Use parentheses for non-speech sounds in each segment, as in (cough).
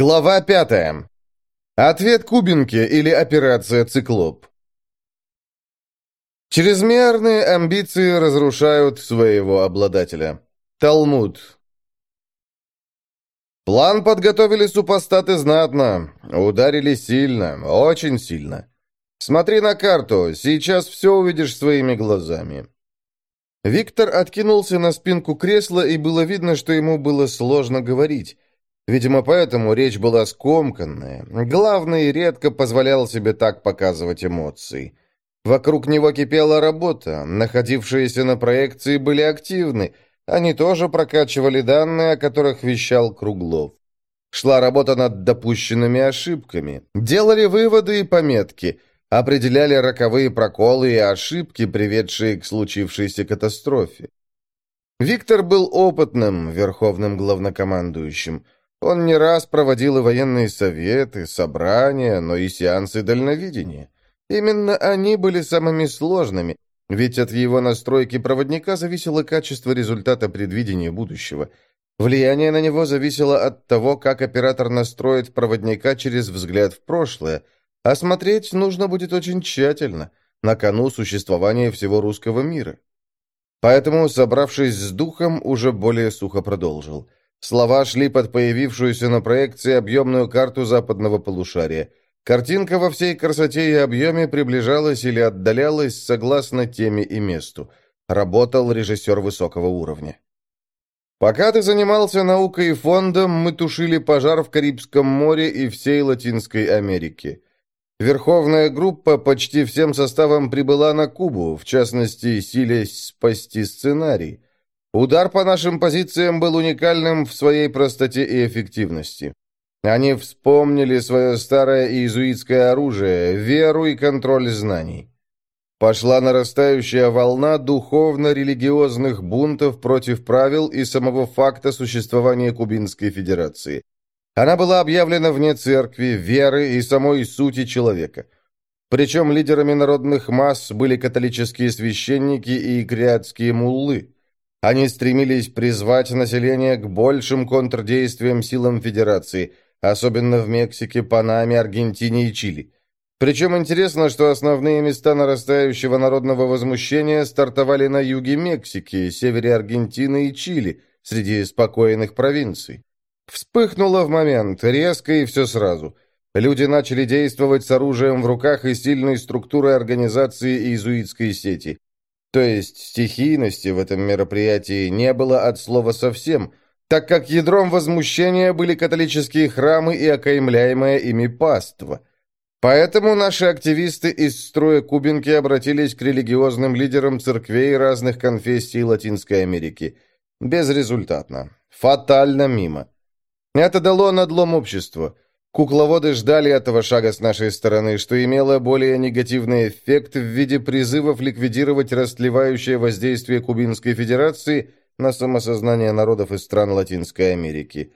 Глава пятая. Ответ Кубинки или операция «Циклоп». Чрезмерные амбиции разрушают своего обладателя. Талмуд. План подготовили супостаты знатно. Ударили сильно, очень сильно. Смотри на карту, сейчас все увидишь своими глазами. Виктор откинулся на спинку кресла, и было видно, что ему было сложно говорить. Видимо, поэтому речь была скомканная. Главный редко позволял себе так показывать эмоции. Вокруг него кипела работа, находившиеся на проекции были активны, они тоже прокачивали данные, о которых вещал Круглов. Шла работа над допущенными ошибками, делали выводы и пометки, определяли роковые проколы и ошибки, приведшие к случившейся катастрофе. Виктор был опытным верховным главнокомандующим – он не раз проводил и военные советы, собрания, но и сеансы дальновидения. Именно они были самыми сложными, ведь от его настройки проводника зависело качество результата предвидения будущего. Влияние на него зависело от того, как оператор настроит проводника через взгляд в прошлое, а смотреть нужно будет очень тщательно, на кону существования всего русского мира. Поэтому, собравшись с духом, уже более сухо продолжил – Слова шли под появившуюся на проекции объемную карту западного полушария. Картинка во всей красоте и объеме приближалась или отдалялась согласно теме и месту. Работал режиссер высокого уровня. Пока ты занимался наукой и фондом, мы тушили пожар в Карибском море и всей Латинской Америке. Верховная группа почти всем составом прибыла на Кубу, в частности, силясь спасти сценарий. Удар по нашим позициям был уникальным в своей простоте и эффективности. Они вспомнили свое старое иезуитское оружие, веру и контроль знаний. Пошла нарастающая волна духовно-религиозных бунтов против правил и самого факта существования Кубинской Федерации. Она была объявлена вне церкви, веры и самой сути человека. Причем лидерами народных масс были католические священники и креатские муллы. Они стремились призвать население к большим контрдействиям силам Федерации, особенно в Мексике, Панаме, Аргентине и Чили. Причем интересно, что основные места нарастающего народного возмущения стартовали на юге Мексики, севере Аргентины и Чили, среди спокойных провинций. Вспыхнуло в момент, резко и все сразу. Люди начали действовать с оружием в руках и сильной структурой организации иезуитской сети. То есть стихийности в этом мероприятии не было от слова совсем, так как ядром возмущения были католические храмы и окаймляемое ими паство. Поэтому наши активисты из строя Кубинки обратились к религиозным лидерам церквей разных конфессий Латинской Америки. Безрезультатно. Фатально мимо. Это дало надлом обществу. Кукловоды ждали этого шага с нашей стороны, что имело более негативный эффект в виде призывов ликвидировать растлевающее воздействие Кубинской Федерации на самосознание народов из стран Латинской Америки.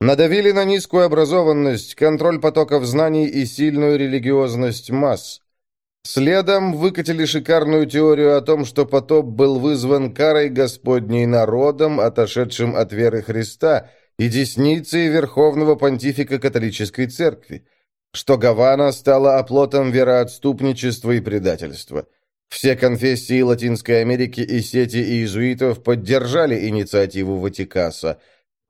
Надавили на низкую образованность, контроль потоков знаний и сильную религиозность масс. Следом выкатили шикарную теорию о том, что потоп был вызван карой Господней народом, отошедшим от веры Христа – и десницей Верховного Понтифика Католической Церкви, что Гавана стала оплотом вероотступничества и предательства. Все конфессии Латинской Америки и сети иезуитов поддержали инициативу Ватикаса,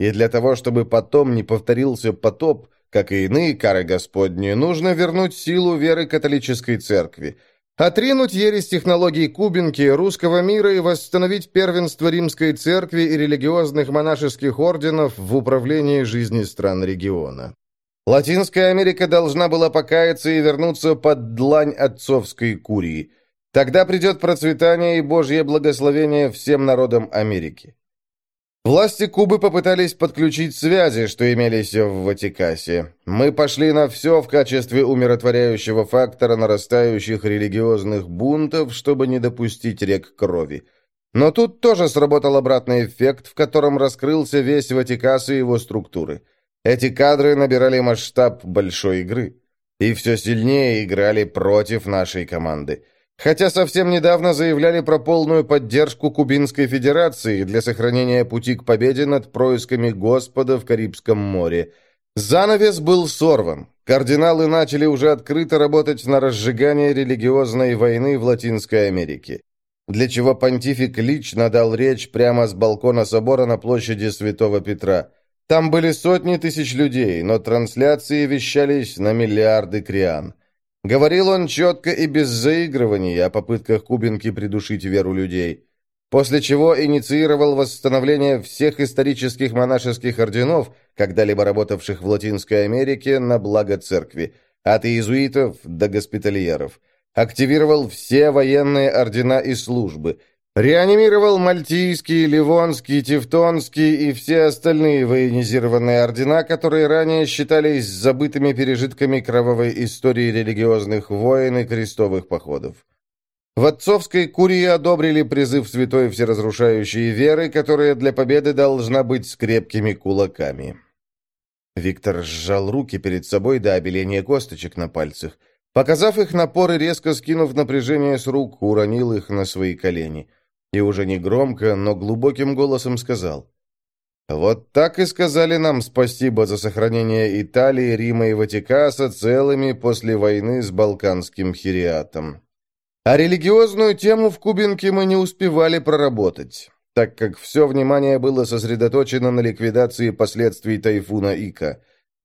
и для того, чтобы потом не повторился потоп, как и иные кары Господни, нужно вернуть силу веры католической церкви – Отринуть ересь технологий Кубинки, русского мира и восстановить первенство римской церкви и религиозных монашеских орденов в управлении жизнью стран региона. Латинская Америка должна была покаяться и вернуться под длань отцовской курии. Тогда придет процветание и Божье благословение всем народам Америки. Власти Кубы попытались подключить связи, что имелись в Ватикасе. Мы пошли на все в качестве умиротворяющего фактора нарастающих религиозных бунтов, чтобы не допустить рек крови. Но тут тоже сработал обратный эффект, в котором раскрылся весь Ватикас и его структуры. Эти кадры набирали масштаб большой игры. И все сильнее играли против нашей команды. Хотя совсем недавно заявляли про полную поддержку Кубинской Федерации для сохранения пути к победе над происками Господа в Карибском море. Занавес был сорван. Кардиналы начали уже открыто работать на разжигание религиозной войны в Латинской Америке. Для чего понтифик лично дал речь прямо с балкона собора на площади Святого Петра. Там были сотни тысяч людей, но трансляции вещались на миллиарды криан. Говорил он четко и без заигрываний о попытках Кубинки придушить веру людей после чего инициировал восстановление всех исторических монашеских орденов, когда-либо работавших в Латинской Америке на благо церкви, от иезуитов до госпитальеров. Активировал все военные ордена и службы. Реанимировал мальтийский, ливонский, тевтонский и все остальные военизированные ордена, которые ранее считались забытыми пережитками кровавой истории религиозных войн и крестовых походов. В отцовской курии одобрили призыв святой всеразрушающей веры, которая для победы должна быть с крепкими кулаками. Виктор сжал руки перед собой до обеления косточек на пальцах. Показав их напор и резко скинув напряжение с рук, уронил их на свои колени. И уже не громко, но глубоким голосом сказал. «Вот так и сказали нам спасибо за сохранение Италии, Рима и Ватикаса целыми после войны с Балканским хириатом». А религиозную тему в Кубинке мы не успевали проработать, так как все внимание было сосредоточено на ликвидации последствий тайфуна Ика.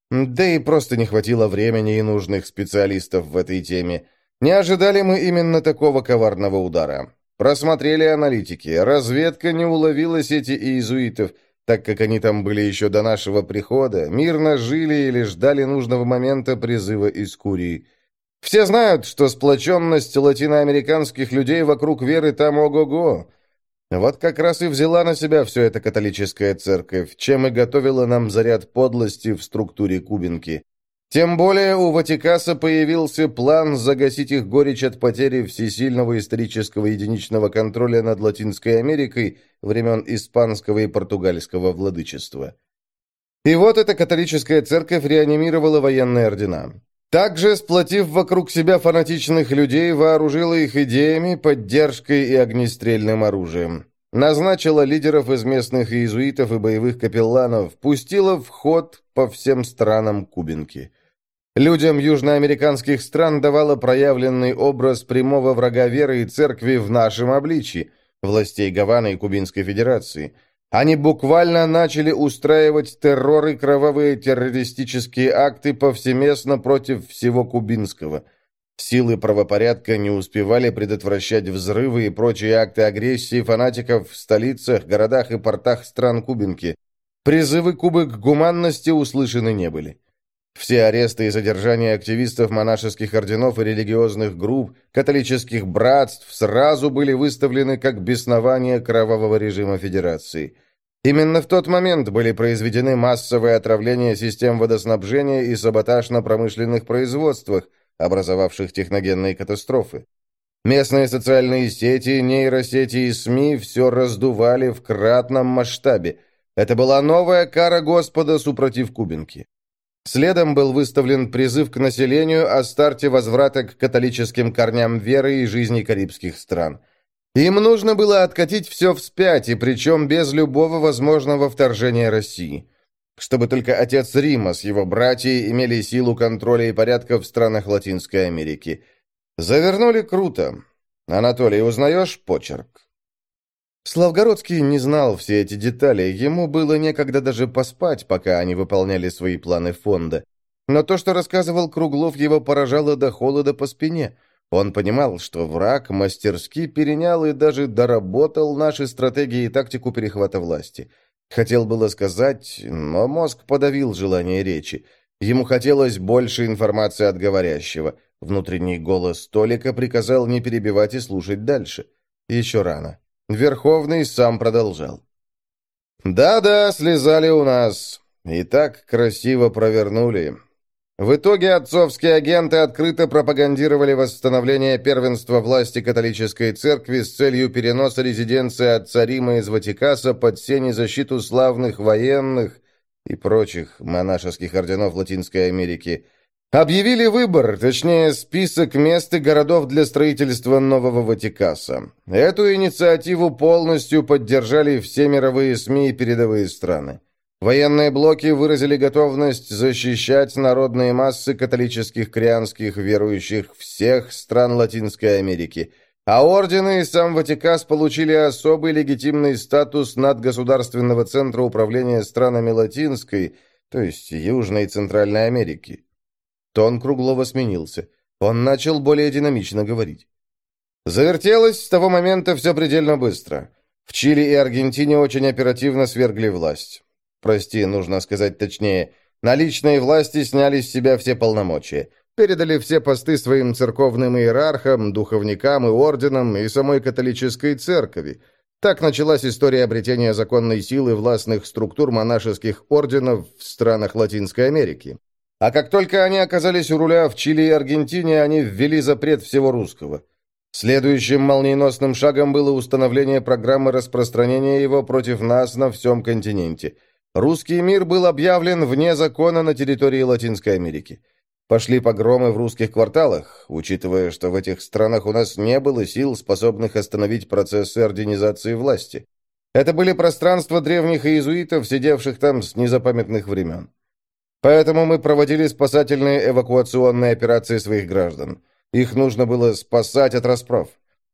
Да и просто не хватило времени и нужных специалистов в этой теме. Не ожидали мы именно такого коварного удара. Просмотрели аналитики. Разведка не уловила сети иезуитов, так как они там были еще до нашего прихода, мирно жили или ждали нужного момента призыва из Курии. Все знают, что сплоченность латиноамериканских людей вокруг веры там ого-го. Вот как раз и взяла на себя все это католическая церковь, чем и готовила нам заряд подлости в структуре Кубинки. Тем более у Ватикаса появился план загасить их горечь от потери всесильного исторического единичного контроля над Латинской Америкой времен испанского и португальского владычества. И вот эта католическая церковь реанимировала военные ордена. Также, сплотив вокруг себя фанатичных людей, вооружила их идеями, поддержкой и огнестрельным оружием. Назначила лидеров из местных иезуитов и боевых капелланов, пустила в ход по всем странам Кубинки. Людям южноамериканских стран давала проявленный образ прямого врага веры и церкви в нашем обличии, властей Гаваны и Кубинской Федерации – они буквально начали устраивать террор и кровавые террористические акты повсеместно против всего кубинского. Силы правопорядка не успевали предотвращать взрывы и прочие акты агрессии фанатиков в столицах, городах и портах стран Кубинки. Призывы Кубы к гуманности услышаны не были. Все аресты и задержания активистов монашеских орденов и религиозных групп, католических братств сразу были выставлены как беснование кровавого режима Федерации. Именно в тот момент были произведены массовые отравления систем водоснабжения и саботаж на промышленных производствах, образовавших техногенные катастрофы. Местные социальные сети, нейросети и СМИ все раздували в кратном масштабе. Это была новая кара Господа супротив Кубинки. Следом был выставлен призыв к населению о старте возврата к католическим корням веры и жизни карибских стран. Им нужно было откатить все вспять, и причем без любого возможного вторжения России. Чтобы только отец Рима с его братьями имели силу контроля и порядка в странах Латинской Америки. Завернули круто. Анатолий, узнаешь почерк? Славгородский не знал все эти детали, ему было некогда даже поспать, пока они выполняли свои планы фонда. Но то, что рассказывал Круглов, его поражало до холода по спине. Он понимал, что враг мастерски перенял и даже доработал наши стратегии и тактику перехвата власти. Хотел было сказать, но мозг подавил желание речи. Ему хотелось больше информации от говорящего. Внутренний голос Толика приказал не перебивать и слушать дальше. Еще рано. Верховный сам продолжал. «Да-да, слезали у нас. И так красиво провернули. В итоге отцовские агенты открыто пропагандировали восстановление первенства власти католической церкви с целью переноса резиденции отца Рима из Ватикаса под сень и защиту славных военных и прочих монашеских орденов Латинской Америки – Объявили выбор, точнее, список мест и городов для строительства нового Ватикаса. Эту инициативу полностью поддержали все мировые СМИ и передовые страны. Военные блоки выразили готовность защищать народные массы католических крианских верующих всех стран Латинской Америки, а ордены и сам Ватикас получили особый легитимный статус надгосударственного центра управления странами Латинской, то есть Южной и Центральной Америки. Тон Круглова сменился. Он начал более динамично говорить. Завертелось с того момента все предельно быстро. В Чили и Аргентине очень оперативно свергли власть. Прости, нужно сказать точнее. Наличные власти сняли с себя все полномочия. Передали все посты своим церковным иерархам, духовникам и орденам и самой католической церкви. Так началась история обретения законной силы властных структур монашеских орденов в странах Латинской Америки. А как только они оказались у руля в Чили и Аргентине, они ввели запрет всего русского. Следующим молниеносным шагом было установление программы распространения его против нас на всем континенте. Русский мир был объявлен вне закона на территории Латинской Америки. Пошли погромы в русских кварталах, учитывая, что в этих странах у нас не было сил, способных остановить процессы орденизации власти. Это были пространства древних иезуитов, сидевших там с незапамятных времен. Поэтому мы проводили спасательные эвакуационные операции своих граждан. Их нужно было спасать от расправ.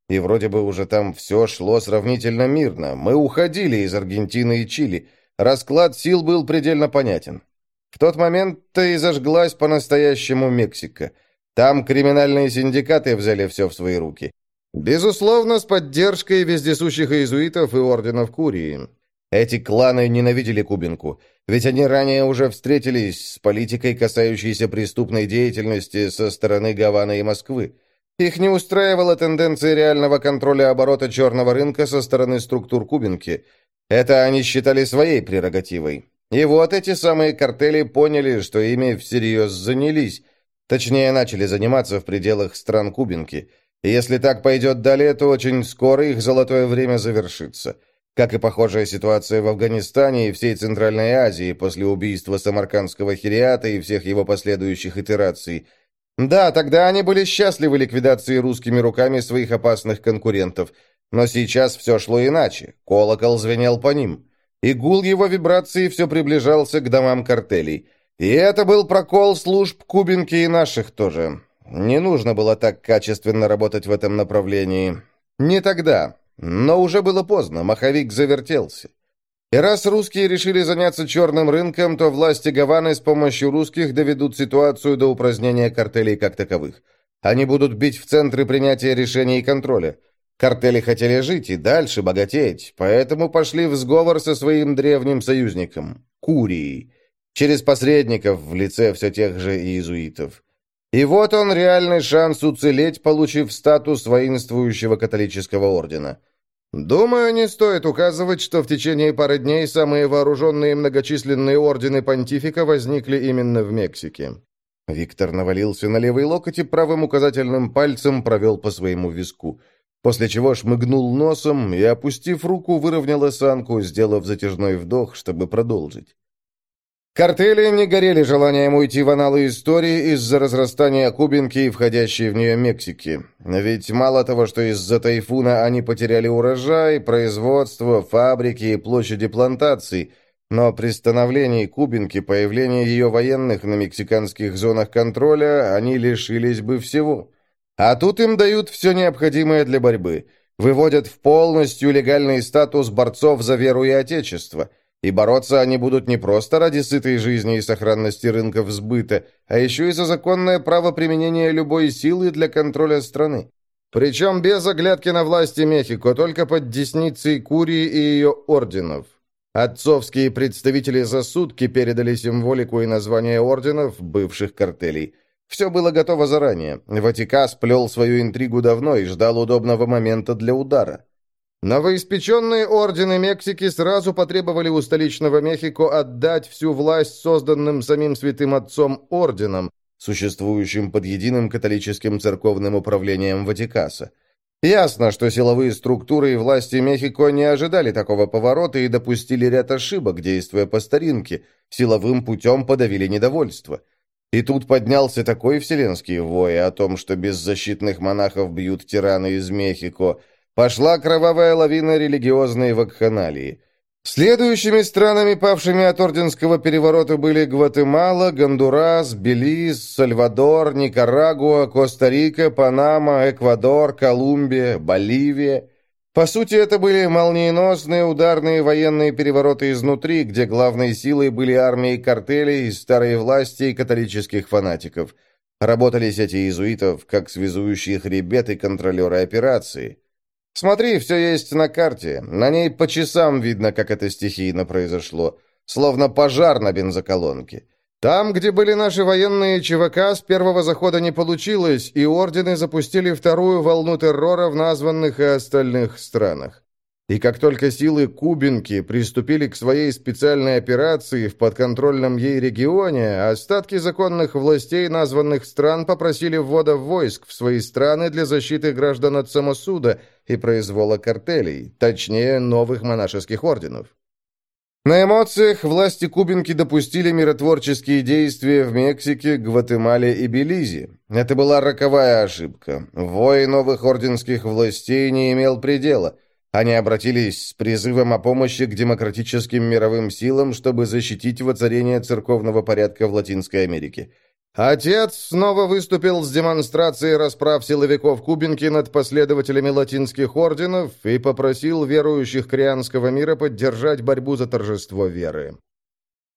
И вроде бы уже там все шло сравнительно мирно. Мы уходили из Аргентины и Чили. Расклад сил был предельно понятен. В тот момент-то и зажглась по-настоящему Мексика. Там криминальные синдикаты взяли все в свои руки. Безусловно, с поддержкой вездесущих иезуитов и орденов Курии. Эти кланы ненавидели Кубинку, ведь они ранее уже встретились с политикой, касающейся преступной деятельности со стороны Гаваны и Москвы. Их не устраивала тенденция реального контроля оборота черного рынка со стороны структур Кубинки. Это они считали своей прерогативой. И вот эти самые картели поняли, что ими всерьез занялись, точнее, начали заниматься в пределах стран Кубинки. И если так пойдет далее, то очень скоро их золотое время завершится – как и похожая ситуация в Афганистане и всей Центральной Азии после убийства самаркандского хириата и всех его последующих итераций. Да, тогда они были счастливы ликвидацией русскими руками своих опасных конкурентов. Но сейчас все шло иначе. Колокол звенел по ним. И гул его вибрации все приближался к домам картелей. И это был прокол служб Кубинки и наших тоже. Не нужно было так качественно работать в этом направлении. Не тогда. Но уже было поздно, маховик завертелся. И раз русские решили заняться черным рынком, то власти Гаваны с помощью русских доведут ситуацию до упразднения картелей как таковых. Они будут бить в центры принятия решений и контроля. Картели хотели жить и дальше богатеть, поэтому пошли в сговор со своим древним союзником – Курией, через посредников в лице все тех же иезуитов. И вот он реальный шанс уцелеть, получив статус воинствующего католического ордена. Думаю, не стоит указывать, что в течение пары дней самые вооруженные и многочисленные ордены понтифика возникли именно в Мексике. Виктор навалился на левый локоть и правым указательным пальцем провел по своему виску, после чего шмыгнул носом и, опустив руку, выровнял осанку, сделав затяжной вдох, чтобы продолжить. Картели не горели желанием уйти в аналы истории из-за разрастания Кубинки и входящей в нее Мексики. Ведь мало того, что из-за тайфуна они потеряли урожай, производство, фабрики и площади плантаций, но при становлении Кубинки, появлении ее военных на мексиканских зонах контроля, они лишились бы всего. А тут им дают все необходимое для борьбы. Выводят в полностью легальный статус борцов за веру и отечество – и бороться они будут не просто ради сытой жизни и сохранности рынков сбыта, а еще и за законное право применения любой силы для контроля страны. Причем без оглядки на власти Мехико, только под десницей Курии и ее орденов. Отцовские представители за сутки передали символику и название орденов бывших картелей. Все было готово заранее. Ватикас плел свою интригу давно и ждал удобного момента для удара. Новоиспеченные ордены Мексики сразу потребовали у столичного Мехико отдать всю власть созданным самим святым отцом орденам, существующим под единым католическим церковным управлением Ватикаса. Ясно, что силовые структуры и власти Мехико не ожидали такого поворота и допустили ряд ошибок, действуя по старинке, силовым путем подавили недовольство. И тут поднялся такой вселенский вой о том, что беззащитных монахов бьют тираны из Мехико – Пошла кровавая лавина религиозной вакханалии. Следующими странами, павшими от орденского переворота, были Гватемала, Гондурас, Белиз, Сальвадор, Никарагуа, Коста-Рика, Панама, Эквадор, Колумбия, Боливия. По сути, это были молниеносные ударные военные перевороты изнутри, где главной силой были армии картелей, старой власти и католических фанатиков. Работали сети иезуитов, как связующие хребет и контролеры операции. Смотри, все есть на карте. На ней по часам видно, как это стихийно произошло. Словно пожар на бензоколонке. Там, где были наши военные ЧВК, с первого захода не получилось, и ордены запустили вторую волну террора в названных и остальных странах. И как только силы Кубинки приступили к своей специальной операции в подконтрольном ей регионе, остатки законных властей названных стран попросили ввода войск в свои страны для защиты граждан от самосуда и произвола картелей, точнее, новых монашеских орденов. На эмоциях власти Кубинки допустили миротворческие действия в Мексике, Гватемале и Белизе. Это была роковая ошибка. Вой новых орденских властей не имел предела – они обратились с призывом о помощи к демократическим мировым силам, чтобы защитить воцарение церковного порядка в Латинской Америке. Отец снова выступил с демонстрацией расправ силовиков Кубинки над последователями латинских орденов и попросил верующих крианского мира поддержать борьбу за торжество веры.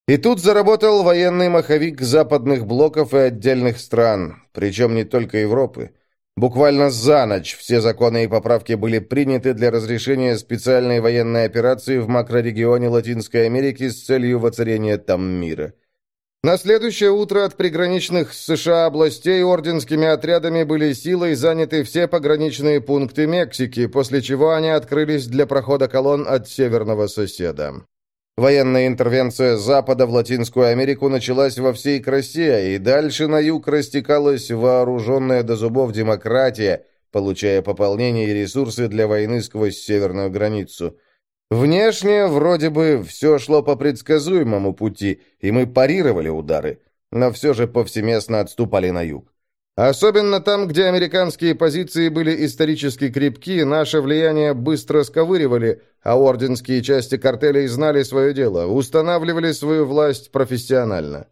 И тут заработал военный маховик западных блоков и отдельных стран, причем не только Европы. Буквально за ночь все законы и поправки были приняты для разрешения специальной военной операции в макрорегионе Латинской Америки с целью воцарения там мира. На следующее утро от приграничных с США областей орденскими отрядами были силой заняты все пограничные пункты Мексики, после чего они открылись для прохода колонн от северного соседа. Военная интервенция Запада в Латинскую Америку началась во всей красе, и дальше на юг растекалась вооруженная до зубов демократия, получая пополнение и ресурсы для войны сквозь северную границу. Внешне, вроде бы, все шло по предсказуемому пути, и мы парировали удары, но все же повсеместно отступали на юг. Особенно там, где американские позиции были исторически крепки, наше влияние быстро сковыривали, а орденские части картелей знали свое дело, устанавливали свою власть профессионально.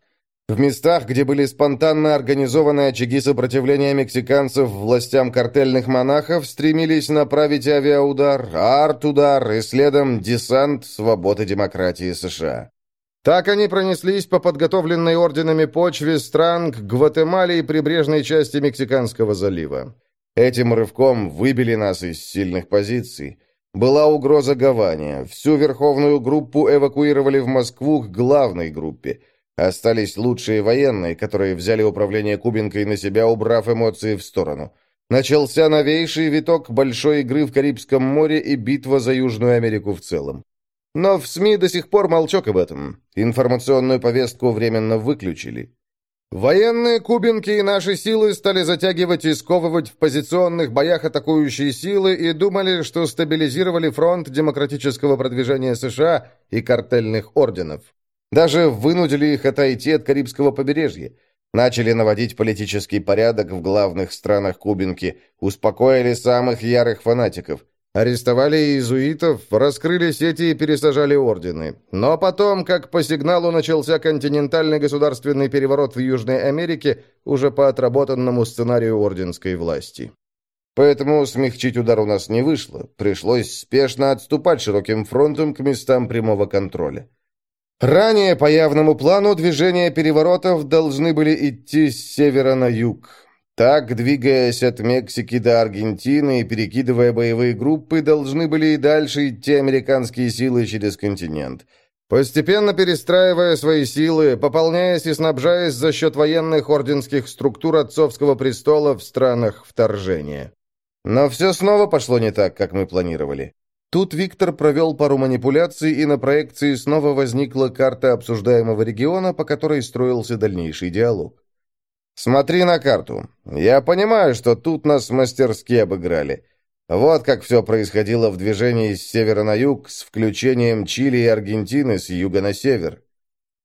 В местах, где были спонтанно организованы очаги сопротивления мексиканцев властям картельных монахов, стремились направить авиаудар, арт-удар и следом десант свободы демократии США. Так они пронеслись по подготовленной орденами почве стран к Гватемале и прибрежной части Мексиканского залива. Этим рывком выбили нас из сильных позиций. Была угроза Гавания. Всю верховную группу эвакуировали в Москву к главной группе. Остались лучшие военные, которые взяли управление Кубинкой на себя, убрав эмоции в сторону. Начался новейший виток большой игры в Карибском море и битва за Южную Америку в целом. Но в СМИ до сих пор молчок об этом. Информационную повестку временно выключили. Военные кубинки и наши силы стали затягивать и сковывать в позиционных боях атакующие силы и думали, что стабилизировали фронт демократического продвижения США и картельных орденов. Даже вынудили их отойти от Карибского побережья. Начали наводить политический порядок в главных странах Кубинки, успокоили самых ярых фанатиков – Арестовали иезуитов, раскрыли сети и пересажали ордены. Но потом, как по сигналу начался континентальный государственный переворот в Южной Америке, уже по отработанному сценарию орденской власти. Поэтому смягчить удар у нас не вышло. Пришлось спешно отступать широким фронтом к местам прямого контроля. Ранее по явному плану движения переворотов должны были идти с севера на юг. Так, двигаясь от Мексики до Аргентины и перекидывая боевые группы, должны были и дальше идти американские силы через континент. Постепенно перестраивая свои силы, пополняясь и снабжаясь за счет военных орденских структур отцовского престола в странах вторжения. Но все снова пошло не так, как мы планировали. Тут Виктор провел пару манипуляций, и на проекции снова возникла карта обсуждаемого региона, по которой строился дальнейший диалог. «Смотри на карту. Я понимаю, что тут нас мастерски обыграли. Вот как все происходило в движении с севера на юг, с включением Чили и Аргентины с юга на север.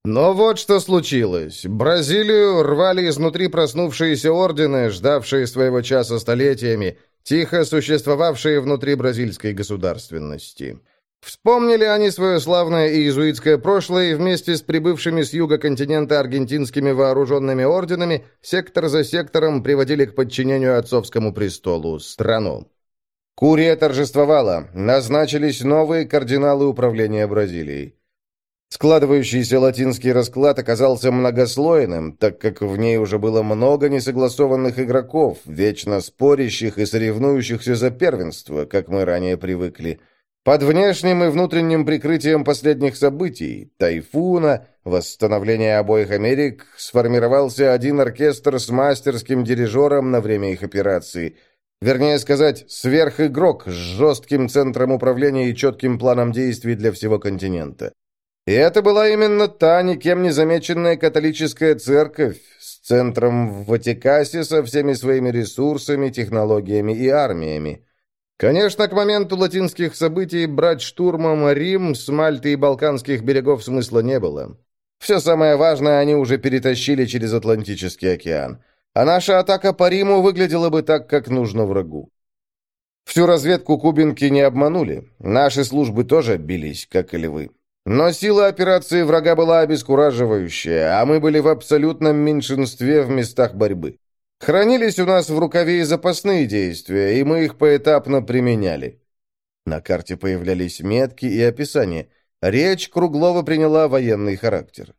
Но вот что случилось. Бразилию рвали изнутри проснувшиеся ордены, ждавшие своего часа столетиями, тихо существовавшие внутри бразильской государственности. Вспомнили они свое славное иезуитское прошлое и вместе с прибывшими с юга континента аргентинскими вооруженными орденами сектор за сектором приводили к подчинению отцовскому престолу страну. Курия торжествовала, назначились новые кардиналы управления Бразилией. Складывающийся латинский расклад оказался многослойным, так как в ней уже было много несогласованных игроков, вечно спорящих и соревнующихся за первенство, как мы ранее привыкли. Под внешним и внутренним прикрытием последних событий, тайфуна, восстановления обоих Америк, сформировался один оркестр с мастерским дирижером на время их операции. Вернее сказать, сверхигрок с жестким центром управления и четким планом действий для всего континента. И это была именно та никем не замеченная католическая церковь с центром в Ватикасе со всеми своими ресурсами, технологиями и армиями. Конечно, к моменту латинских событий брать штурмом Рим с Мальты и Балканских берегов смысла не было. Все самое важное они уже перетащили через Атлантический океан. А наша атака по Риму выглядела бы так, как нужно врагу. Всю разведку кубинки не обманули. Наши службы тоже бились, как и львы. Но сила операции врага была обескураживающая, а мы были в абсолютном меньшинстве в местах борьбы. Хранились у нас в рукаве и запасные действия, и мы их поэтапно применяли. На карте появлялись метки и описания. Речь Круглова приняла военный характер.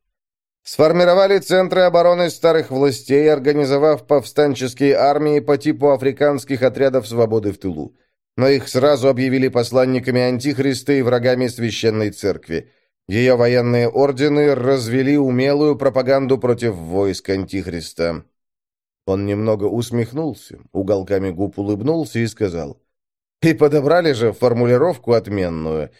Сформировали центры обороны старых властей, организовав повстанческие армии по типу африканских отрядов свободы в тылу но их сразу объявили посланниками Антихриста и врагами Священной Церкви. Ее военные ордены развели умелую пропаганду против войск Антихриста. Он немного усмехнулся, уголками губ улыбнулся и сказал. «И подобрали же формулировку отменную.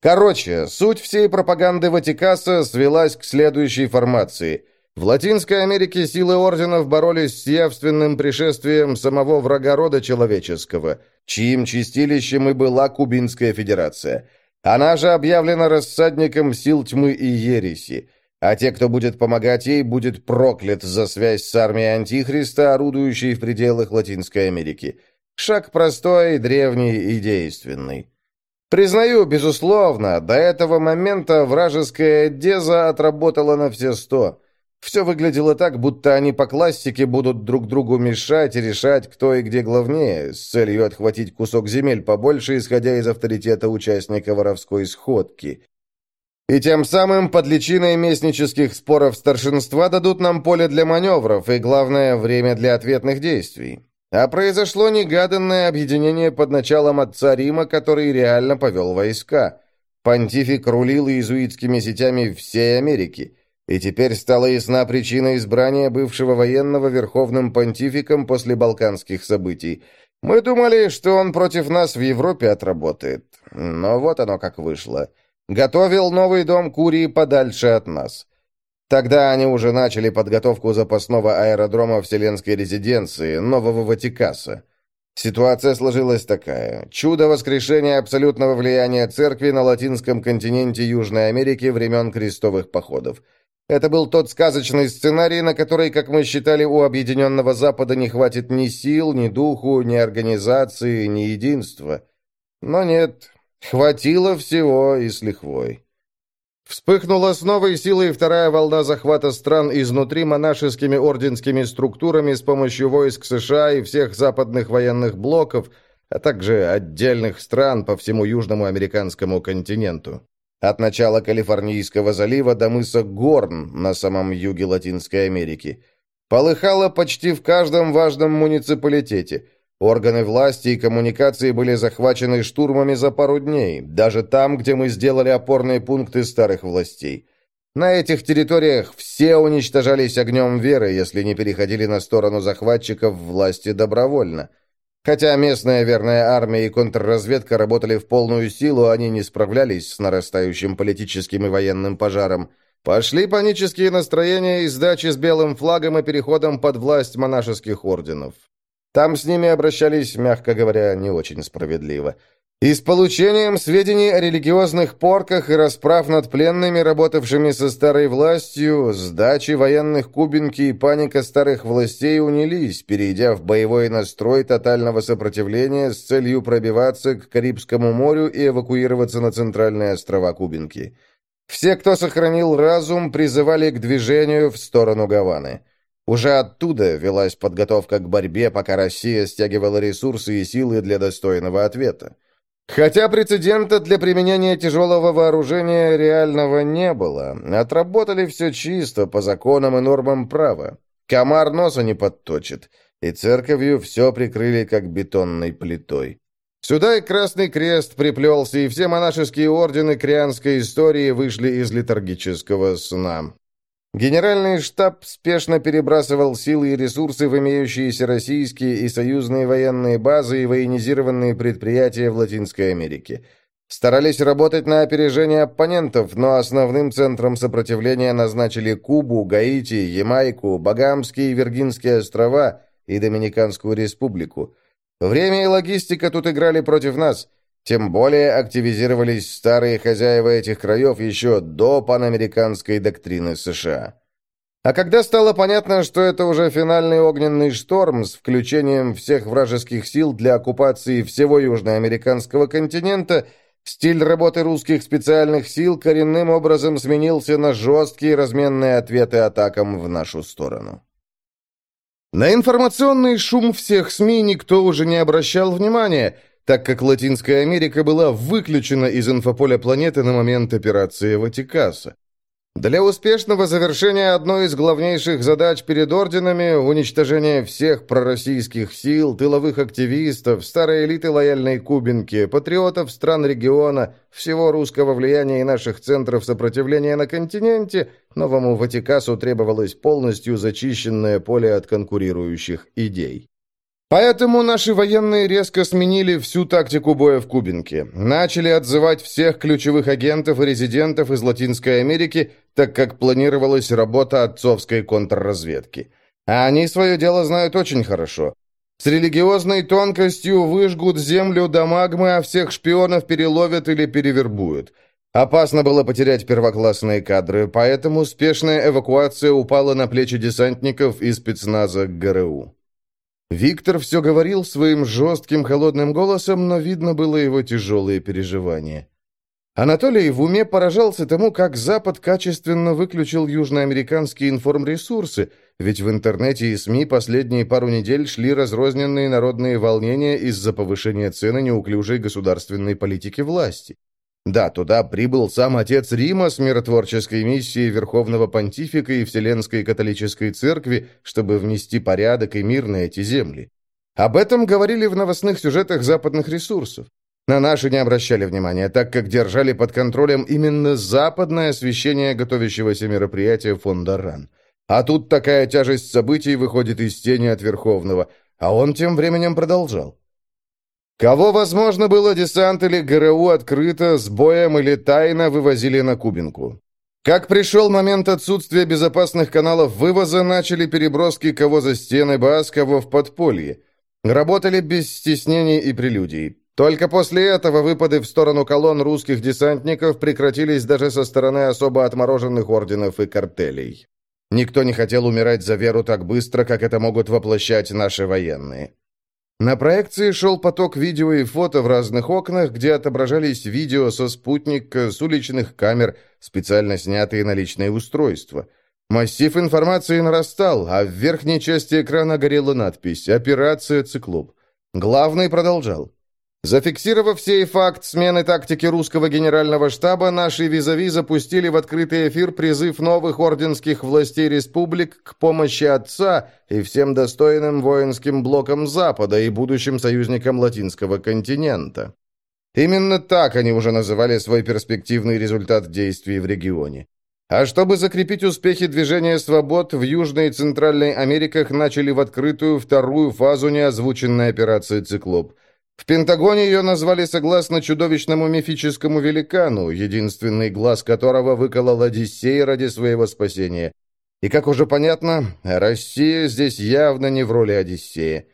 Короче, суть всей пропаганды Ватикаса свелась к следующей формации – в Латинской Америке силы орденов боролись с явственным пришествием самого врага рода человеческого, чьим чистилищем и была Кубинская Федерация. Она же объявлена рассадником сил тьмы и ереси, а те, кто будет помогать ей, будет проклят за связь с армией Антихриста, орудующей в пределах Латинской Америки. Шаг простой, древний и действенный. Признаю, безусловно, до этого момента вражеская Деза отработала на все сто – все выглядело так, будто они по классике будут друг другу мешать и решать, кто и где главнее, с целью отхватить кусок земель побольше, исходя из авторитета участника воровской сходки. И тем самым под личиной местнических споров старшинства дадут нам поле для маневров и, главное, время для ответных действий. А произошло негаданное объединение под началом отца Рима, который реально повел войска. Понтифик рулил иезуитскими сетями всей Америки – и теперь стала ясна причина избрания бывшего военного верховным понтификом после балканских событий. Мы думали, что он против нас в Европе отработает. Но вот оно как вышло. Готовил новый дом Курии подальше от нас. Тогда они уже начали подготовку запасного аэродрома Вселенской резиденции, нового Ватикаса. Ситуация сложилась такая. Чудо воскрешения абсолютного влияния церкви на латинском континенте Южной Америки времен крестовых походов – это был тот сказочный сценарий, на который, как мы считали, у Объединенного Запада не хватит ни сил, ни духу, ни организации, ни единства. Но нет, хватило всего и с лихвой. Вспыхнула с новой силой вторая волна захвата стран изнутри монашескими орденскими структурами с помощью войск США и всех западных военных блоков, а также отдельных стран по всему южному американскому континенту. От начала Калифорнийского залива до мыса Горн на самом юге Латинской Америки. Полыхало почти в каждом важном муниципалитете. Органы власти и коммуникации были захвачены штурмами за пару дней, даже там, где мы сделали опорные пункты старых властей. На этих территориях все уничтожались огнем веры, если не переходили на сторону захватчиков власти добровольно – Хотя местная верная армия и контрразведка работали в полную силу, они не справлялись с нарастающим политическим и военным пожаром. Пошли панические настроения и сдачи с белым флагом и переходом под власть монашеских орденов. Там с ними обращались, мягко говоря, не очень справедливо. И с получением сведений о религиозных порках и расправ над пленными, работавшими со старой властью, сдачи военных кубинки и паника старых властей унились, перейдя в боевой настрой тотального сопротивления с целью пробиваться к Карибскому морю и эвакуироваться на центральные острова Кубинки. Все, кто сохранил разум, призывали к движению в сторону Гаваны. Уже оттуда велась подготовка к борьбе, пока Россия стягивала ресурсы и силы для достойного ответа. Хотя прецедента для применения тяжелого вооружения реального не было, отработали все чисто по законам и нормам права. Комар носа не подточит, и церковью все прикрыли как бетонной плитой. Сюда и Красный Крест приплелся, и все монашеские ордены крианской истории вышли из летаргического сна. Генеральный штаб спешно перебрасывал силы и ресурсы в имеющиеся российские и союзные военные базы и военизированные предприятия в Латинской Америке. Старались работать на опережение оппонентов, но основным центром сопротивления назначили Кубу, Гаити, Ямайку, Багамские и Виргинские острова и Доминиканскую республику. Время и логистика тут играли против нас – тем более активизировались старые хозяева этих краев еще до панамериканской доктрины США. А когда стало понятно, что это уже финальный огненный шторм с включением всех вражеских сил для оккупации всего южноамериканского континента, стиль работы русских специальных сил коренным образом сменился на жесткие разменные ответы атакам в нашу сторону. На информационный шум всех СМИ никто уже не обращал внимания – так как Латинская Америка была выключена из инфополя планеты на момент операции Ватикаса. Для успешного завершения одной из главнейших задач перед орденами, уничтожения всех пророссийских сил, тыловых активистов, старой элиты лояльной Кубинки, патриотов стран региона, всего русского влияния и наших центров сопротивления на континенте, новому Ватикасу требовалось полностью зачищенное поле от конкурирующих идей. Поэтому наши военные резко сменили всю тактику боя в Кубинке. Начали отзывать всех ключевых агентов и резидентов из Латинской Америки, так как планировалась работа отцовской контрразведки. А они свое дело знают очень хорошо. С религиозной тонкостью выжгут землю до магмы, а всех шпионов переловят или перевербуют. Опасно было потерять первоклассные кадры, поэтому спешная эвакуация упала на плечи десантников и спецназа ГРУ. Виктор все говорил своим жестким холодным голосом, но видно было его тяжелые переживания. Анатолий в уме поражался тому, как Запад качественно выключил южноамериканские информресурсы, ведь в интернете и СМИ последние пару недель шли разрозненные народные волнения из-за повышения цены неуклюжей государственной политики власти. Да, туда прибыл сам отец Рима с миротворческой миссией Верховного Понтифика и Вселенской Католической Церкви, чтобы внести порядок и мир на эти земли. Об этом говорили в новостных сюжетах западных ресурсов. На наши не обращали внимания, так как держали под контролем именно западное освещение готовящегося мероприятия фонда РАН. А тут такая тяжесть событий выходит из тени от Верховного, а он тем временем продолжал. Кого, возможно, было десант или ГРУ открыто, с боем или тайно вывозили на Кубинку. Как пришел момент отсутствия безопасных каналов вывоза, начали переброски кого за стены баз, кого в подполье. Работали без стеснений и прелюдий. Только после этого выпады в сторону колонн русских десантников прекратились даже со стороны особо отмороженных орденов и картелей. Никто не хотел умирать за веру так быстро, как это могут воплощать наши военные. На проекции шел поток видео и фото в разных окнах, где отображались видео со спутника, с уличных камер, специально снятые на личные устройства. Массив информации нарастал, а в верхней части экрана горела надпись «Операция «Циклоп». Главный продолжал. Зафиксировав сей факт смены тактики русского генерального штаба, наши визави запустили в открытый эфир призыв новых орденских властей республик к помощи отца и всем достойным воинским блокам Запада и будущим союзникам латинского континента. Именно так они уже называли свой перспективный результат действий в регионе. А чтобы закрепить успехи движения свобод, в Южной и Центральной Америках начали в открытую вторую фазу неозвученной операции «Циклоп». В Пентагоне ее назвали согласно чудовищному мифическому великану, единственный глаз которого выколол Одиссей ради своего спасения. И, как уже понятно, Россия здесь явно не в роли Одиссея.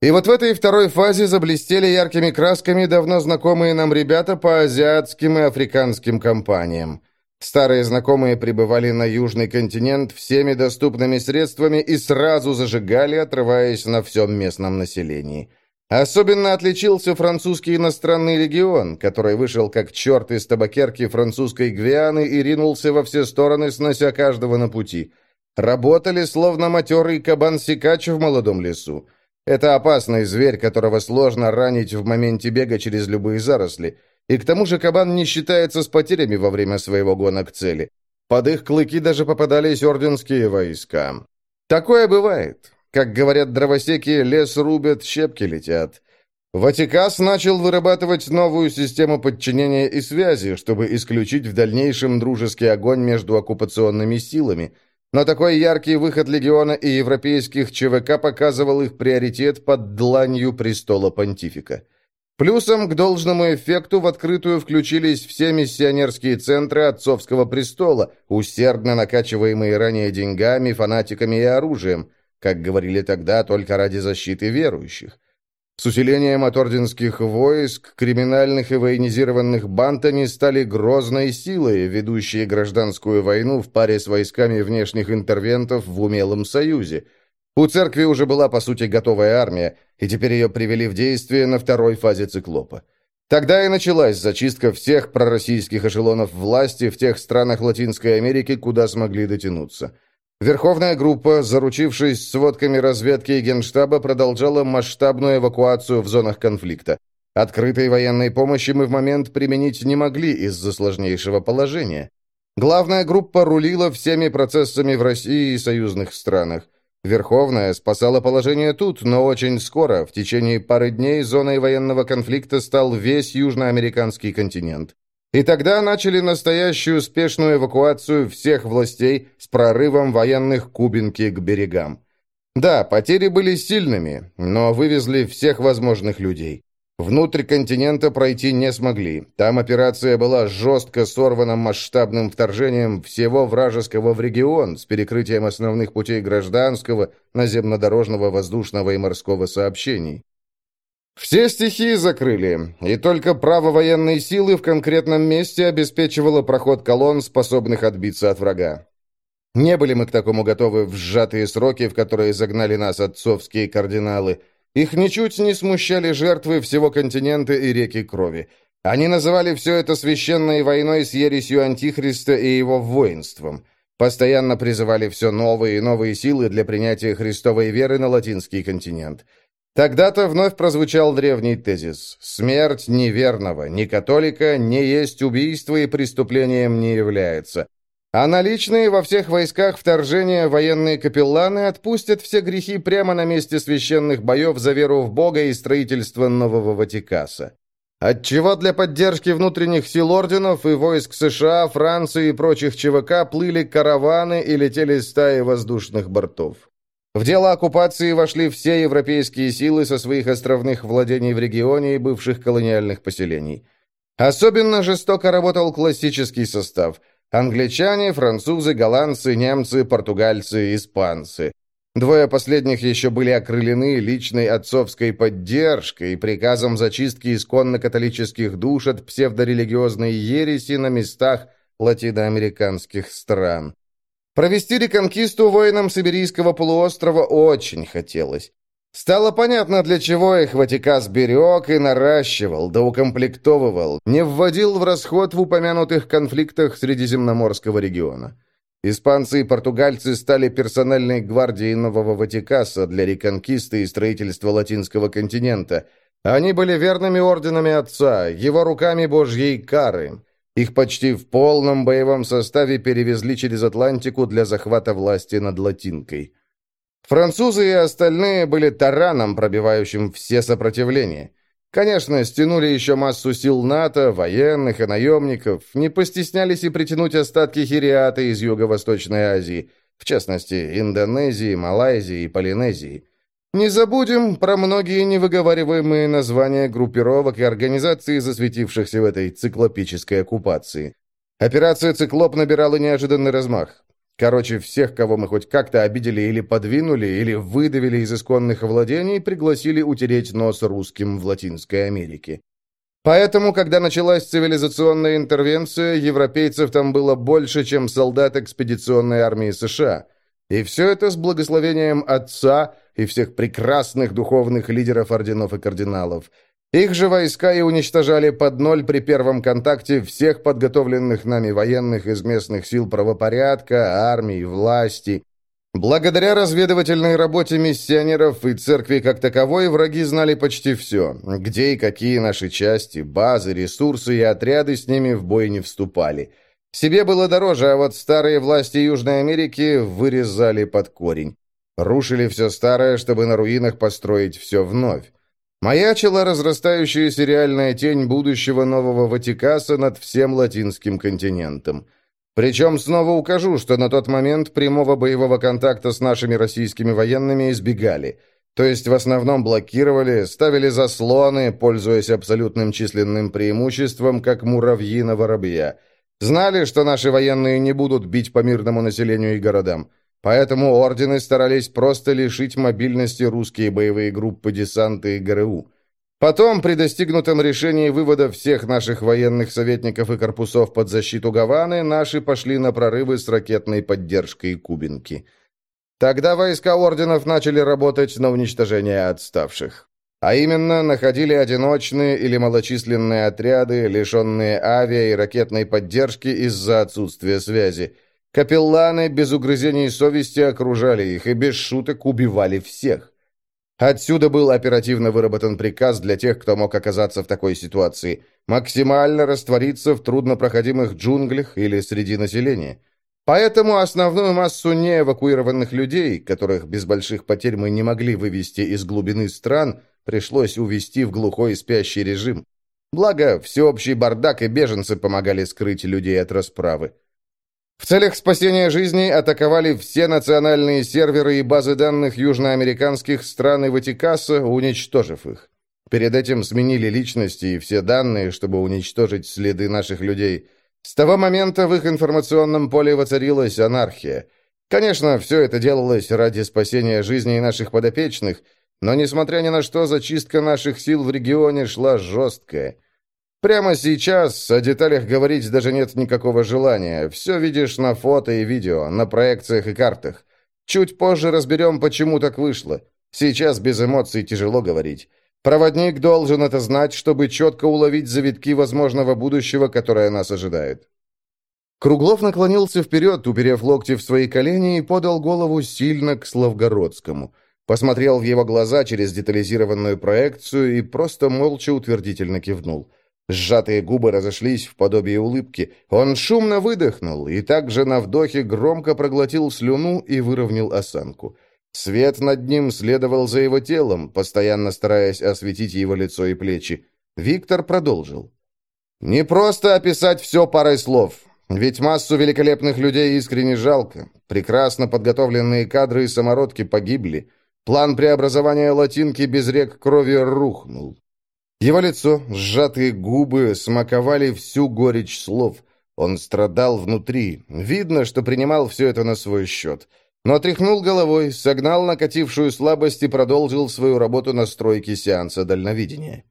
И вот в этой второй фазе заблестели яркими красками давно знакомые нам ребята по азиатским и африканским компаниям. Старые знакомые прибывали на Южный континент всеми доступными средствами и сразу зажигали, отрываясь на всем местном населении. Особенно отличился французский иностранный легион, который вышел как черт из табакерки французской Гвианы и ринулся во все стороны, снося каждого на пути. Работали, словно матерый кабан-сикач в молодом лесу. Это опасный зверь, которого сложно ранить в моменте бега через любые заросли. И к тому же кабан не считается с потерями во время своего гона к цели. Под их клыки даже попадались орденские войска. Такое бывает. Как говорят дровосеки, лес рубят, щепки летят. Ватикас начал вырабатывать новую систему подчинения и связи, чтобы исключить в дальнейшем дружеский огонь между оккупационными силами – но такой яркий выход легиона и европейских ЧВК показывал их приоритет под дланью престола понтифика. Плюсом к должному эффекту в открытую включились все миссионерские центры отцовского престола, усердно накачиваемые ранее деньгами, фанатиками и оружием, как говорили тогда, только ради защиты верующих. С усилением от орденских войск, криминальных и военизированных банд они стали грозной силой, ведущей гражданскую войну в паре с войсками внешних интервентов в умелом союзе. У церкви уже была, по сути, готовая армия, и теперь ее привели в действие на второй фазе циклопа. Тогда и началась зачистка всех пророссийских эшелонов власти в тех странах Латинской Америки, куда смогли дотянуться – Верховная группа, заручившись сводками разведки и генштаба, продолжала масштабную эвакуацию в зонах конфликта. Открытой военной помощи мы в момент применить не могли из-за сложнейшего положения. Главная группа рулила всеми процессами в России и союзных странах. Верховная спасала положение тут, но очень скоро, в течение пары дней, зоной военного конфликта стал весь южноамериканский континент. И тогда начали настоящую успешную эвакуацию всех властей с прорывом военных Кубинки к берегам. Да, потери были сильными, но вывезли всех возможных людей. Внутрь континента пройти не смогли. Там операция была жестко сорвана масштабным вторжением всего вражеского в регион с перекрытием основных путей гражданского, наземно-дорожного, воздушного и морского сообщений. Все стихии закрыли, и только право военной силы в конкретном месте обеспечивало проход колонн, способных отбиться от врага. Не были мы к такому готовы в сжатые сроки, в которые загнали нас отцовские кардиналы. Их ничуть не смущали жертвы всего континента и реки крови. Они называли все это священной войной с ересью Антихриста и его воинством. Постоянно призывали все новые и новые силы для принятия христовой веры на латинский континент – Тогда-то вновь прозвучал древний тезис «Смерть неверного, ни католика, не есть убийство и преступлением не является». А наличные во всех войсках вторжения военные капелланы отпустят все грехи прямо на месте священных боев за веру в Бога и строительство нового Ватикаса. Отчего для поддержки внутренних сил орденов и войск США, Франции и прочих ЧВК плыли караваны и летели стаи воздушных бортов. В дело оккупации вошли все европейские силы со своих островных владений в регионе и бывших колониальных поселений. Особенно жестоко работал классический состав – англичане, французы, голландцы, немцы, португальцы, испанцы. Двое последних еще были окрылены личной отцовской поддержкой и приказом зачистки исконно-католических душ от псевдорелигиозной ереси на местах латиноамериканских стран. Провести реконкисту воинам Сибирийского полуострова очень хотелось. Стало понятно, для чего их Ватикас берег и наращивал, да укомплектовывал, не вводил в расход в упомянутых конфликтах Средиземноморского региона. Испанцы и португальцы стали персональной гвардией нового Ватикаса для реконкисты и строительства латинского континента. Они были верными орденами отца, его руками божьей кары. Их почти в полном боевом составе перевезли через Атлантику для захвата власти над Латинкой. Французы и остальные были тараном, пробивающим все сопротивления. Конечно, стянули еще массу сил НАТО, военных и наемников, не постеснялись и притянуть остатки хириата из Юго-Восточной Азии, в частности, Индонезии, Малайзии и Полинезии. Не забудем про многие невыговариваемые названия группировок и организаций, засветившихся в этой циклопической оккупации. Операция «Циклоп» набирала неожиданный размах. Короче, всех, кого мы хоть как-то обидели или подвинули, или выдавили из исконных владений, пригласили утереть нос русским в Латинской Америке. Поэтому, когда началась цивилизационная интервенция, европейцев там было больше, чем солдат экспедиционной армии США. И все это с благословением отца и всех прекрасных духовных лидеров орденов и кардиналов. Их же войска и уничтожали под ноль при первом контакте всех подготовленных нами военных из местных сил правопорядка, армии, власти, Благодаря разведывательной работе миссионеров и церкви как таковой, враги знали почти все, где и какие наши части, базы, ресурсы и отряды с ними в бой не вступали. Себе было дороже, а вот старые власти Южной Америки вырезали под корень. Рушили все старое, чтобы на руинах построить все вновь. Маячила разрастающаяся реальная тень будущего нового Ватикаса над всем латинским континентом – причем снова укажу, что на тот момент прямого боевого контакта с нашими российскими военными избегали. То есть в основном блокировали, ставили заслоны, пользуясь абсолютным численным преимуществом, как муравьи на воробья. Знали, что наши военные не будут бить по мирному населению и городам. Поэтому ордены старались просто лишить мобильности русские боевые группы десанта и ГРУ. Потом, при достигнутом решении вывода всех наших военных советников и корпусов под защиту Гаваны, наши пошли на прорывы с ракетной поддержкой Кубинки. Тогда войска орденов начали работать на уничтожение отставших. А именно, находили одиночные или малочисленные отряды, лишенные авиа и ракетной поддержки из-за отсутствия связи. Капелланы без угрызений совести окружали их и без шуток убивали всех. Отсюда был оперативно выработан приказ для тех, кто мог оказаться в такой ситуации, максимально раствориться в труднопроходимых джунглях или среди населения. Поэтому основную массу неэвакуированных людей, которых без больших потерь мы не могли вывести из глубины стран, пришлось увести в глухой спящий режим. Благо, всеобщий бардак и беженцы помогали скрыть людей от расправы. В целях спасения жизней атаковали все национальные серверы и базы данных южноамериканских стран и Ватикаса, уничтожив их. Перед этим сменили личности и все данные, чтобы уничтожить следы наших людей. С того момента в их информационном поле воцарилась анархия. Конечно, все это делалось ради спасения жизней наших подопечных, но, несмотря ни на что, зачистка наших сил в регионе шла жесткая – Прямо сейчас о деталях говорить даже нет никакого желания. Все видишь на фото и видео, на проекциях и картах. Чуть позже разберем, почему так вышло. Сейчас без эмоций тяжело говорить. Проводник должен это знать, чтобы четко уловить завитки возможного будущего, которое нас ожидает. Круглов наклонился вперед, уперев локти в свои колени и подал голову сильно к Славгородскому. Посмотрел в его глаза через детализированную проекцию и просто молча утвердительно кивнул. Сжатые губы разошлись в подобии улыбки. Он шумно выдохнул и также на вдохе громко проглотил слюну и выровнял осанку. Свет над ним следовал за его телом, постоянно стараясь осветить его лицо и плечи. Виктор продолжил. «Не просто описать все парой слов, ведь массу великолепных людей искренне жалко. Прекрасно подготовленные кадры и самородки погибли. План преобразования латинки без рек крови рухнул. Его лицо, сжатые губы смаковали всю горечь слов. Он страдал внутри. Видно, что принимал все это на свой счет. Но тряхнул головой, согнал накатившую слабость и продолжил свою работу на стройке сеанса дальновидения.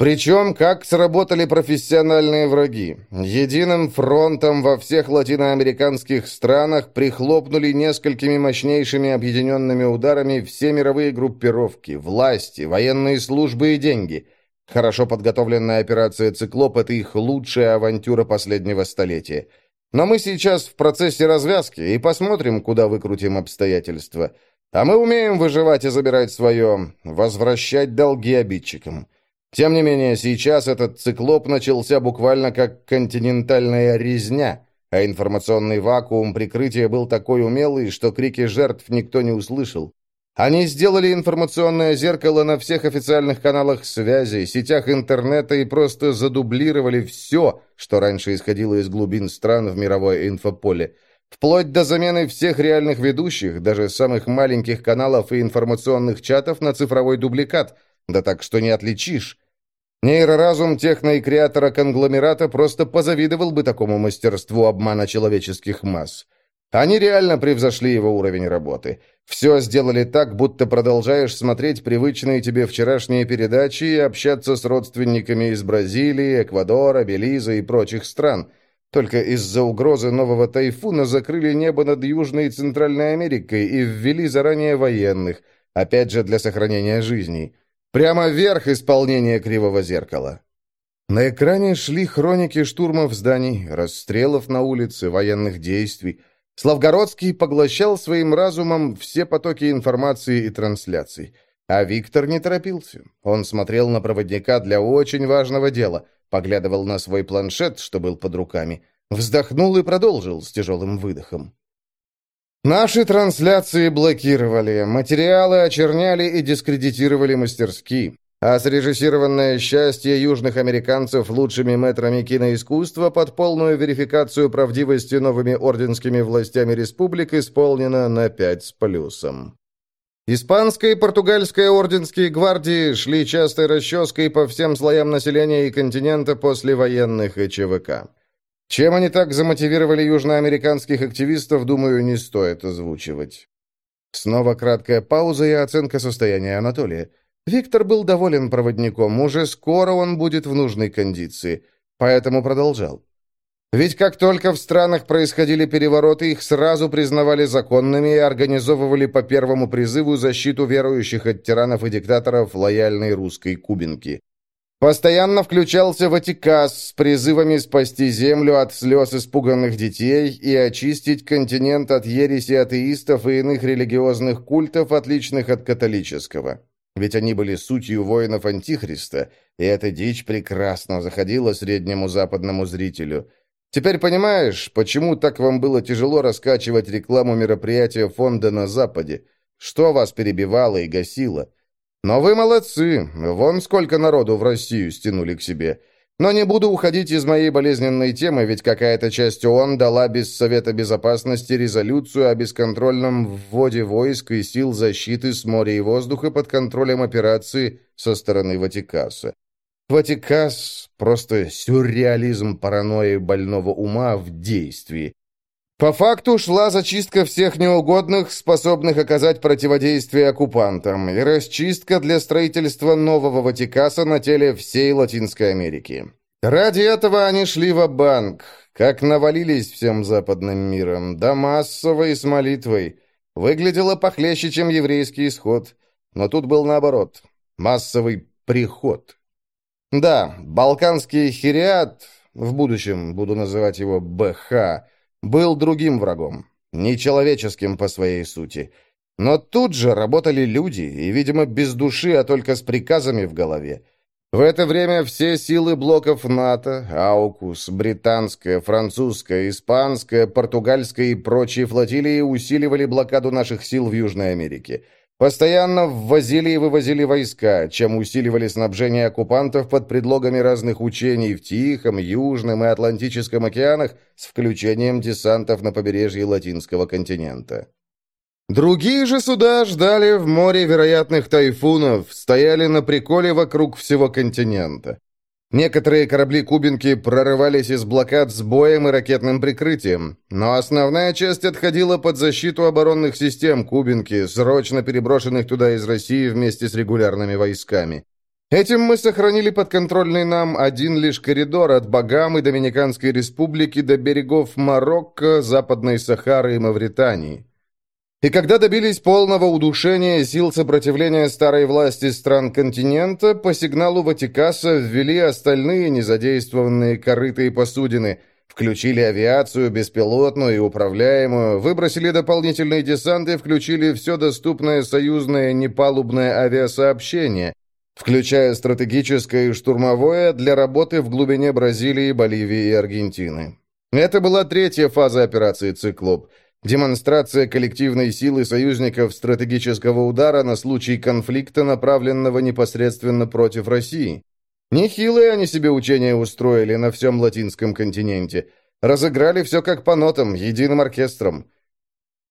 Причем, как сработали профессиональные враги. Единым фронтом во всех латиноамериканских странах прихлопнули несколькими мощнейшими объединенными ударами все мировые группировки, власти, военные службы и деньги. Хорошо подготовленная операция «Циклоп» — это их лучшая авантюра последнего столетия. Но мы сейчас в процессе развязки и посмотрим, куда выкрутим обстоятельства. А мы умеем выживать и забирать свое, возвращать долги обидчикам. Тем не менее, сейчас этот циклоп начался буквально как континентальная резня, а информационный вакуум прикрытия был такой умелый, что крики жертв никто не услышал. Они сделали информационное зеркало на всех официальных каналах связи, сетях интернета и просто задублировали все, что раньше исходило из глубин стран в мировое инфополе. Вплоть до замены всех реальных ведущих, даже самых маленьких каналов и информационных чатов на цифровой дубликат – да так, что не отличишь. Нейроразум техно- и креатора конгломерата просто позавидовал бы такому мастерству обмана человеческих масс. Они реально превзошли его уровень работы. Все сделали так, будто продолжаешь смотреть привычные тебе вчерашние передачи и общаться с родственниками из Бразилии, Эквадора, Белиза и прочих стран. Только из-за угрозы нового тайфуна закрыли небо над Южной и Центральной Америкой и ввели заранее военных, опять же для сохранения жизней. Прямо вверх исполнения кривого зеркала. На экране шли хроники штурмов зданий, расстрелов на улице, военных действий, Славгородский поглощал своим разумом все потоки информации и трансляций. А Виктор не торопился. Он смотрел на проводника для очень важного дела, поглядывал на свой планшет, что был под руками, вздохнул и продолжил с тяжелым выдохом. Наши трансляции блокировали, материалы очерняли и дискредитировали мастерски. А срежиссированное счастье южных американцев лучшими метрами киноискусства под полную верификацию правдивости новыми орденскими властями республик исполнено на пять с плюсом. Испанская и португальская орденские гвардии шли частой расческой по всем слоям населения и континента после военных и ЧВК. Чем они так замотивировали южноамериканских активистов, думаю, не стоит озвучивать. Снова краткая пауза и оценка состояния Анатолия. Виктор был доволен проводником, уже скоро он будет в нужной кондиции, поэтому продолжал. Ведь как только в странах происходили перевороты, их сразу признавали законными и организовывали по первому призыву защиту верующих от тиранов и диктаторов лояльной русской кубинки. Постоянно включался Ватикас с призывами спасти землю от слез испуганных детей и очистить континент от ереси атеистов и иных религиозных культов, отличных от католического. Ведь они были сутью воинов Антихриста, и эта дичь прекрасно заходила среднему западному зрителю. Теперь понимаешь, почему так вам было тяжело раскачивать рекламу мероприятия фонда на Западе? Что вас перебивало и гасило? Но вы молодцы, вон сколько народу в Россию стянули к себе. Но не буду уходить из моей болезненной темы, ведь какая-то часть ООН дала без Совета Безопасности резолюцию о бесконтрольном вводе войск и сил защиты с моря и воздуха под контролем операции со стороны Ватикаса. Ватикас – просто сюрреализм паранойи больного ума в действии. По факту шла зачистка всех неугодных, способных оказать противодействие оккупантам, и расчистка для строительства нового Ватикаса на теле всей Латинской Америки. Ради этого они шли в банк как навалились всем западным миром, да массово и с молитвой. Выглядело похлеще, чем еврейский исход. Но тут был наоборот. Массовый приход. Да, балканский хириат, в будущем буду называть его БХ, был другим врагом, нечеловеческим по своей сути. Но тут же работали люди, и, видимо, без души, а только с приказами в голове. В это время все силы блоков НАТО, АУКУС, британская, французская, испанская, португальская и прочие флотилии усиливали блокаду наших сил в Южной Америке – Постоянно ввозили и вывозили войска, чем усиливали снабжение оккупантов под предлогами разных учений в Тихом, Южном и Атлантическом океанах с включением десантов на побережье Латинского континента. Другие же суда ждали в море вероятных тайфунов, стояли на приколе вокруг всего континента. Некоторые корабли-кубинки прорывались из блокад с боем и ракетным прикрытием, но основная часть отходила под защиту оборонных систем кубинки, срочно переброшенных туда из России вместе с регулярными войсками. Этим мы сохранили подконтрольный нам один лишь коридор от Багам и Доминиканской республики до берегов Марокко, Западной Сахары и Мавритании. И когда добились полного удушения сил сопротивления старой власти стран континента, по сигналу Ватикаса ввели остальные незадействованные корыты и посудины, включили авиацию, беспилотную и управляемую, выбросили дополнительные десанты, включили все доступное союзное непалубное авиасообщение, включая стратегическое и штурмовое для работы в глубине Бразилии, Боливии и Аргентины. Это была третья фаза операции «Циклоп», Демонстрация коллективной силы союзников стратегического удара на случай конфликта, направленного непосредственно против России. Нехилые они себе учения устроили на всем латинском континенте. Разыграли все как по нотам, единым оркестром.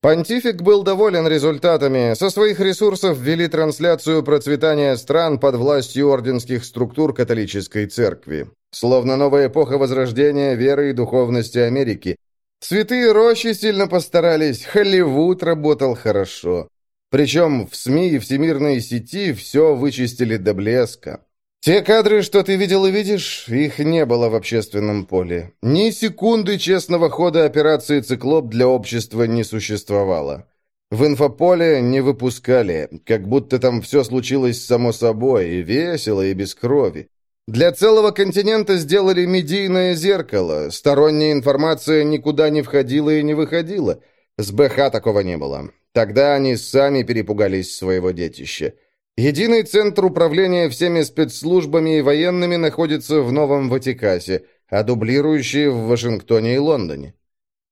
Понтифик был доволен результатами. Со своих ресурсов ввели трансляцию процветания стран под властью орденских структур католической церкви. Словно новая эпоха возрождения веры и духовности Америки. Святые рощи сильно постарались, Холливуд работал хорошо. Причем в СМИ и всемирной сети все вычистили до блеска. Те кадры, что ты видел и видишь, их не было в общественном поле. Ни секунды честного хода операции «Циклоп» для общества не существовало. В инфополе не выпускали, как будто там все случилось само собой, и весело, и без крови. Для целого континента сделали медийное зеркало, сторонняя информация никуда не входила и не выходила. С БХ такого не было. Тогда они сами перепугались своего детища. Единый центр управления всеми спецслужбами и военными находится в Новом Ватикасе, а дублирующие в Вашингтоне и Лондоне.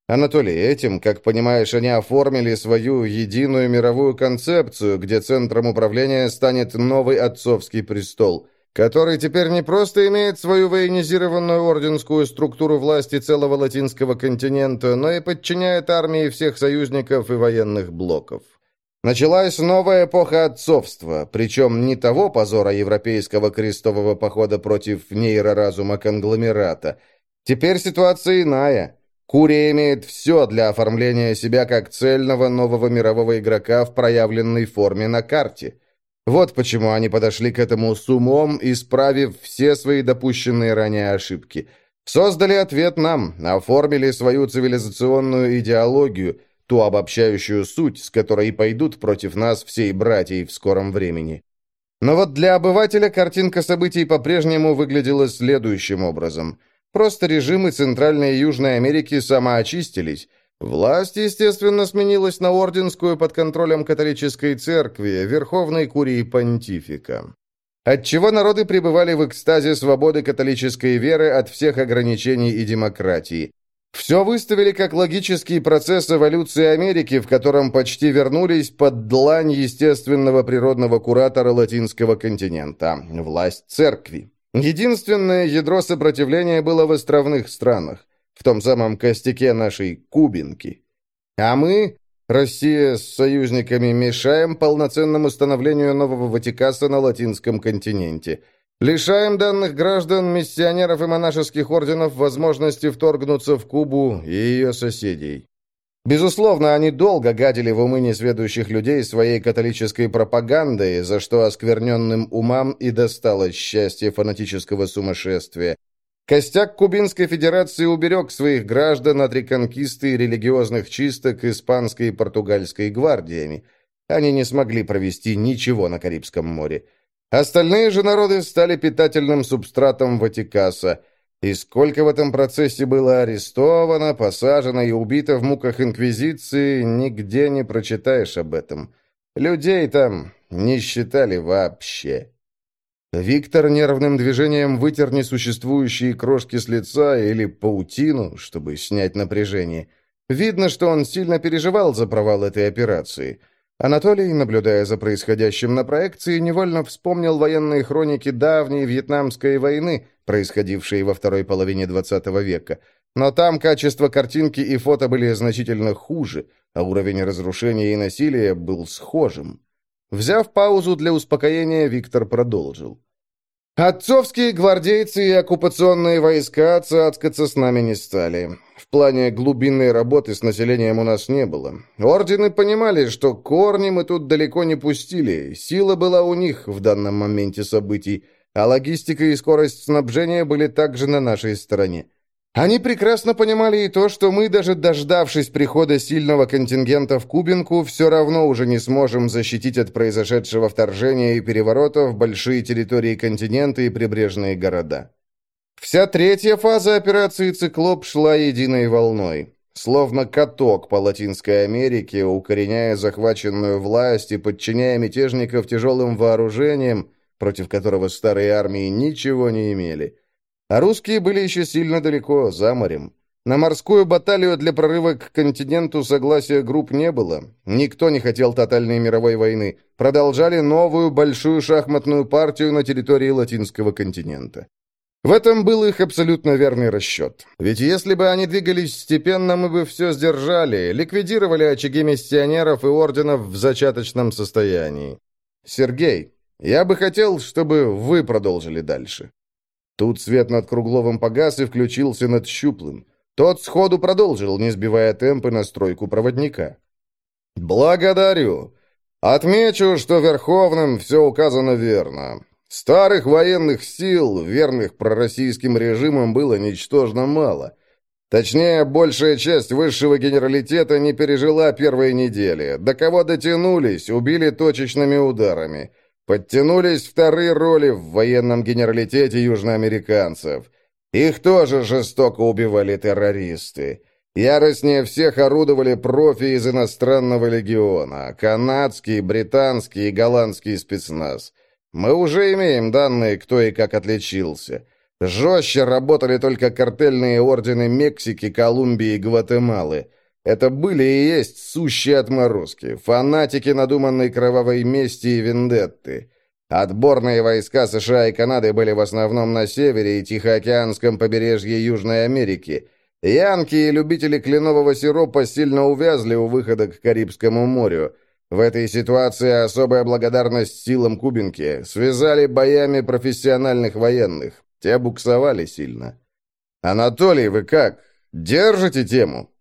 Анатолий, этим, как понимаешь, они оформили свою единую мировую концепцию, где центром управления станет новый отцовский престол, который теперь не просто имеет свою военизированную орденскую структуру власти целого латинского континента, но и подчиняет армии всех союзников и военных блоков. Началась новая эпоха отцовства, причем не того позора европейского крестового похода против нейроразума конгломерата. Теперь ситуация иная. Курия имеет все для оформления себя как цельного нового мирового игрока в проявленной форме на карте. Вот почему они подошли к этому с умом, исправив все свои допущенные ранее ошибки. Создали ответ нам, оформили свою цивилизационную идеологию – ту обобщающую суть, с которой пойдут против нас всей братьей в скором времени. Но вот для обывателя картинка событий по-прежнему выглядела следующим образом. Просто режимы Центральной и Южной Америки самоочистились. Власть, естественно, сменилась на орденскую под контролем католической церкви, Верховной Курии Понтифика. Отчего народы пребывали в экстазе свободы католической веры от всех ограничений и демократии. Все выставили как логический процесс эволюции Америки, в котором почти вернулись под длань естественного природного куратора латинского континента – власть церкви. Единственное ядро сопротивления было в островных странах, в том самом костяке нашей Кубинки. А мы, Россия с союзниками, мешаем полноценному становлению нового Ватикаса на латинском континенте – Лишаем данных граждан, миссионеров и монашеских орденов возможности вторгнуться в Кубу и ее соседей. Безусловно, они долго гадили в умы несведущих людей своей католической пропагандой, за что оскверненным умам и досталось счастье фанатического сумасшествия. Костяк Кубинской Федерации уберег своих граждан от реконкисты и религиозных чисток испанской и португальской гвардиями. Они не смогли провести ничего на Карибском море. Остальные же народы стали питательным субстратом Ватикаса, и сколько в этом процессе было арестовано, посажено и убито в муках Инквизиции, нигде не прочитаешь об этом. Людей там не считали вообще. Виктор нервным движением вытер несуществующие крошки с лица или паутину, чтобы снять напряжение. Видно, что он сильно переживал за провал этой операции – Анатолий, наблюдая за происходящим на проекции, невольно вспомнил военные хроники давней Вьетнамской войны, происходившей во второй половине XX века. Но там качество картинки и фото были значительно хуже, а уровень разрушения и насилия был схожим. Взяв паузу для успокоения, Виктор продолжил. Отцовские гвардейцы и оккупационные войска цацкаться с нами не стали. В плане глубинной работы с населением у нас не было. Ордены понимали, что корни мы тут далеко не пустили, сила была у них в данном моменте событий, а логистика и скорость снабжения были также на нашей стороне. Они прекрасно понимали и то, что мы, даже дождавшись прихода сильного контингента в Кубинку, все равно уже не сможем защитить от произошедшего вторжения и переворотов большие территории континента и прибрежные города. Вся третья фаза операции «Циклоп» шла единой волной. Словно каток по Латинской Америке, укореняя захваченную власть и подчиняя мятежников тяжелым вооружением, против которого старые армии ничего не имели – а русские были еще сильно далеко, за морем. На морскую баталию для прорыва к континенту согласия групп не было. Никто не хотел тотальной мировой войны. Продолжали новую большую шахматную партию на территории латинского континента. В этом был их абсолютно верный расчет. Ведь если бы они двигались степенно, мы бы все сдержали, ликвидировали очаги миссионеров и орденов в зачаточном состоянии. Сергей, я бы хотел, чтобы вы продолжили дальше. Тут свет над Кругловым погас и включился над Щуплым. Тот сходу продолжил, не сбивая темпы на стройку проводника. «Благодарю. Отмечу, что Верховным все указано верно. Старых военных сил, верных пророссийским режимам, было ничтожно мало. Точнее, большая часть высшего генералитета не пережила первой недели. До кого дотянулись, убили точечными ударами. Подтянулись вторые роли в военном генералитете южноамериканцев. Их тоже жестоко убивали террористы. Яростнее всех орудовали профи из иностранного легиона, канадский, британский и голландский спецназ. Мы уже имеем данные, кто и как отличился. Жестче работали только картельные ордены Мексики, Колумбии и Гватемалы. Это были и есть сущие отморозки, фанатики надуманной кровавой мести и вендетты. Отборные войска США и Канады были в основном на севере и Тихоокеанском побережье Южной Америки. Янки и любители кленового сиропа сильно увязли у выхода к Карибскому морю – в этой ситуации особая благодарность силам Кубинки. Связали боями профессиональных военных. Те буксовали сильно. «Анатолий, вы как? Держите тему?»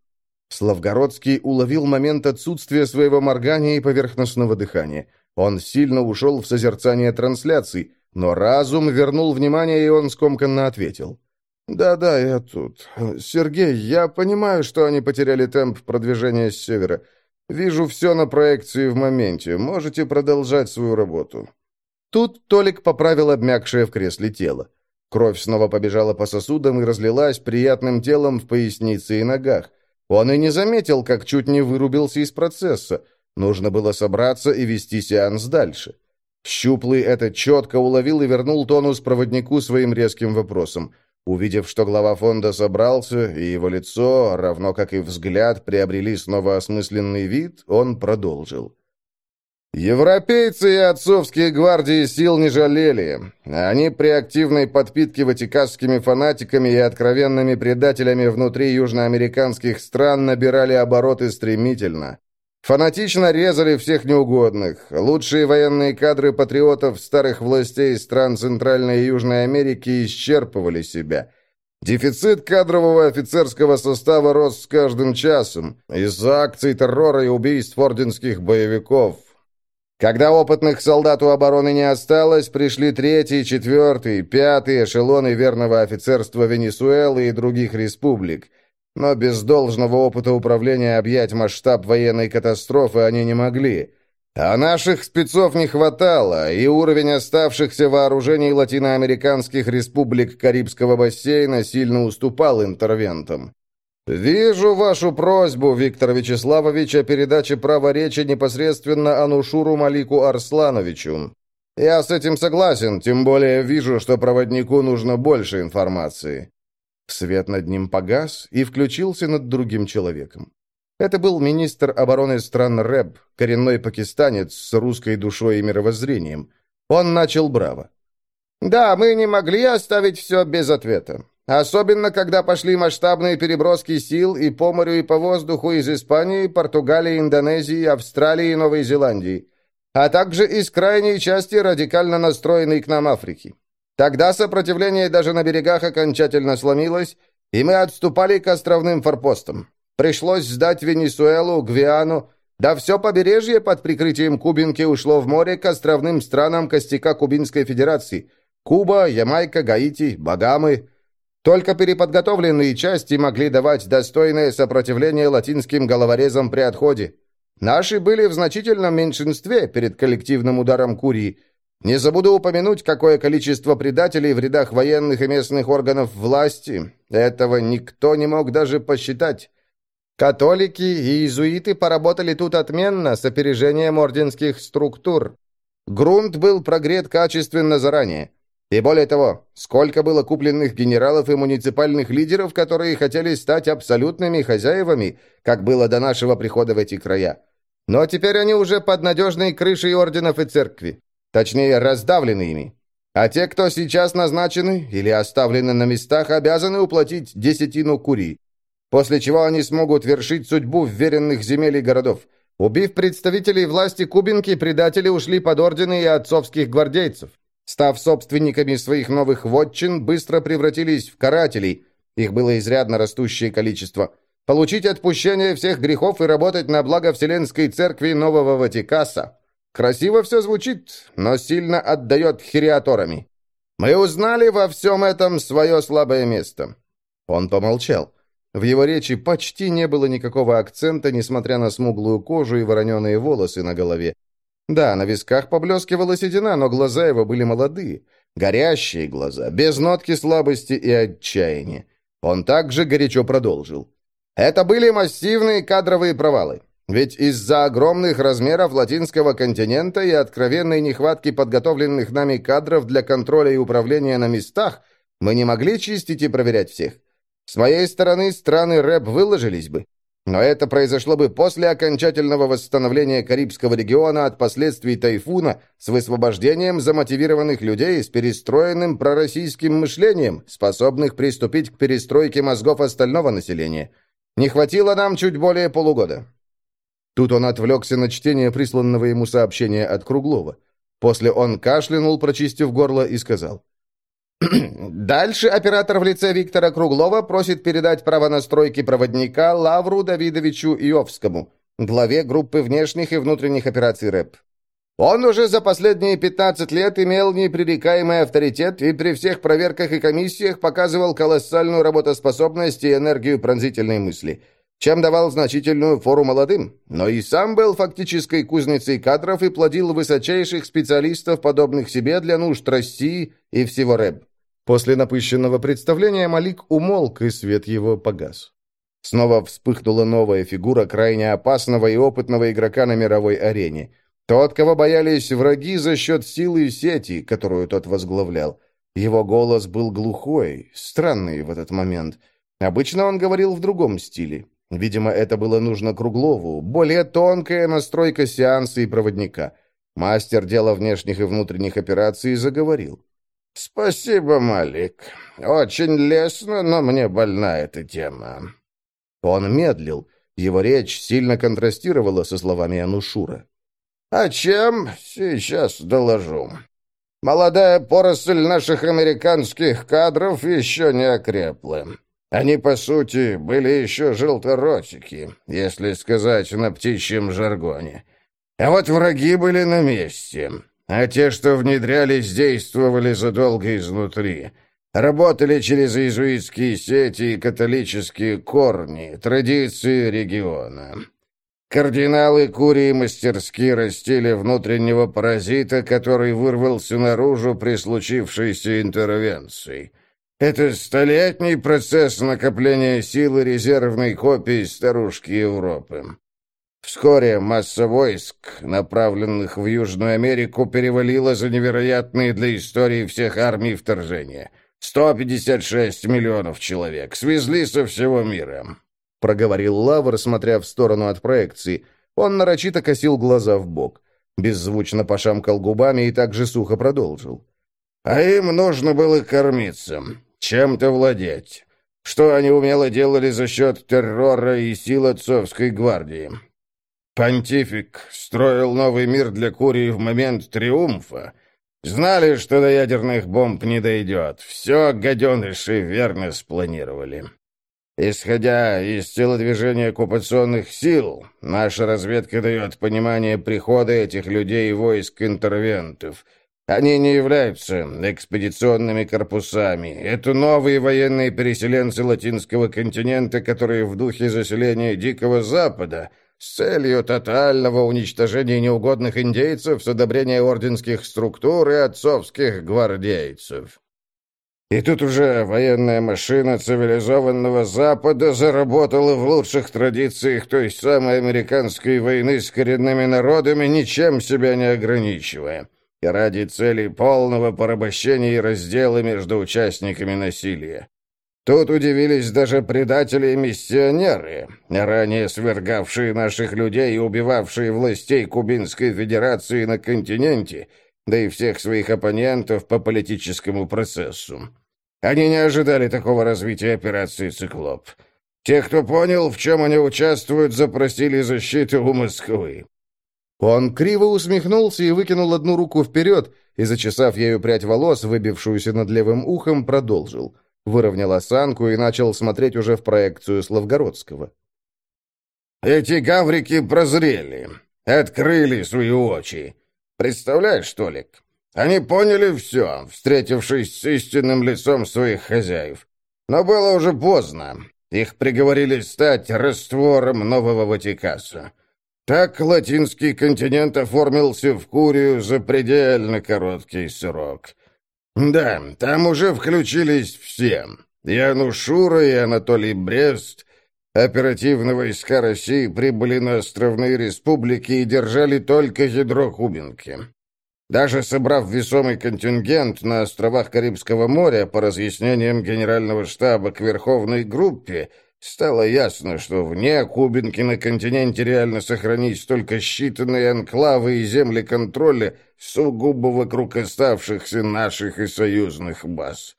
Славгородский уловил момент отсутствия своего моргания и поверхностного дыхания. Он сильно ушел в созерцание трансляций, но разум вернул внимание, и он скомканно ответил. «Да-да, я тут. Сергей, я понимаю, что они потеряли темп продвижения с севера. Вижу все на проекции в моменте. Можете продолжать свою работу». Тут Толик поправил обмякшее в кресле тело. Кровь снова побежала по сосудам и разлилась приятным телом в пояснице и ногах. Он и не заметил, как чуть не вырубился из процесса. Нужно было собраться и вести сеанс дальше. Щуплый это четко уловил и вернул тонус проводнику своим резким вопросом – Увидев, что глава фонда собрался, и его лицо, равно как и взгляд, приобрели снова осмысленный вид, он продолжил. Европейцы и отцовские гвардии сил не жалели. Они при активной подпитке ватиканскими фанатиками и откровенными предателями внутри южноамериканских стран набирали обороты стремительно. Фанатично резали всех неугодных. Лучшие военные кадры патриотов старых властей стран Центральной и Южной Америки исчерпывали себя. Дефицит кадрового офицерского состава рос с каждым часом из-за акций террора и убийств орденских боевиков. Когда опытных солдат у обороны не осталось, пришли третий, четвертый, пятый эшелоны верного офицерства Венесуэлы и других республик – но без должного опыта управления объять масштаб военной катастрофы они не могли. А наших спецов не хватало, и уровень оставшихся вооружений латиноамериканских республик Карибского бассейна сильно уступал интервентам. «Вижу вашу просьбу, Виктор Вячеславович, о передаче права речи непосредственно Анушуру Малику Арслановичу. Я с этим согласен, тем более вижу, что проводнику нужно больше информации. Свет над ним погас и включился над другим человеком. Это был министр обороны стран РЭБ, коренной пакистанец с русской душой и мировоззрением. Он начал браво. «Да, мы не могли оставить все без ответа. Особенно, когда пошли масштабные переброски сил и по морю, и по воздуху из Испании, Португалии, Индонезии, Австралии и Новой Зеландии, а также из крайней части радикально настроенной к нам Африки. Тогда сопротивление даже на берегах окончательно сломилось, и мы отступали к островным форпостам. Пришлось сдать Венесуэлу, Гвиану, да все побережье под прикрытием Кубинки ушло в море к островным странам костяка Кубинской Федерации. Куба, Ямайка, Гаити, Багамы. Только переподготовленные части могли давать достойное сопротивление латинским головорезам при отходе. Наши были в значительном меньшинстве перед коллективным ударом Курии, не забуду упомянуть, какое количество предателей в рядах военных и местных органов власти. Этого никто не мог даже посчитать. Католики и иезуиты поработали тут отменно, с опережением орденских структур. Грунт был прогрет качественно заранее. И более того, сколько было купленных генералов и муниципальных лидеров, которые хотели стать абсолютными хозяевами, как было до нашего прихода в эти края. Но теперь они уже под надежной крышей орденов и церкви. Точнее, раздавлены ими. А те, кто сейчас назначены или оставлены на местах, обязаны уплатить десятину кури. После чего они смогут вершить судьбу вверенных земель и городов. Убив представителей власти Кубинки, предатели ушли под ордены и отцовских гвардейцев. Став собственниками своих новых вотчин, быстро превратились в карателей. Их было изрядно растущее количество. Получить отпущение всех грехов и работать на благо Вселенской Церкви Нового Ватикаса. Красиво все звучит, но сильно отдает хириаторами. Мы узнали во всем этом свое слабое место». Он помолчал. В его речи почти не было никакого акцента, несмотря на смуглую кожу и вороненые волосы на голове. Да, на висках поблескивала седина, но глаза его были молодые. Горящие глаза, без нотки слабости и отчаяния. Он также горячо продолжил. Это были массивные кадровые провалы. Ведь из-за огромных размеров латинского континента и откровенной нехватки подготовленных нами кадров для контроля и управления на местах мы не могли чистить и проверять всех. С моей стороны, страны рэп выложились бы. Но это произошло бы после окончательного восстановления Карибского региона от последствий тайфуна с высвобождением замотивированных людей с перестроенным пророссийским мышлением, способных приступить к перестройке мозгов остального населения. Не хватило нам чуть более полугода. Тут он отвлекся на чтение присланного ему сообщения от Круглова. После он кашлянул, прочистив горло, и сказал. (clears throat) «Дальше оператор в лице Виктора Круглова просит передать право настройки проводника Лавру Давидовичу Иовскому, главе группы внешних и внутренних операций РЭП. Он уже за последние 15 лет имел непререкаемый авторитет и при всех проверках и комиссиях показывал колоссальную работоспособность и энергию пронзительной мысли» чем давал значительную фору молодым, но и сам был фактической кузницей кадров и плодил высочайших специалистов, подобных себе для нужд России и всего РЭБ. После напыщенного представления Малик умолк, и свет его погас. Снова вспыхнула новая фигура крайне опасного и опытного игрока на мировой арене. Тот, кого боялись враги за счет силы сети, которую тот возглавлял. Его голос был глухой, странный в этот момент. Обычно он говорил в другом стиле. Видимо, это было нужно Круглову. Более тонкая настройка сеанса и проводника. Мастер дела внешних и внутренних операций заговорил. «Спасибо, Малик. Очень лестно, но мне больна эта тема». Он медлил. Его речь сильно контрастировала со словами Анушура. «А чем? Сейчас доложу. Молодая поросль наших американских кадров еще не окрепла. Они, по сути, были еще желторотики, если сказать на птичьем жаргоне. А вот враги были на месте, а те, что внедрялись, действовали задолго изнутри. Работали через иезуитские сети и католические корни, традиции региона. Кардиналы Курии мастерски растили внутреннего паразита, который вырвался наружу при случившейся интервенции — это столетний процесс накопления силы резервной копии старушки Европы. Вскоре масса войск, направленных в Южную Америку, перевалила за невероятные для истории всех армий вторжения. 156 миллионов человек свезли со всего мира. Проговорил Лавр, смотря в сторону от проекции. Он нарочито косил глаза в бок. Беззвучно пошамкал губами и также сухо продолжил. А им нужно было кормиться чем-то владеть. Что они умело делали за счет террора и сил отцовской гвардии. Понтифик строил новый мир для Курии в момент триумфа. Знали, что до ядерных бомб не дойдет. Все гаденыши верно спланировали. Исходя из телодвижения оккупационных сил, наша разведка дает понимание прихода этих людей и войск-интервентов — они не являются экспедиционными корпусами. Это новые военные переселенцы латинского континента, которые в духе заселения Дикого Запада с целью тотального уничтожения неугодных индейцев с одобрения орденских структур и отцовских гвардейцев. И тут уже военная машина цивилизованного Запада заработала в лучших традициях той самой американской войны с коренными народами, ничем себя не ограничивая ради цели полного порабощения и раздела между участниками насилия. Тут удивились даже предатели и миссионеры, ранее свергавшие наших людей и убивавшие властей Кубинской Федерации на континенте, да и всех своих оппонентов по политическому процессу. Они не ожидали такого развития операции «Циклоп». Те, кто понял, в чем они участвуют, запросили защиту у Москвы. Он криво усмехнулся и выкинул одну руку вперед, и, зачесав ею прядь волос, выбившуюся над левым ухом, продолжил. выровнял осанку и начал смотреть уже в проекцию Славгородского. «Эти гаврики прозрели, открыли свои очи. Представляешь, Толик, они поняли все, встретившись с истинным лицом своих хозяев. Но было уже поздно. Их приговорили стать раствором нового Ватикаса. Так латинский континент оформился в Курию за предельно короткий срок. Да, там уже включились все. И Анушура, и Анатолий Брест. Оперативные войска России прибыли на островные республики и держали только ядро Кубинки. Даже собрав весомый контингент на островах Карибского моря по разъяснениям Генерального штаба к Верховной группе, стало ясно, что вне Кубинки на континенте реально сохранить только считанные анклавы и земли контроля сугубо вокруг оставшихся наших и союзных баз.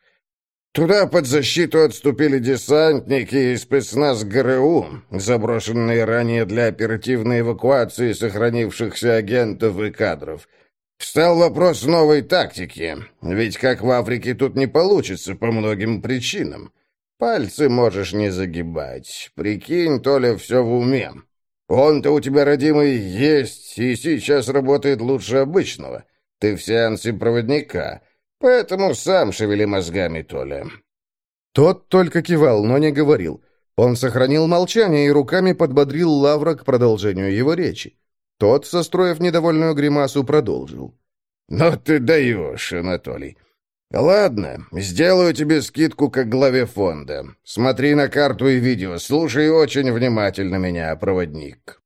Туда под защиту отступили десантники и спецназ ГРУ, заброшенные ранее для оперативной эвакуации сохранившихся агентов и кадров — Встал вопрос новой тактики, ведь как в Африке тут не получится по многим причинам. Пальцы можешь не загибать. Прикинь, Толя, все в уме. Он-то у тебя, родимый, есть, и сейчас работает лучше обычного. Ты в сеансе проводника, поэтому сам шевели мозгами, Толя». Тот только кивал, но не говорил. Он сохранил молчание и руками подбодрил Лавра к продолжению его речи. Тот, состроив недовольную гримасу, продолжил. «Ну ты даешь, Анатолий. Ладно, сделаю тебе скидку как главе фонда. Смотри на карту и видео, слушай очень внимательно меня, проводник.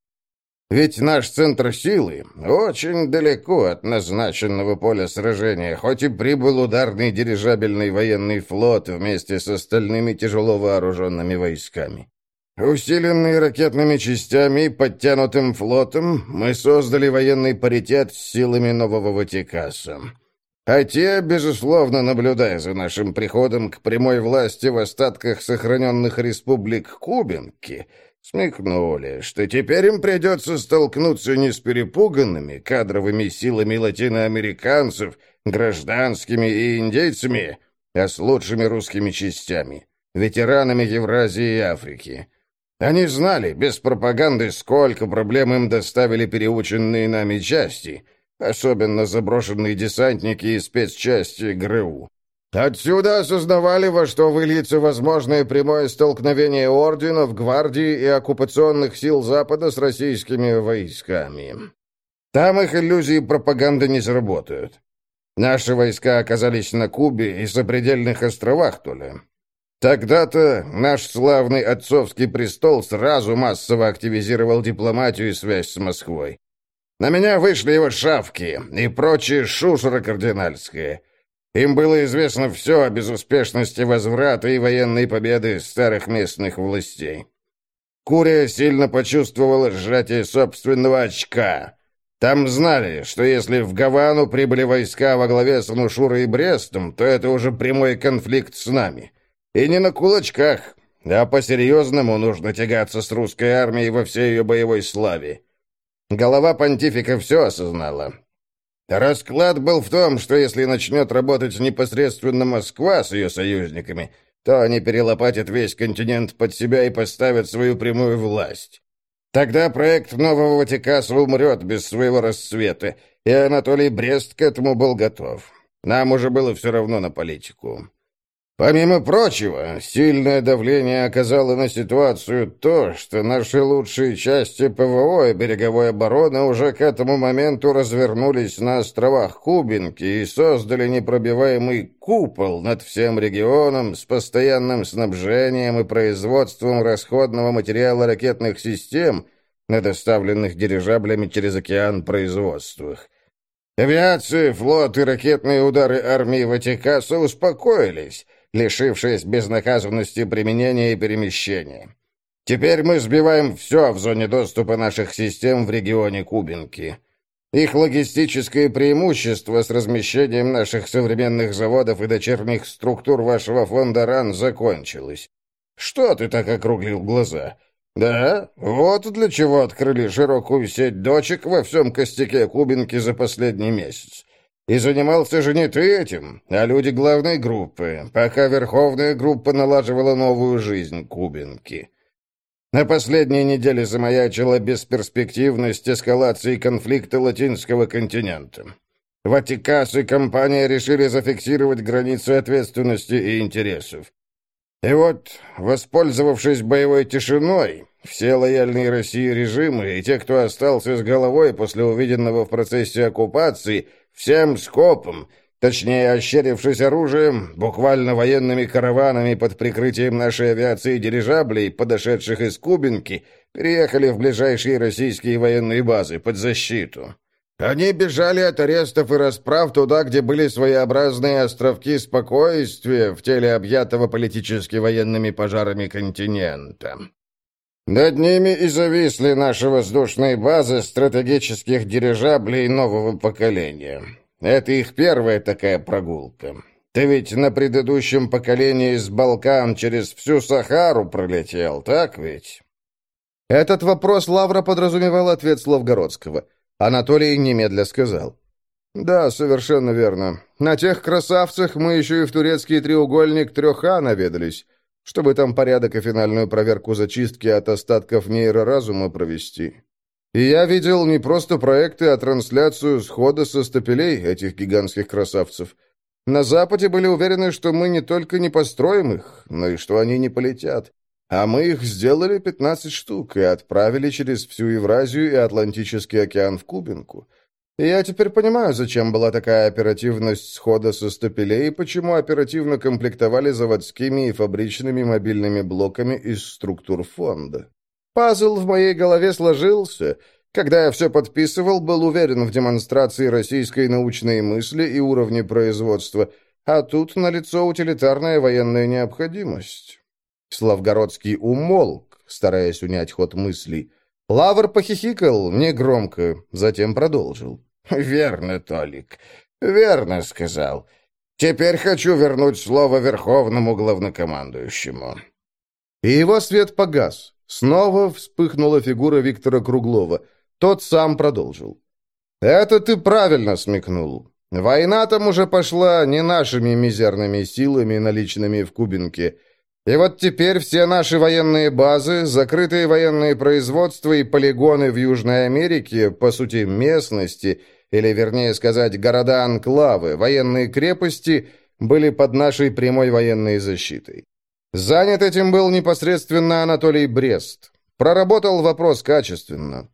Ведь наш центр силы очень далеко от назначенного поля сражения, хоть и прибыл ударный дирижабельный военный флот вместе с остальными тяжело вооруженными войсками. Усиленные ракетными частями и подтянутым флотом, мы создали военный паритет с силами Нового Ватикаса. А те, безусловно, наблюдая за нашим приходом к прямой власти в остатках сохраненных республик Кубинки, смекнули, что теперь им придется столкнуться не с перепуганными кадровыми силами латиноамериканцев, гражданскими и индейцами, а с лучшими русскими частями, ветеранами Евразии и Африки. Они знали, без пропаганды, сколько проблем им доставили переученные нами части, особенно заброшенные десантники и спецчасти ГРУ. Отсюда осознавали, во что выльется возможное прямое столкновение орденов, гвардии и оккупационных сил Запада с российскими войсками. Там их иллюзии пропаганды не сработают. Наши войска оказались на Кубе и сопредельных островах, то ли. Тогда-то наш славный отцовский престол сразу массово активизировал дипломатию и связь с Москвой. На меня вышли его шавки и прочие шушера кардинальские. Им было известно все о безуспешности возврата и военной победы старых местных властей. Курия сильно почувствовала сжатие собственного очка. Там знали, что если в Гавану прибыли войска во главе с Анушурой и Брестом, то это уже прямой конфликт с нами — и не на кулачках, а по-серьезному нужно тягаться с русской армией во всей ее боевой славе. Голова понтифика все осознала. Расклад был в том, что если начнет работать непосредственно Москва с ее союзниками, то они перелопатят весь континент под себя и поставят свою прямую власть. Тогда проект Нового Ватикаса умрет без своего расцвета, и Анатолий Брест к этому был готов. Нам уже было все равно на политику. Помимо прочего, сильное давление оказало на ситуацию то, что наши лучшие части ПВО и береговой обороны уже к этому моменту развернулись на островах Кубинки и создали непробиваемый купол над всем регионом с постоянным снабжением и производством расходного материала ракетных систем на доставленных дирижаблями через океан производствах. Авиация, флот и ракетные удары армии Ватикаса успокоились — лишившись безнаказанности применения и перемещения. Теперь мы сбиваем все в зоне доступа наших систем в регионе Кубинки. Их логистическое преимущество с размещением наших современных заводов и дочерних структур вашего фонда РАН закончилось. Что ты так округлил глаза? Да, вот для чего открыли широкую сеть дочек во всем костяке Кубинки за последний месяц. И занимался же не ты этим, а люди главной группы, пока верховная группа налаживала новую жизнь Кубинки. На последней неделе замаячила бесперспективность эскалации конфликта латинского континента. Ватикас и компания решили зафиксировать границы ответственности и интересов. И вот, воспользовавшись боевой тишиной, все лояльные России режимы и те, кто остался с головой после увиденного в процессе оккупации, всем скопом – Точнее, ощерившись оружием, буквально военными караванами под прикрытием нашей авиации дирижаблей, подошедших из Кубинки, переехали в ближайшие российские военные базы под защиту. Они бежали от арестов и расправ туда, где были своеобразные островки спокойствия в теле объятого политически военными пожарами континента. Над ними и зависли наши воздушные базы стратегических дирижаблей нового поколения. Это их первая такая прогулка. Ты ведь на предыдущем поколении с Балкан через всю Сахару пролетел, так ведь?» Этот вопрос Лавра подразумевал ответ Славгородского. Анатолий немедля сказал. «Да, совершенно верно. На тех красавцах мы еще и в турецкий треугольник треха наведались, чтобы там порядок и финальную проверку зачистки от остатков нейроразума провести. И я видел не просто проекты, а трансляцию схода со стапелей этих гигантских красавцев. На Западе были уверены, что мы не только не построим их, но и что они не полетят. А мы их сделали 15 штук и отправили через всю Евразию и Атлантический океан в Кубинку. Я теперь понимаю, зачем была такая оперативность схода со стапелей и почему оперативно комплектовали заводскими и фабричными мобильными блоками из структур фонда. Пазл в моей голове сложился. Когда я все подписывал, был уверен в демонстрации российской научной мысли и уровне производства, а тут налицо утилитарная военная необходимость. Славгородский умолк, стараясь унять ход мыслей. Лавр похихикал, негромко, затем продолжил. (laughs) «Верно, Толик, верно сказал. Теперь хочу вернуть слово верховному главнокомандующему». И его свет погас. Снова вспыхнула фигура Виктора Круглова. Тот сам продолжил. «Это ты правильно смекнул. Война там уже пошла не нашими мизерными силами, наличными в Кубинке. И вот теперь все наши военные базы, закрытые военные производства и полигоны в Южной Америке, по сути, местности, или, вернее сказать, города-анклавы, военные крепости, были под нашей прямой военной защитой. Занят этим был непосредственно Анатолий Брест. Проработал вопрос качественно.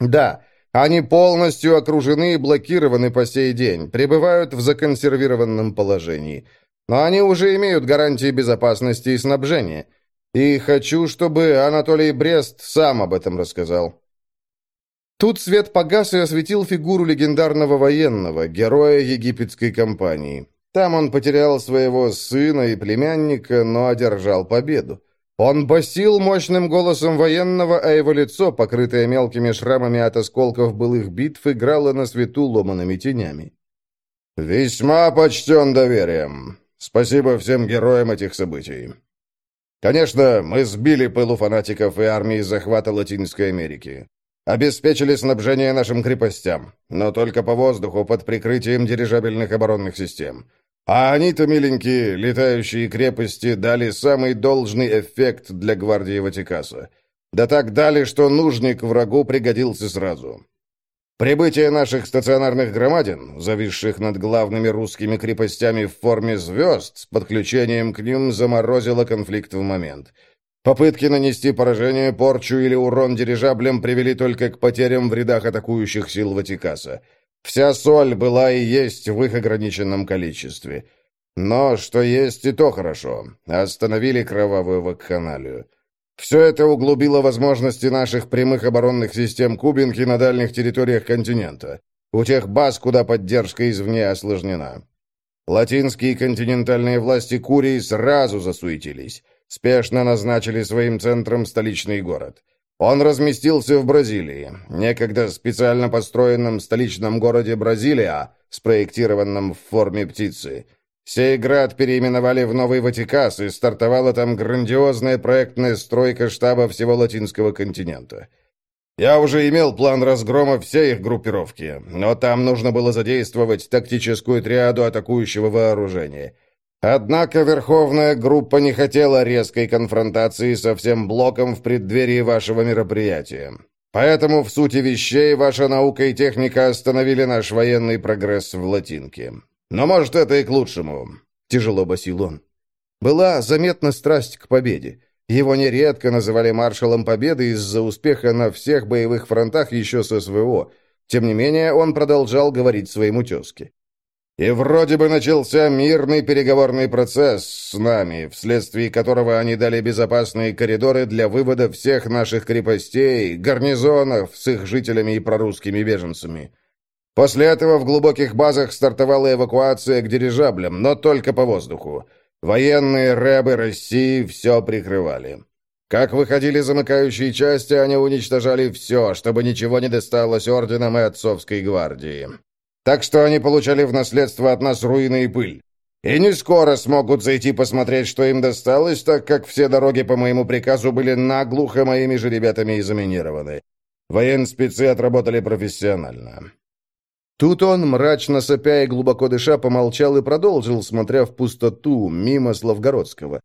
Да, они полностью окружены и блокированы по сей день, пребывают в законсервированном положении. Но они уже имеют гарантии безопасности и снабжения. И хочу, чтобы Анатолий Брест сам об этом рассказал. Тут свет погас и осветил фигуру легендарного военного, героя египетской компании. Там он потерял своего сына и племянника, но одержал победу. Он басил мощным голосом военного, а его лицо, покрытое мелкими шрамами от осколков былых битв, играло на свету ломаными тенями. «Весьма почтен доверием. Спасибо всем героям этих событий. Конечно, мы сбили пылу фанатиков и армии захвата Латинской Америки. Обеспечили снабжение нашим крепостям, но только по воздуху под прикрытием дирижабельных оборонных систем. А они-то, миленькие, летающие крепости, дали самый должный эффект для гвардии Ватикаса. Да так дали, что нужник врагу пригодился сразу. Прибытие наших стационарных громадин, зависших над главными русскими крепостями в форме звезд, с подключением к ним заморозило конфликт в момент. Попытки нанести поражение, порчу или урон дирижаблям привели только к потерям в рядах атакующих сил Ватикаса. Вся соль была и есть в их ограниченном количестве. Но что есть, и то хорошо. Остановили кровавую вакханалию. Все это углубило возможности наших прямых оборонных систем Кубинки на дальних территориях континента. У тех баз, куда поддержка извне осложнена. Латинские континентальные власти Курии сразу засуетились. Спешно назначили своим центром столичный город. Он разместился в Бразилии, некогда специально построенном столичном городе Бразилия, спроектированном в форме птицы. Сей град переименовали в Новый Ватикас, и стартовала там грандиозная проектная стройка штаба всего латинского континента. Я уже имел план разгрома всей их группировки, но там нужно было задействовать тактическую триаду атакующего вооружения. Однако Верховная группа не хотела резкой конфронтации со всем блоком в преддверии вашего мероприятия. Поэтому, в сути вещей, ваша наука и техника остановили наш военный прогресс в Латинке. Но, может, это и к лучшему», — тяжело басил он. Была заметна страсть к победе. Его нередко называли маршалом Победы из-за успеха на всех боевых фронтах еще с СВО. Тем не менее, он продолжал говорить своему тезке. «И вроде бы начался мирный переговорный процесс с нами, вследствие которого они дали безопасные коридоры для вывода всех наших крепостей, гарнизонов с их жителями и прорусскими беженцами. После этого в глубоких базах стартовала эвакуация к дирижаблям, но только по воздуху. Военные рэбы России все прикрывали. Как выходили замыкающие части, они уничтожали все, чтобы ничего не досталось орденам и отцовской гвардии. Так что они получали в наследство от нас руины и пыль. И не скоро смогут зайти посмотреть, что им досталось, так как все дороги по моему приказу были наглухо моими же ребятами и заминированы. Военспецы отработали профессионально. Тут он, мрачно сопя и глубоко дыша, помолчал и продолжил, смотря в пустоту, мимо Славгородского.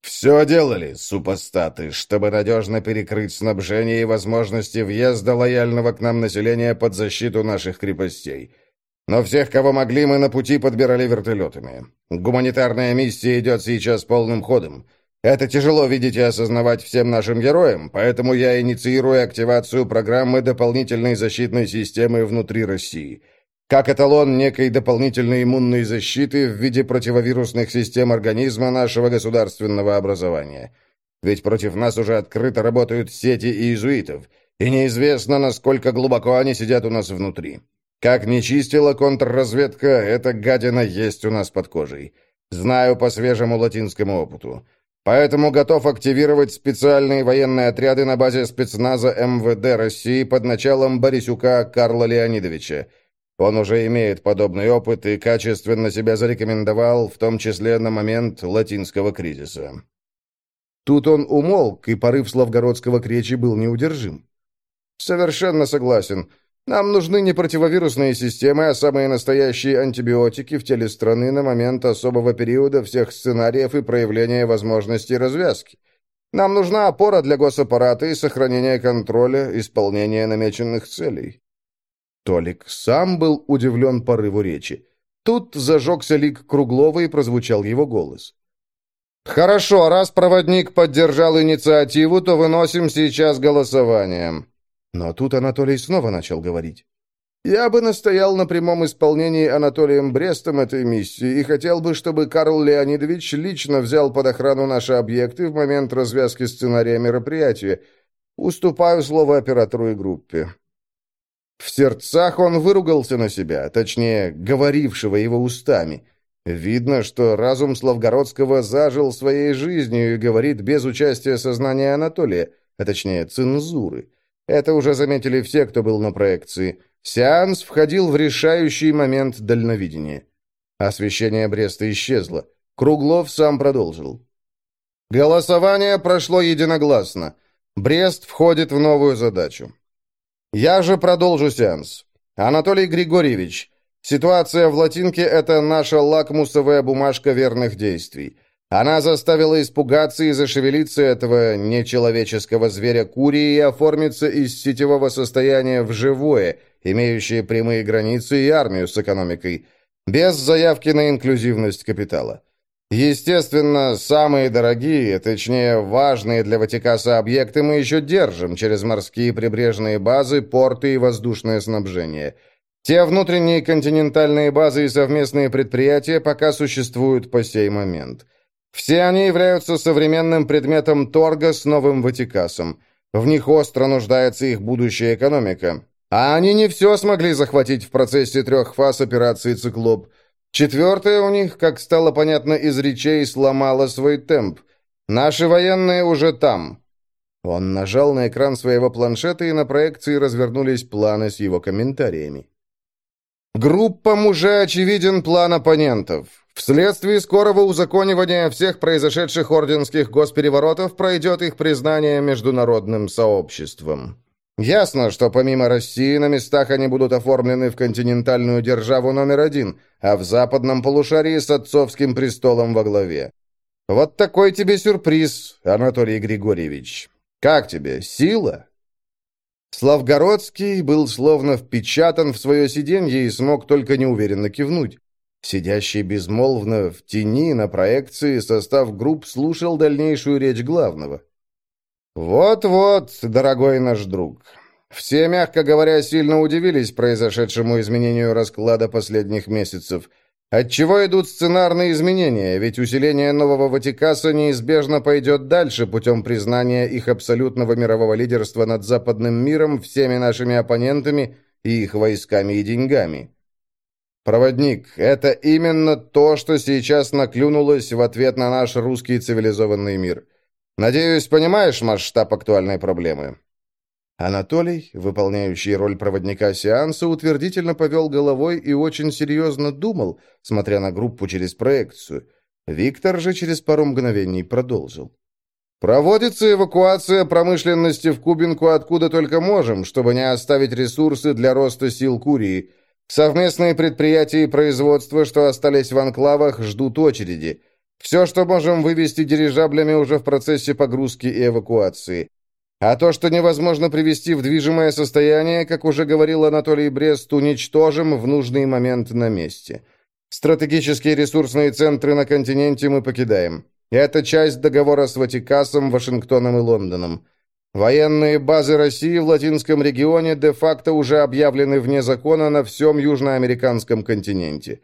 «Все делали, супостаты, чтобы надежно перекрыть снабжение и возможности въезда лояльного к нам населения под защиту наших крепостей. Но всех, кого могли, мы на пути подбирали вертолетами. Гуманитарная миссия идет сейчас полным ходом. Это тяжело видеть и осознавать всем нашим героям, поэтому я инициирую активацию программы дополнительной защитной системы внутри России. Как эталон некой дополнительной иммунной защиты в виде противовирусных систем организма нашего государственного образования. Ведь против нас уже открыто работают сети иезуитов, и неизвестно, насколько глубоко они сидят у нас внутри. Как не чистила контрразведка, эта гадина есть у нас под кожей. Знаю по свежему латинскому опыту. Поэтому готов активировать специальные военные отряды на базе спецназа МВД России под началом Борисюка Карла Леонидовича. Он уже имеет подобный опыт и качественно себя зарекомендовал, в том числе на момент латинского кризиса. Тут он умолк, и порыв Славгородского к речи был неудержим. «Совершенно согласен. Нам нужны не противовирусные системы, а самые настоящие антибиотики в теле страны на момент особого периода всех сценариев и проявления возможностей развязки. Нам нужна опора для госаппарата и сохранение контроля исполнения намеченных целей». Толик сам был удивлен порыву речи. Тут зажегся лик Круглова и прозвучал его голос. «Хорошо, раз проводник поддержал инициативу, то выносим сейчас голосование. Но тут Анатолий снова начал говорить. «Я бы настоял на прямом исполнении Анатолием Брестом этой миссии и хотел бы, чтобы Карл Леонидович лично взял под охрану наши объекты в момент развязки сценария мероприятия. Уступаю слово оператору и группе». В сердцах он выругался на себя, точнее, говорившего его устами. Видно, что разум Славгородского зажил своей жизнью и говорит без участия сознания Анатолия, а точнее цензуры. Это уже заметили все, кто был на проекции. Сеанс входил в решающий момент дальновидения. Освещение Бреста исчезло. Круглов сам продолжил. Голосование прошло единогласно. Брест входит в новую задачу. Я же продолжу сеанс. Анатолий Григорьевич, ситуация в Латинке – это наша лакмусовая бумажка верных действий. Она заставила испугаться и зашевелиться этого нечеловеческого зверя Курии и оформиться из сетевого состояния в живое, имеющее прямые границы и армию с экономикой, без заявки на инклюзивность капитала. Естественно, самые дорогие, точнее, важные для Ватикаса объекты мы еще держим через морские прибрежные базы, порты и воздушное снабжение. Те внутренние континентальные базы и совместные предприятия пока существуют по сей момент – все они являются современным предметом торга с новым Ватикасом. В них остро нуждается их будущая экономика. А они не все смогли захватить в процессе трех фаз операции «Циклоп». Четвертая у них, как стало понятно из речей, сломала свой темп. Наши военные уже там. Он нажал на экран своего планшета, и на проекции развернулись планы с его комментариями. Группам уже очевиден план оппонентов. Вследствие скорого узаконивания всех произошедших орденских госпереворотов пройдет их признание международным сообществом. Ясно, что помимо России на местах они будут оформлены в континентальную державу номер один, а в западном полушарии с отцовским престолом во главе. Вот такой тебе сюрприз, Анатолий Григорьевич. Как тебе, сила?» Славгородский был словно впечатан в свое сиденье и смог только неуверенно кивнуть. Сидящий безмолвно в тени на проекции состав групп слушал дальнейшую речь главного. «Вот-вот, дорогой наш друг. Все, мягко говоря, сильно удивились произошедшему изменению расклада последних месяцев. Отчего идут сценарные изменения, ведь усиление нового Ватикаса неизбежно пойдет дальше путем признания их абсолютного мирового лидерства над западным миром всеми нашими оппонентами и их войсками и деньгами. Проводник, это именно то, что сейчас наклюнулось в ответ на наш русский цивилизованный мир. Надеюсь, понимаешь масштаб актуальной проблемы?» Анатолий, выполняющий роль проводника сеанса, утвердительно повел головой и очень серьезно думал, смотря на группу через проекцию. Виктор же через пару мгновений продолжил. «Проводится эвакуация промышленности в Кубинку откуда только можем, чтобы не оставить ресурсы для роста сил Курии. Совместные предприятия и производства, что остались в анклавах, ждут очереди. Все, что можем вывести дирижаблями, уже в процессе погрузки и эвакуации. А то, что невозможно привести в движимое состояние, как уже говорил Анатолий Брест, уничтожим в нужный момент на месте. Стратегические ресурсные центры на континенте мы покидаем. Это часть договора с Ватикасом, Вашингтоном и Лондоном. Военные базы России в латинском регионе де-факто уже объявлены вне закона на всем южноамериканском континенте.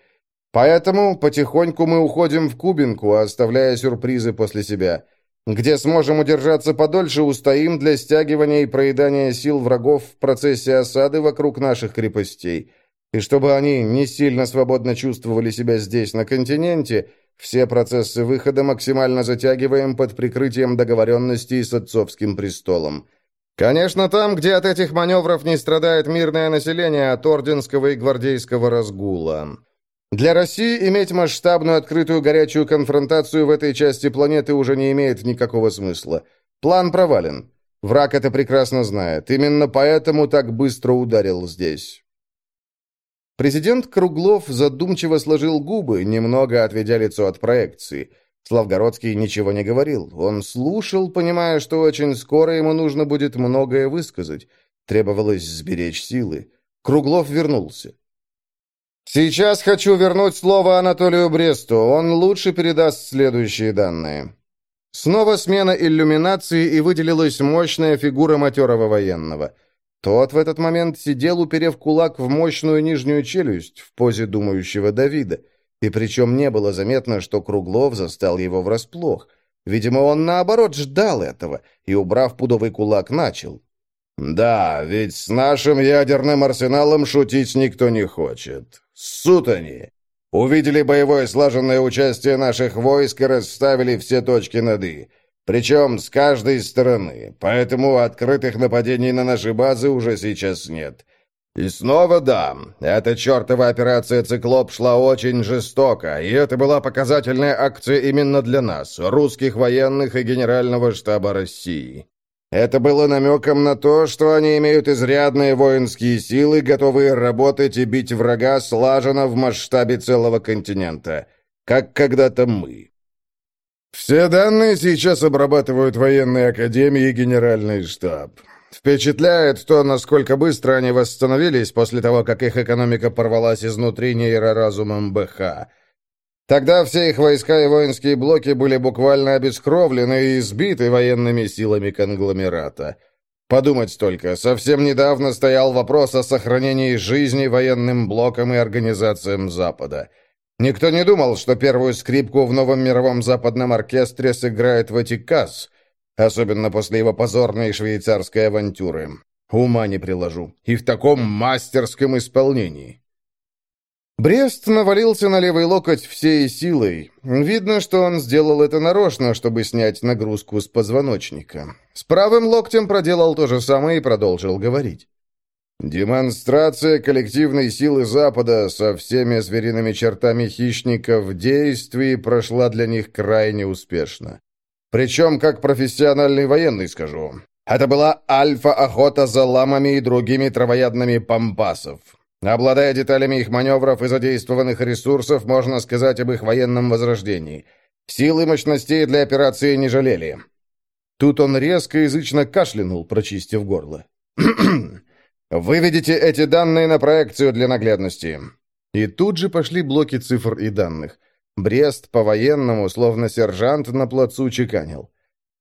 Поэтому потихоньку мы уходим в Кубинку, оставляя сюрпризы после себя – где сможем удержаться подольше, устоим для стягивания и проедания сил врагов в процессе осады вокруг наших крепостей. И чтобы они не сильно свободно чувствовали себя здесь, на континенте, все процессы выхода максимально затягиваем под прикрытием договоренностей с отцовским престолом. Конечно, там, где от этих маневров не страдает мирное население от орденского и гвардейского разгула. Для России иметь масштабную открытую горячую конфронтацию в этой части планеты уже не имеет никакого смысла. План провален. Враг это прекрасно знает. Именно поэтому так быстро ударил здесь. Президент Круглов задумчиво сложил губы, немного отведя лицо от проекции. Славгородский ничего не говорил. Он слушал, понимая, что очень скоро ему нужно будет многое высказать. Требовалось сберечь силы. Круглов вернулся. Сейчас хочу вернуть слово Анатолию Бресту. Он лучше передаст следующие данные. Снова смена иллюминации, и выделилась мощная фигура матерого военного. Тот в этот момент сидел, уперев кулак в мощную нижнюю челюсть, в позе думающего Давида. И причем не было заметно, что Круглов застал его врасплох. Видимо, он, наоборот, ждал этого, и, убрав пудовый кулак, начал. «Да, ведь с нашим ядерным арсеналом шутить никто не хочет. Сутани. Увидели боевое слаженное участие наших войск и расставили все точки над «и». Причем с каждой стороны, поэтому открытых нападений на наши базы уже сейчас нет. И снова да, эта чертова операция «Циклоп» шла очень жестоко, и это была показательная акция именно для нас, русских военных и Генерального штаба России. Это было намеком на то, что они имеют изрядные воинские силы, готовые работать и бить врага слаженно в масштабе целого континента, как когда-то мы. Все данные сейчас обрабатывают военные академии и генеральный штаб. Впечатляет то, насколько быстро они восстановились после того, как их экономика порвалась изнутри нейроразумом БХ – Тогда все их войска и воинские блоки были буквально обескровлены и избиты военными силами конгломерата. Подумать только, совсем недавно стоял вопрос о сохранении жизни военным блокам и организациям Запада. Никто не думал, что первую скрипку в новом мировом западном оркестре сыграет Ватикас, особенно после его позорной швейцарской авантюры. Ума не приложу. И в таком мастерском исполнении. Брест навалился на левый локоть всей силой. Видно, что он сделал это нарочно, чтобы снять нагрузку с позвоночника. С правым локтем проделал то же самое и продолжил говорить. Демонстрация коллективной силы Запада со всеми звериными чертами хищника в действии прошла для них крайне успешно. Причем, как профессиональный военный скажу, Это была альфа-охота за ламами и другими травоядными пампасов. Обладая деталями их маневров и задействованных ресурсов, можно сказать об их военном возрождении. Силы мощностей для операции не жалели. Тут он резко язычно кашлянул, прочистив горло. (clears throat) «Выведите эти данные на проекцию для наглядности». И тут же пошли блоки цифр и данных. Брест по-военному, словно сержант на плацу чеканил.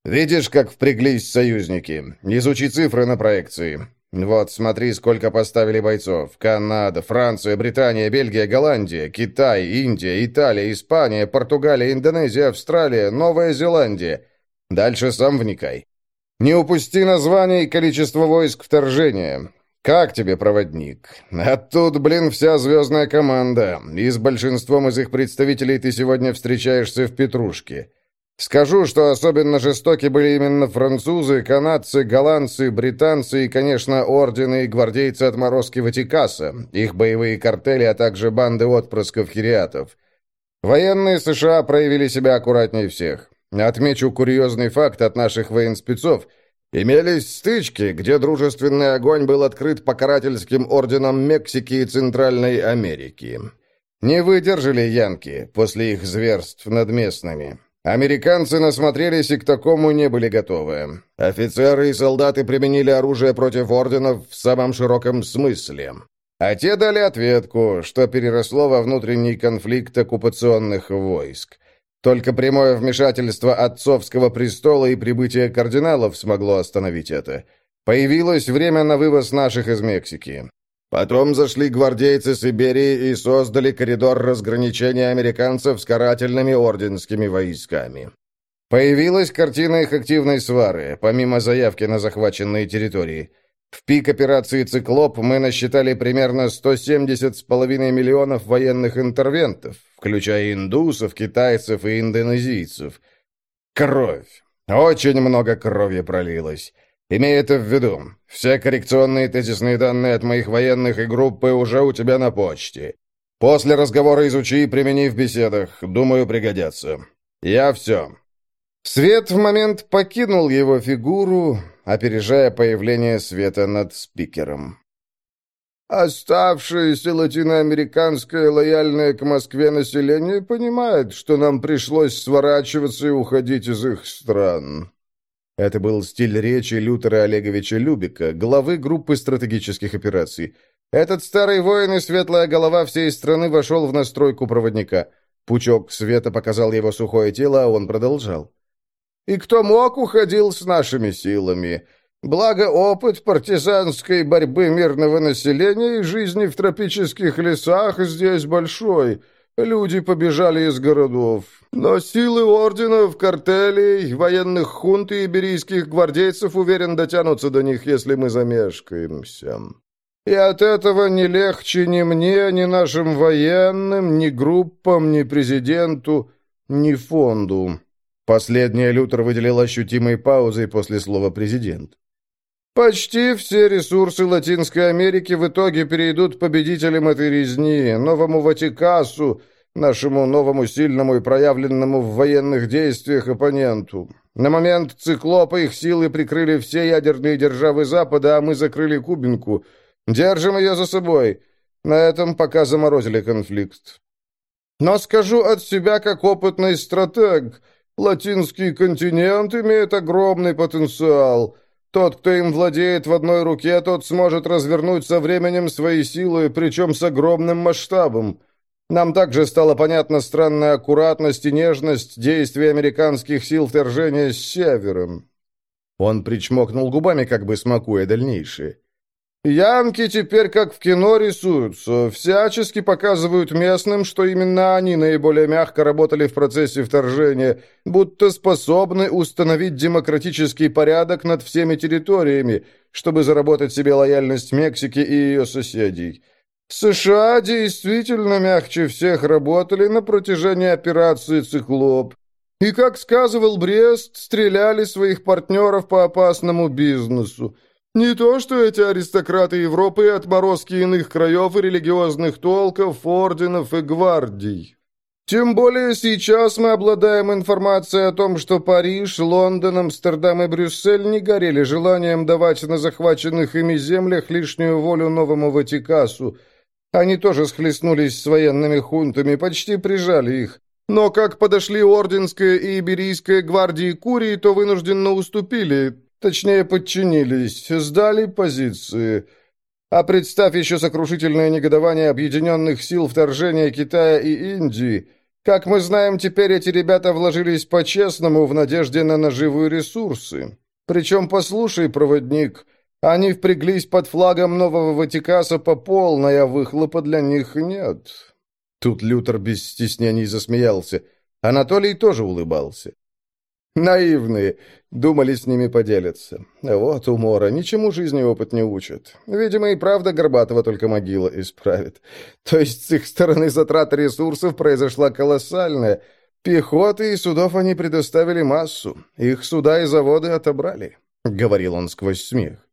«Видишь, как впряглись союзники? Изучи цифры на проекции. Вот, смотри, сколько поставили бойцов. Канада, Франция, Британия, Бельгия, Голландия, Китай, Индия, Италия, Испания, Португалия, Индонезия, Австралия, Новая Зеландия. Дальше сам вникай. Не упусти название и количество войск вторжения. Как тебе, проводник? А тут, блин, вся звездная команда. И с большинством из их представителей ты сегодня встречаешься в Петрушке. Скажу, что особенно жестоки были именно французы, канадцы, голландцы, британцы и, конечно, ордены и гвардейцы отморозки Ватикаса, их боевые картели, а также банды отпрысков хириатов. Военные США проявили себя аккуратнее всех. Отмечу курьезный факт от наших военспецов. Имелись стычки, где дружественный огонь был открыт покарательским орденом Мексики и Центральной Америки. Не выдержали янки после их зверств над местными. Американцы насмотрелись и к такому не были готовы. Офицеры и солдаты применили оружие против орденов в самом широком смысле. А те дали ответку, что переросло во внутренний конфликт оккупационных войск. Только прямое вмешательство отцовского престола и прибытие кардиналов смогло остановить это. Появилось время на вывоз наших из Мексики. Потом зашли гвардейцы Сибири и создали коридор разграничения американцев с карательными орденскими войсками. Появилась картина их активной свары, помимо заявки на захваченные территории. В пик операции «Циклоп» мы насчитали примерно 170,5 миллионов военных интервентов, включая индусов, китайцев и индонезийцев. Кровь. Очень много крови пролилось. Имей это в виду. Все коррекционные тезисные данные от моих военных и группы уже у тебя на почте. После разговора изучи и примени в беседах. Думаю, пригодятся. Я все». Свет в момент покинул его фигуру, опережая появление света над спикером. Оставшееся латиноамериканское лояльное к Москве население понимает, что нам пришлось сворачиваться и уходить из их стран. Это был стиль речи Лютера Олеговича Любика, главы группы стратегических операций. Этот старый воин и светлая голова всей страны вошел в настройку проводника. Пучок света показал его сухое тело, а он продолжал. «И кто мог, уходил с нашими силами. Благо опыт партизанской борьбы мирного населения и жизни в тропических лесах здесь большой». Люди побежали из городов. Но силы орденов, картелей, военных хунт и иберийских гвардейцев, уверен, дотянутся до них, если мы замешкаемся. И от этого не легче ни мне, ни нашим военным, ни группам, ни президенту, ни фонду». Последняя Лютер выделил ощутимой паузой после слова «президент». Почти все ресурсы Латинской Америки в итоге перейдут победителям этой резни, новому Ватикасу, нашему новому сильному и проявленному в военных действиях оппоненту. На момент циклопа их силы прикрыли все ядерные державы Запада, а мы закрыли Кубинку. Держим ее за собой. На этом пока заморозили конфликт. Но скажу от себя как опытный стратег, латинский континент имеет огромный потенциал – тот, кто им владеет в одной руке, тот сможет развернуть со временем свои силы, причем с огромным масштабом. Нам также стала понятна странная аккуратность и нежность действий американских сил вторжения с севером». Он причмокнул губами, как бы смакуя дальнейшее. Янки теперь как в кино рисуются, всячески показывают местным, что именно они наиболее мягко работали в процессе вторжения, будто способны установить демократический порядок над всеми территориями, чтобы заработать себе лояльность Мексики и ее соседей. США действительно мягче всех работали на протяжении операции «Циклоп». И, как сказывал Брест, стреляли своих партнеров по опасному бизнесу – не то, что эти аристократы Европы отморозки иных краев и религиозных толков, орденов и гвардий. Тем более сейчас мы обладаем информацией о том, что Париж, Лондон, Амстердам и Брюссель не горели желанием давать на захваченных ими землях лишнюю волю новому Ватикасу. Они тоже схлестнулись с военными хунтами, почти прижали их. Но как подошли Орденская и Иберийская гвардии Курии, то вынужденно уступили, точнее подчинились, сдали позиции. А представь еще сокрушительное негодование объединенных сил вторжения Китая и Индии – как мы знаем, теперь эти ребята вложились по-честному в надежде на наживые ресурсы. Причем, послушай, проводник, они впряглись под флагом нового Ватикаса по полной, а выхлопа для них нет». Тут Лютер без стеснений засмеялся. Анатолий тоже улыбался. Наивные. Думали, с ними поделиться. Вот умора. Ничему жизни опыт не учат. Видимо, и правда Горбатова только могила исправит. То есть с их стороны затрата ресурсов произошла колоссальная. Пехоты и судов они предоставили массу. Их суда и заводы отобрали, — говорил он сквозь смех.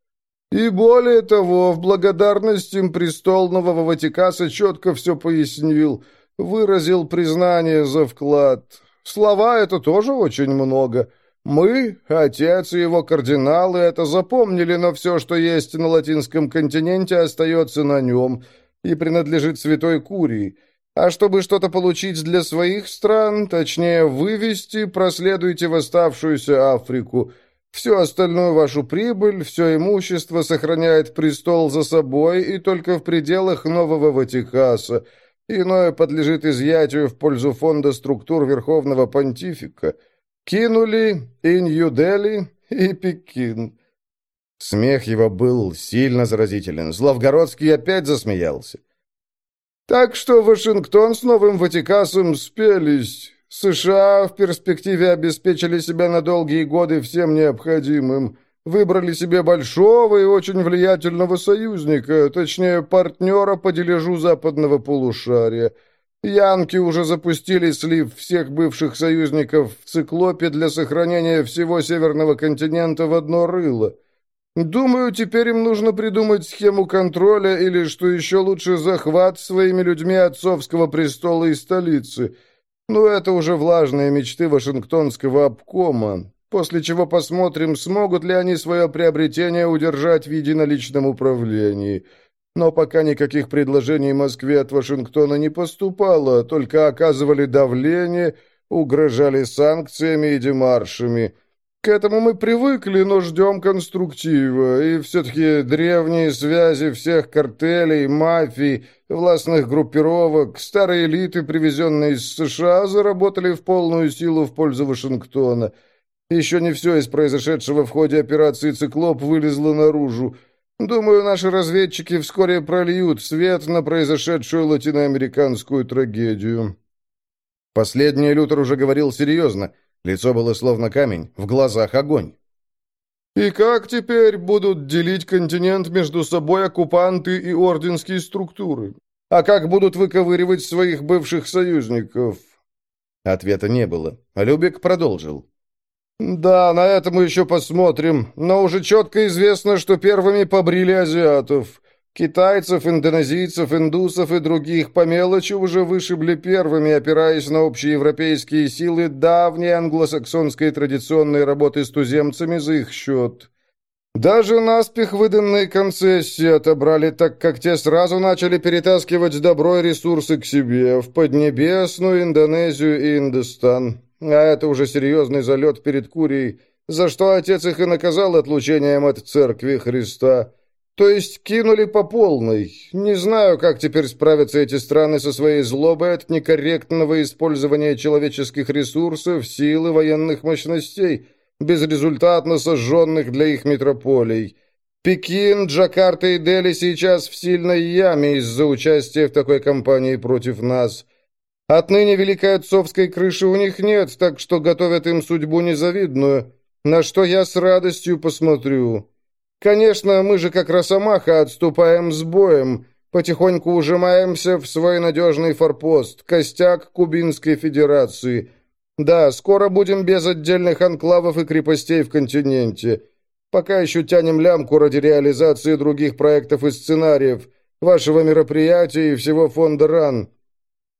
И более того, в благодарность им престол Нового Ватикаса четко все пояснил, выразил признание за вклад. Слова — это тоже очень много. Мы, отец и его кардиналы, это запомнили, но все, что есть на латинском континенте, остается на нем и принадлежит Святой Курии. А чтобы что-то получить для своих стран, точнее вывести, проследуйте в оставшуюся Африку. Всю остальную вашу прибыль, все имущество сохраняет престол за собой и только в пределах Нового Ватикаса — Иное подлежит изъятию в пользу фонда структур Верховного Понтифика. Кинули и Нью-Дели, и Пекин. Смех его был сильно заразителен. Зловгородский опять засмеялся. Так что Вашингтон с Новым Ватикасом спелись. США в перспективе обеспечили себя на долгие годы всем необходимым. Выбрали себе большого и очень влиятельного союзника, точнее, партнера по дележу западного полушария. Янки уже запустили слив всех бывших союзников в циклопе для сохранения всего северного континента в одно рыло. Думаю, теперь им нужно придумать схему контроля или, что еще лучше, захват своими людьми отцовского престола и столицы. Но это уже влажные мечты Вашингтонского обкома после чего посмотрим, смогут ли они свое приобретение удержать в единоличном управлении. Но пока никаких предложений Москве от Вашингтона не поступало, только оказывали давление, угрожали санкциями и демаршами. К этому мы привыкли, но ждем конструктива, и все-таки древние связи всех картелей, мафий, властных группировок, старые элиты, привезенные из США, заработали в полную силу в пользу Вашингтона – еще не все из произошедшего в ходе операции «Циклоп» вылезло наружу. Думаю, наши разведчики вскоре прольют свет на произошедшую латиноамериканскую трагедию». Последний Лютер уже говорил серьезно. Лицо было словно камень, в глазах огонь. «И как теперь будут делить континент между собой оккупанты и орденские структуры? А как будут выковыривать своих бывших союзников?» Ответа не было. Любик продолжил. «Да, на это мы еще посмотрим, но уже четко известно, что первыми побрили азиатов. Китайцев, индонезийцев, индусов и других по мелочи уже вышибли первыми, опираясь на общеевропейские силы давней англосаксонской традиционной работы с туземцами за их счет». Даже наспех выданные концессии отобрали, так как те сразу начали перетаскивать добро и ресурсы к себе, в Поднебесную, Индонезию и Индостан. А это уже серьезный залет перед Курией, за что отец их и наказал отлучением от церкви Христа. То есть кинули по полной. Не знаю, как теперь справятся эти страны со своей злобой от некорректного использования человеческих ресурсов, сил и военных мощностей, безрезультатно сожженных для их метрополий. Пекин, Джакарта и Дели сейчас в сильной яме из-за участия в такой кампании против нас – Отныне великой отцовской крыши у них нет, так что готовят им судьбу незавидную, на что я с радостью посмотрю. Конечно, мы же как росомаха отступаем с боем, потихоньку ужимаемся в свой надежный форпост, костяк Кубинской Федерации. Да, скоро будем без отдельных анклавов и крепостей в континенте. Пока еще тянем лямку ради реализации других проектов и сценариев, вашего мероприятия и всего фонда РАН.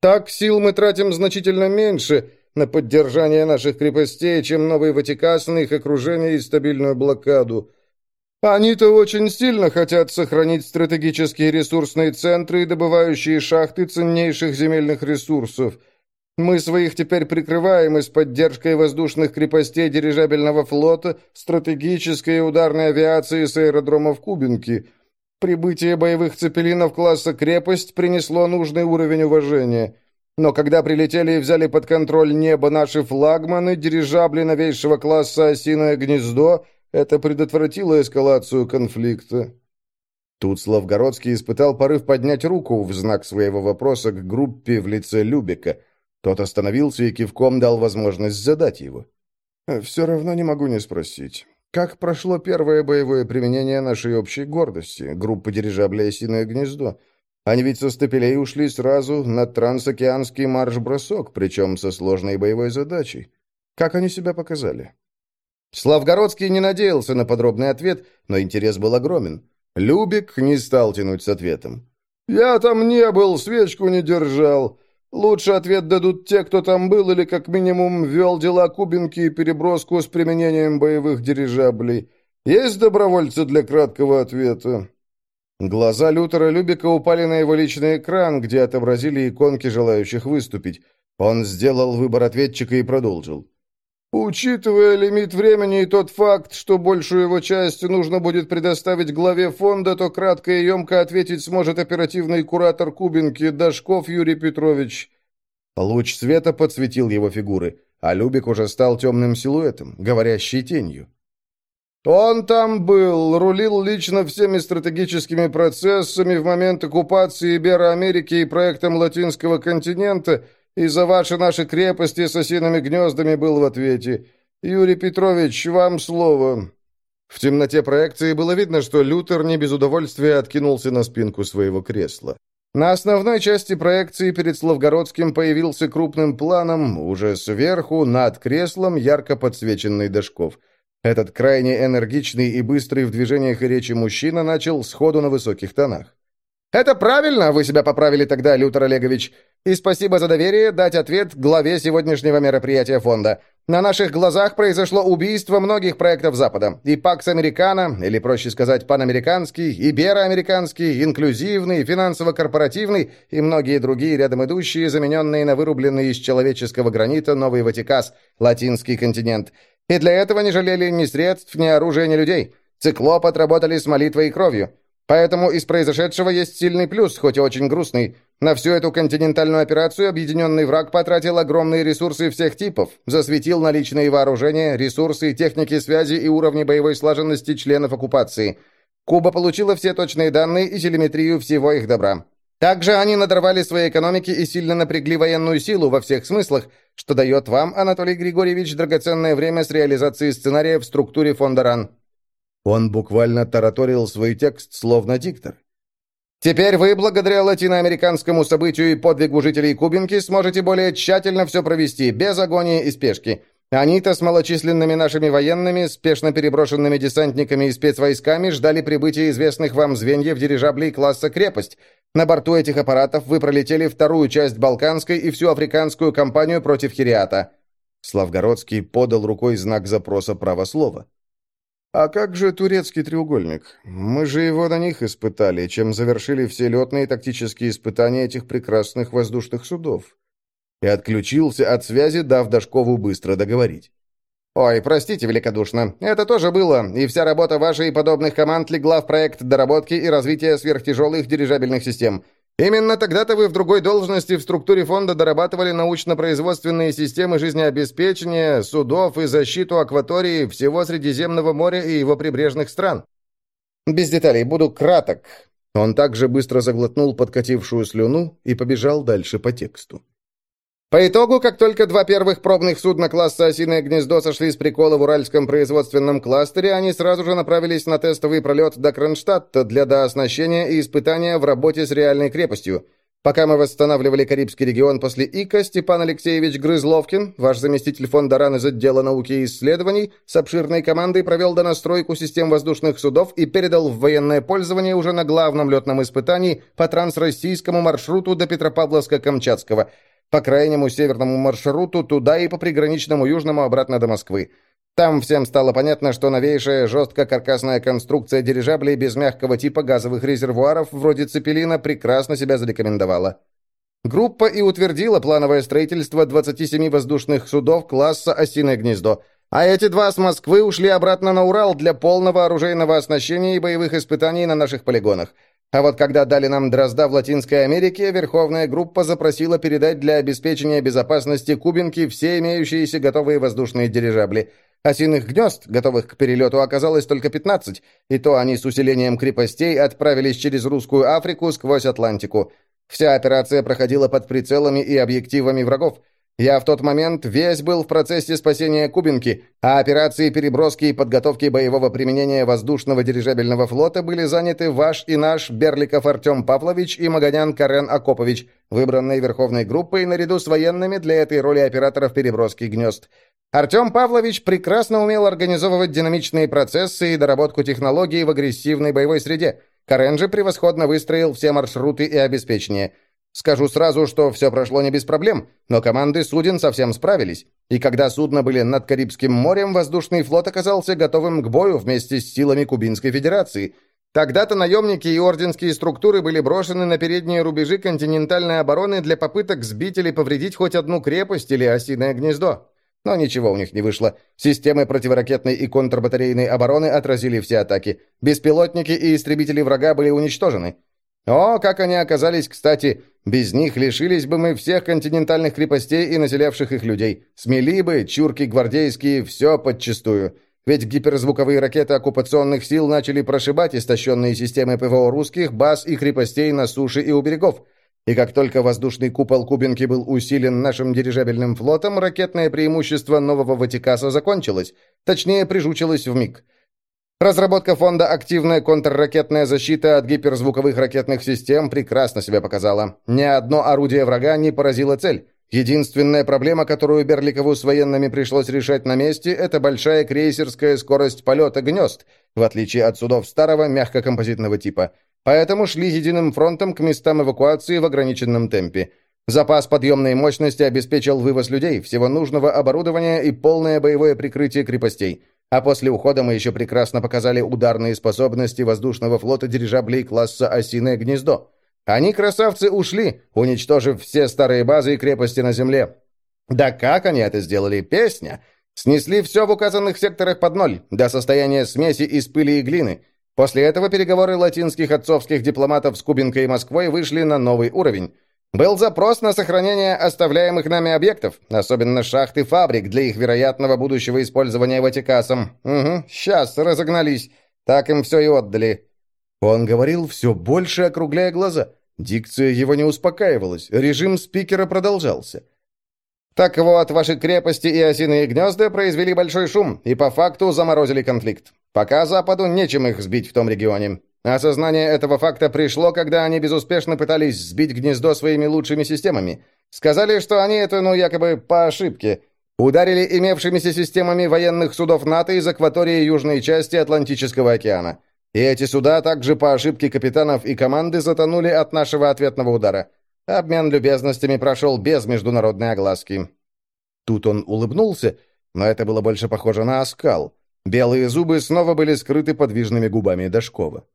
Так сил мы тратим значительно меньше на поддержание наших крепостей, чем Новый Ватикан, их окружение и стабильную блокаду. Они-то очень сильно хотят сохранить стратегические ресурсные центры и добывающие шахты ценнейших земельных ресурсов. Мы своих теперь прикрываем и с поддержкой воздушных крепостей дирижабельного флота, стратегической и ударной авиации с аэродромов Кубинки. Прибытие боевых цепелинов класса «Крепость» принесло нужный уровень уважения. Но когда прилетели и взяли под контроль небо наши флагманы, дирижабли новейшего класса «Осиное гнездо», это предотвратило эскалацию конфликта. Тут Славгородский испытал порыв поднять руку в знак своего вопроса к группе в лице Любика – тот остановился и кивком дал возможность задать его. «Все равно не могу не спросить. Как прошло первое боевое применение нашей общей гордости, группы дирижаблей «Осиное гнездо»? Они ведь со стапелей ушли сразу на трансокеанский марш-бросок, причем со сложной боевой задачей. Как они себя показали?» Славгородский не надеялся на подробный ответ, но интерес был огромен. Любик не стал тянуть с ответом. «Я там не был, свечку не держал. Лучше ответ дадут те, кто там был или как минимум вел дела Кубинки и переброску с применением боевых дирижаблей. Есть добровольцы для краткого ответа?» Глаза Лютера Любика упали на его личный экран, где отобразили иконки желающих выступить. Он сделал выбор ответчика и продолжил. Учитывая лимит времени и тот факт, что большую его часть нужно будет предоставить главе фонда, то кратко и емко ответить сможет оперативный куратор Кубинки Дашков Юрий Петрович. Луч света подсветил его фигуры, а Любик уже стал темным силуэтом, говорящей тенью. Он там был, рулил лично всеми стратегическими процессами в момент оккупации Ибероамерики и проектом Латинского континента – и за ваши наши крепости с осиными гнездами был в ответе. Юрий Петрович, вам слово». В темноте проекции было видно, что Лютер не без удовольствия откинулся на спинку своего кресла. На основной части проекции перед Славгородским появился крупным планом, уже сверху, над креслом, ярко подсвеченный Дашков. Этот крайне энергичный и быстрый в движениях и речи мужчина начал сходу на высоких тонах. «Это правильно, вы себя поправили тогда, Лютер Олегович. И спасибо за доверие дать ответ главе сегодняшнего мероприятия фонда. На наших глазах произошло убийство многих проектов Запада. И ПАКС Американо, или проще сказать панамериканский, ибероамериканский, инклюзивный, финансово-корпоративный и многие другие рядом идущие, замененные на вырубленный из человеческого гранита Новый Ватикас, латинский континент. И для этого не жалели ни средств, ни оружия, ни людей. Циклоп отработали с молитвой и кровью. Поэтому из произошедшего есть сильный плюс, хоть и очень грустный. На всю эту континентальную операцию объединенный враг потратил огромные ресурсы всех типов, засветил наличные вооружения, ресурсы, техники связи и уровни боевой слаженности членов оккупации. Куба получила все точные данные и телеметрию всего их добра. Также они надорвали свои экономики и сильно напрягли военную силу во всех смыслах, что дает вам, Анатолий Григорьевич, драгоценное время с реализацией сценария в структуре фонда РАН. Он буквально тараторил свой текст, словно диктор. Теперь вы, благодаря латиноамериканскому событию и подвигу жителей Кубинки, сможете более тщательно все провести, без агонии и спешки. Они-то с малочисленными нашими военными, спешно переброшенными десантниками и спецвойсками ждали прибытия известных вам звеньев дирижаблей класса «Крепость». На борту этих аппаратов вы пролетели вторую часть Балканской и всю африканскую кампанию против Хириата. Славгородский подал рукой знак запроса право слова. «А как же турецкий треугольник? Мы же его на них испытали, чем завершили все летные и тактические испытания этих прекрасных воздушных судов». И отключился от связи, дав Дашкову быстро договорить. «Ой, простите великодушно. Это тоже было, и вся работа вашей и подобных команд легла в проект доработки и развития сверхтяжелых дирижабельных систем. Именно тогда-то вы в другой должности в структуре фонда дорабатывали научно-производственные системы жизнеобеспечения, судов и защиту акватории всего Средиземного моря и его прибрежных стран. Без деталей, буду краток. Он также быстро заглотнул подкатившую слюну и побежал дальше по тексту. По итогу, как только два первых пробных судна класса «Осиное гнездо» сошли с прикола в Уральском производственном кластере, они сразу же направились на тестовый пролет до Кронштадта для дооснащения и испытания в работе с реальной крепостью. Пока мы восстанавливали Карибский регион после ИКа, Степан Алексеевич Грызловкин, ваш заместитель фонда РАН из отдела науки и исследований, с обширной командой провел донастройку систем воздушных судов и передал в военное пользование уже на главном летном испытании по трансроссийскому маршруту до Петропавловска-Камчатского, по крайнему северному маршруту туда и по приграничному южному обратно до Москвы. Там всем стало понятно, что новейшая жестко-каркасная конструкция дирижаблей без мягкого типа газовых резервуаров вроде «Цепелина» прекрасно себя зарекомендовала. Группа и утвердила плановое строительство 27 воздушных судов класса «Осиное гнездо», а эти два с Москвы ушли обратно на Урал для полного оружейного оснащения и боевых испытаний на наших полигонах. А вот когда дали нам дрозда в Латинской Америке, Верховная группа запросила передать для обеспечения безопасности Кубинки все имеющиеся готовые воздушные дирижабли – Осиных гнезд, готовых к перелету, оказалось только 15, и то они с усилением крепостей отправились через Русскую Африку сквозь Атлантику. Вся операция проходила под прицелами и объективами врагов. Я в тот момент весь был в процессе спасения Кубинки, а операции переброски и подготовки боевого применения воздушного дирижабельного флота были заняты ваш и наш Берликов Артем Павлович и Маганян Карен Акопович, выбранные Верховной группой наряду с военными для этой роли операторов переброски гнезд. Артем Павлович прекрасно умел организовывать динамичные процессы и доработку технологий в агрессивной боевой среде. Карен же превосходно выстроил все маршруты и обеспечение. Скажу сразу, что все прошло не без проблем, но команды суден совсем справились. И когда судно были над Карибским морем, воздушный флот оказался готовым к бою вместе с силами Кубинской Федерации. Тогда-то наемники и орденские структуры были брошены на передние рубежи континентальной обороны для попыток сбить или повредить хоть одну крепость или осиное гнездо. Но ничего у них не вышло. Системы противоракетной и контрбатарейной обороны отразили все атаки. Беспилотники и истребители врага были уничтожены. О, как они оказались, кстати, без них лишились бы мы всех континентальных крепостей и населявших их людей. Смели бы, чурки гвардейские, все подчистую. Ведь гиперзвуковые ракеты оккупационных сил начали прошибать истощенные системы ПВО русских, баз и крепостей на суше и у берегов. И как только воздушный купол Кубинки был усилен нашим дирижабельным флотом, ракетное преимущество нового Ватикаса закончилось, точнее, прижучилось в миг. Разработка фонда «Активная контрракетная защита от гиперзвуковых ракетных систем» прекрасно себя показала. Ни одно орудие врага не поразило цель. Единственная проблема, которую Берликову с военными пришлось решать на месте, это большая крейсерская скорость полета гнезд, в отличие от судов старого мягкокомпозитного типа – Поэтому шли единым фронтом к местам эвакуации в ограниченном темпе. Запас подъемной мощности обеспечил вывоз людей, всего нужного оборудования и полное боевое прикрытие крепостей. А после ухода мы еще прекрасно показали ударные способности воздушного флота дирижаблей класса «Осиное гнездо». Они, красавцы, ушли, уничтожив все старые базы и крепости на земле. Да как они это сделали? Песня! Снесли все в указанных секторах под ноль, до состояния смеси из пыли и глины. После этого переговоры латинских отцовских дипломатов с Кубинкой и Москвой вышли на новый уровень. Был запрос на сохранение оставляемых нами объектов, особенно шахт и фабрик для их вероятного будущего использования Ватикасом. Угу, сейчас разогнались. Так им все и отдали. Он говорил все больше, округляя глаза. Дикция его не успокаивалась, режим спикера продолжался. Так вот, ваши крепости и осиные гнезда произвели большой шум и по факту заморозили конфликт. Пока Западу нечем их сбить в том регионе. Осознание этого факта пришло, когда они безуспешно пытались сбить гнездо своими лучшими системами. Сказали, что они это, ну, якобы по ошибке. Ударили имевшимися системами военных судов НАТО из акватории южной части Атлантического океана. И эти суда также по ошибке капитанов и команды затонули от нашего ответного удара. Обмен любезностями прошел без международной огласки. Тут он улыбнулся, но это было больше похоже на оскал. Белые зубы снова были скрыты подвижными губами Дашкова.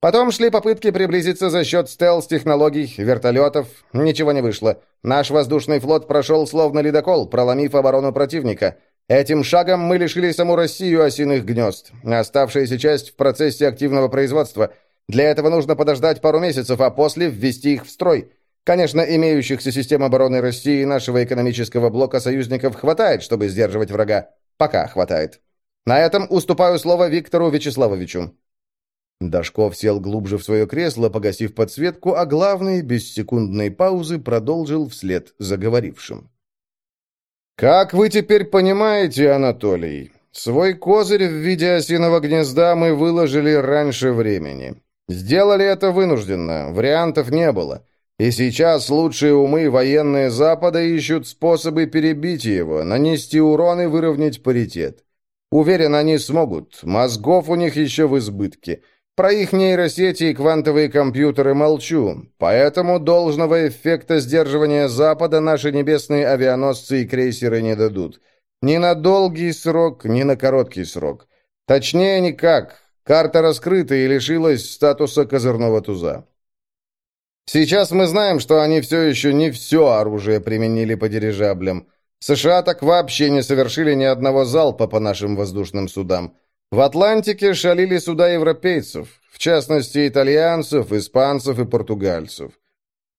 Потом шли попытки приблизиться за счет стелс-технологий, вертолетов. Ничего не вышло. Наш воздушный флот прошел словно ледокол, проломив оборону противника. Этим шагом мы лишили саму Россию осиных гнезд. Оставшаяся часть в процессе активного производства. Для этого нужно подождать пару месяцев, а после ввести их в строй. Конечно, имеющихся систем обороны России и нашего экономического блока союзников хватает, чтобы сдерживать врага. Пока хватает. На этом уступаю слово Виктору Вячеславовичу». Дашков сел глубже в свое кресло, погасив подсветку, а главный, без секундной паузы, продолжил вслед заговорившим. «Как вы теперь понимаете, Анатолий, свой козырь в виде осиного гнезда мы выложили раньше времени. Сделали это вынужденно, вариантов не было. И сейчас лучшие умы военные Запада ищут способы перебить его, нанести урон и выровнять паритет. Уверен, они смогут. Мозгов у них еще в избытке. Про их нейросети и квантовые компьютеры молчу, поэтому должного эффекта сдерживания Запада наши небесные авианосцы и крейсеры не дадут. Ни на долгий срок, ни на короткий срок. Точнее, никак. Карта раскрыта и лишилась статуса козырного туза. Сейчас мы знаем, что они все еще не все оружие применили по дирижаблям. США так вообще не совершили ни одного залпа по нашим воздушным судам. В Атлантике шалили суда европейцев, в частности, итальянцев, испанцев и португальцев.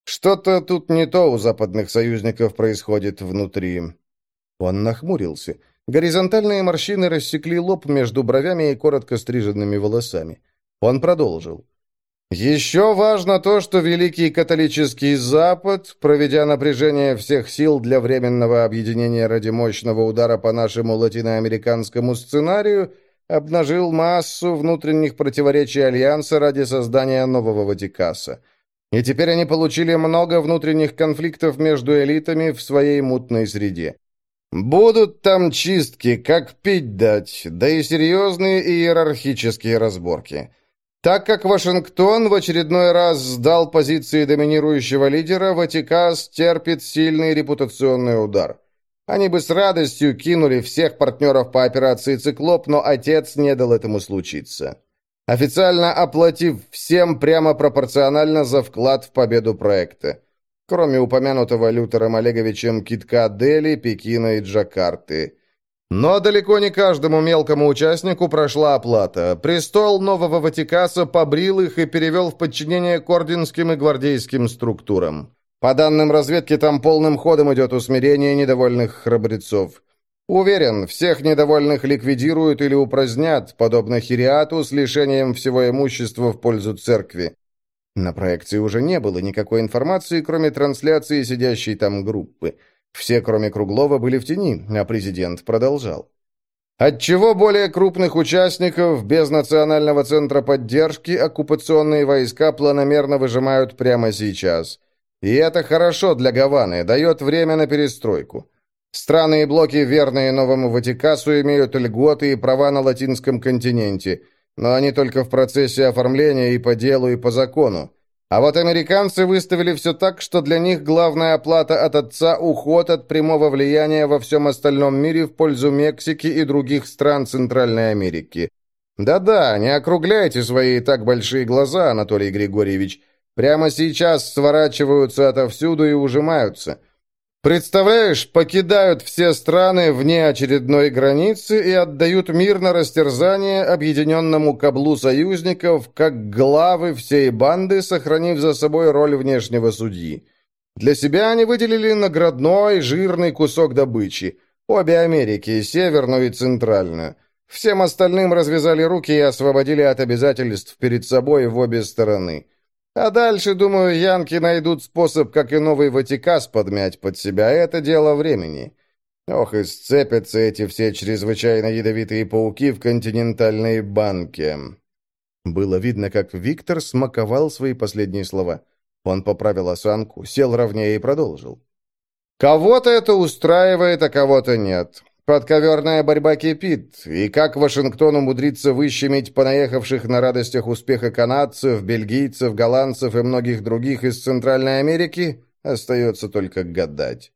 Что-то тут не то у западных союзников происходит внутри. Он нахмурился. Горизонтальные морщины рассекли лоб между бровями и коротко стриженными волосами. Он продолжил. Еще важно то, что Великий католический Запад, проведя напряжение всех сил для временного объединения ради мощного удара по нашему латиноамериканскому сценарию, обнажил массу внутренних противоречий Альянса ради создания нового Ватикаса. И теперь они получили много внутренних конфликтов между элитами в своей мутной среде. Будут там чистки, как пить дать, да и серьезные иерархические разборки. Так как Вашингтон в очередной раз сдал позиции доминирующего лидера, Ватикас терпит сильный репутационный удар. Они бы с радостью кинули всех партнеров по операции «Циклоп», но отец не дал этому случиться. Официально оплатив всем прямо пропорционально за вклад в победу проекта. Кроме упомянутого Лютером Олеговичем Китка Дели, Пекина и Джакарты. Но далеко не каждому мелкому участнику прошла оплата. Престол нового Ватикаса побрил их и перевел в подчинение к орденским и гвардейским структурам. По данным разведки, там полным ходом идет усмирение недовольных храбрецов. Уверен, всех недовольных ликвидируют или упразднят, подобно Хириату, с лишением всего имущества в пользу церкви. На проекции уже не было никакой информации, кроме трансляции сидящей там группы. Все, кроме Круглова, были в тени, а президент продолжал. Отчего более крупных участников без Национального центра поддержки оккупационные войска планомерно выжимают прямо сейчас – и это хорошо для Гаваны, дает время на перестройку. Страны и блоки, верные новому Ватикасу, имеют льготы и права на латинском континенте, но они только в процессе оформления и по делу, и по закону. А вот американцы выставили все так, что для них главная оплата от отца – уход от прямого влияния во всем остальном мире в пользу Мексики и других стран Центральной Америки. Да-да, не округляйте свои так большие глаза, Анатолий Григорьевич. Прямо сейчас сворачиваются отовсюду и ужимаются. Представляешь, покидают все страны вне очередной границы и отдают мир на растерзание объединенному каблу союзников, как главы всей банды, сохранив за собой роль внешнего судьи. Для себя они выделили наградной, жирный кусок добычи. Обе Америки, северную и центральную. Всем остальным развязали руки и освободили от обязательств перед собой в обе стороны. А дальше, думаю, янки найдут способ, как и новый Ватикас подмять под себя. Это дело времени. Ох, и сцепятся эти все чрезвычайно ядовитые пауки в континентальной банке. Было видно, как Виктор смаковал свои последние слова. Он поправил осанку, сел ровнее и продолжил. «Кого-то это устраивает, а кого-то нет. Подковерная борьба кипит, и как Вашингтон умудрится выщемить понаехавших на радостях успеха канадцев, бельгийцев, голландцев и многих других из Центральной Америки, остается только гадать.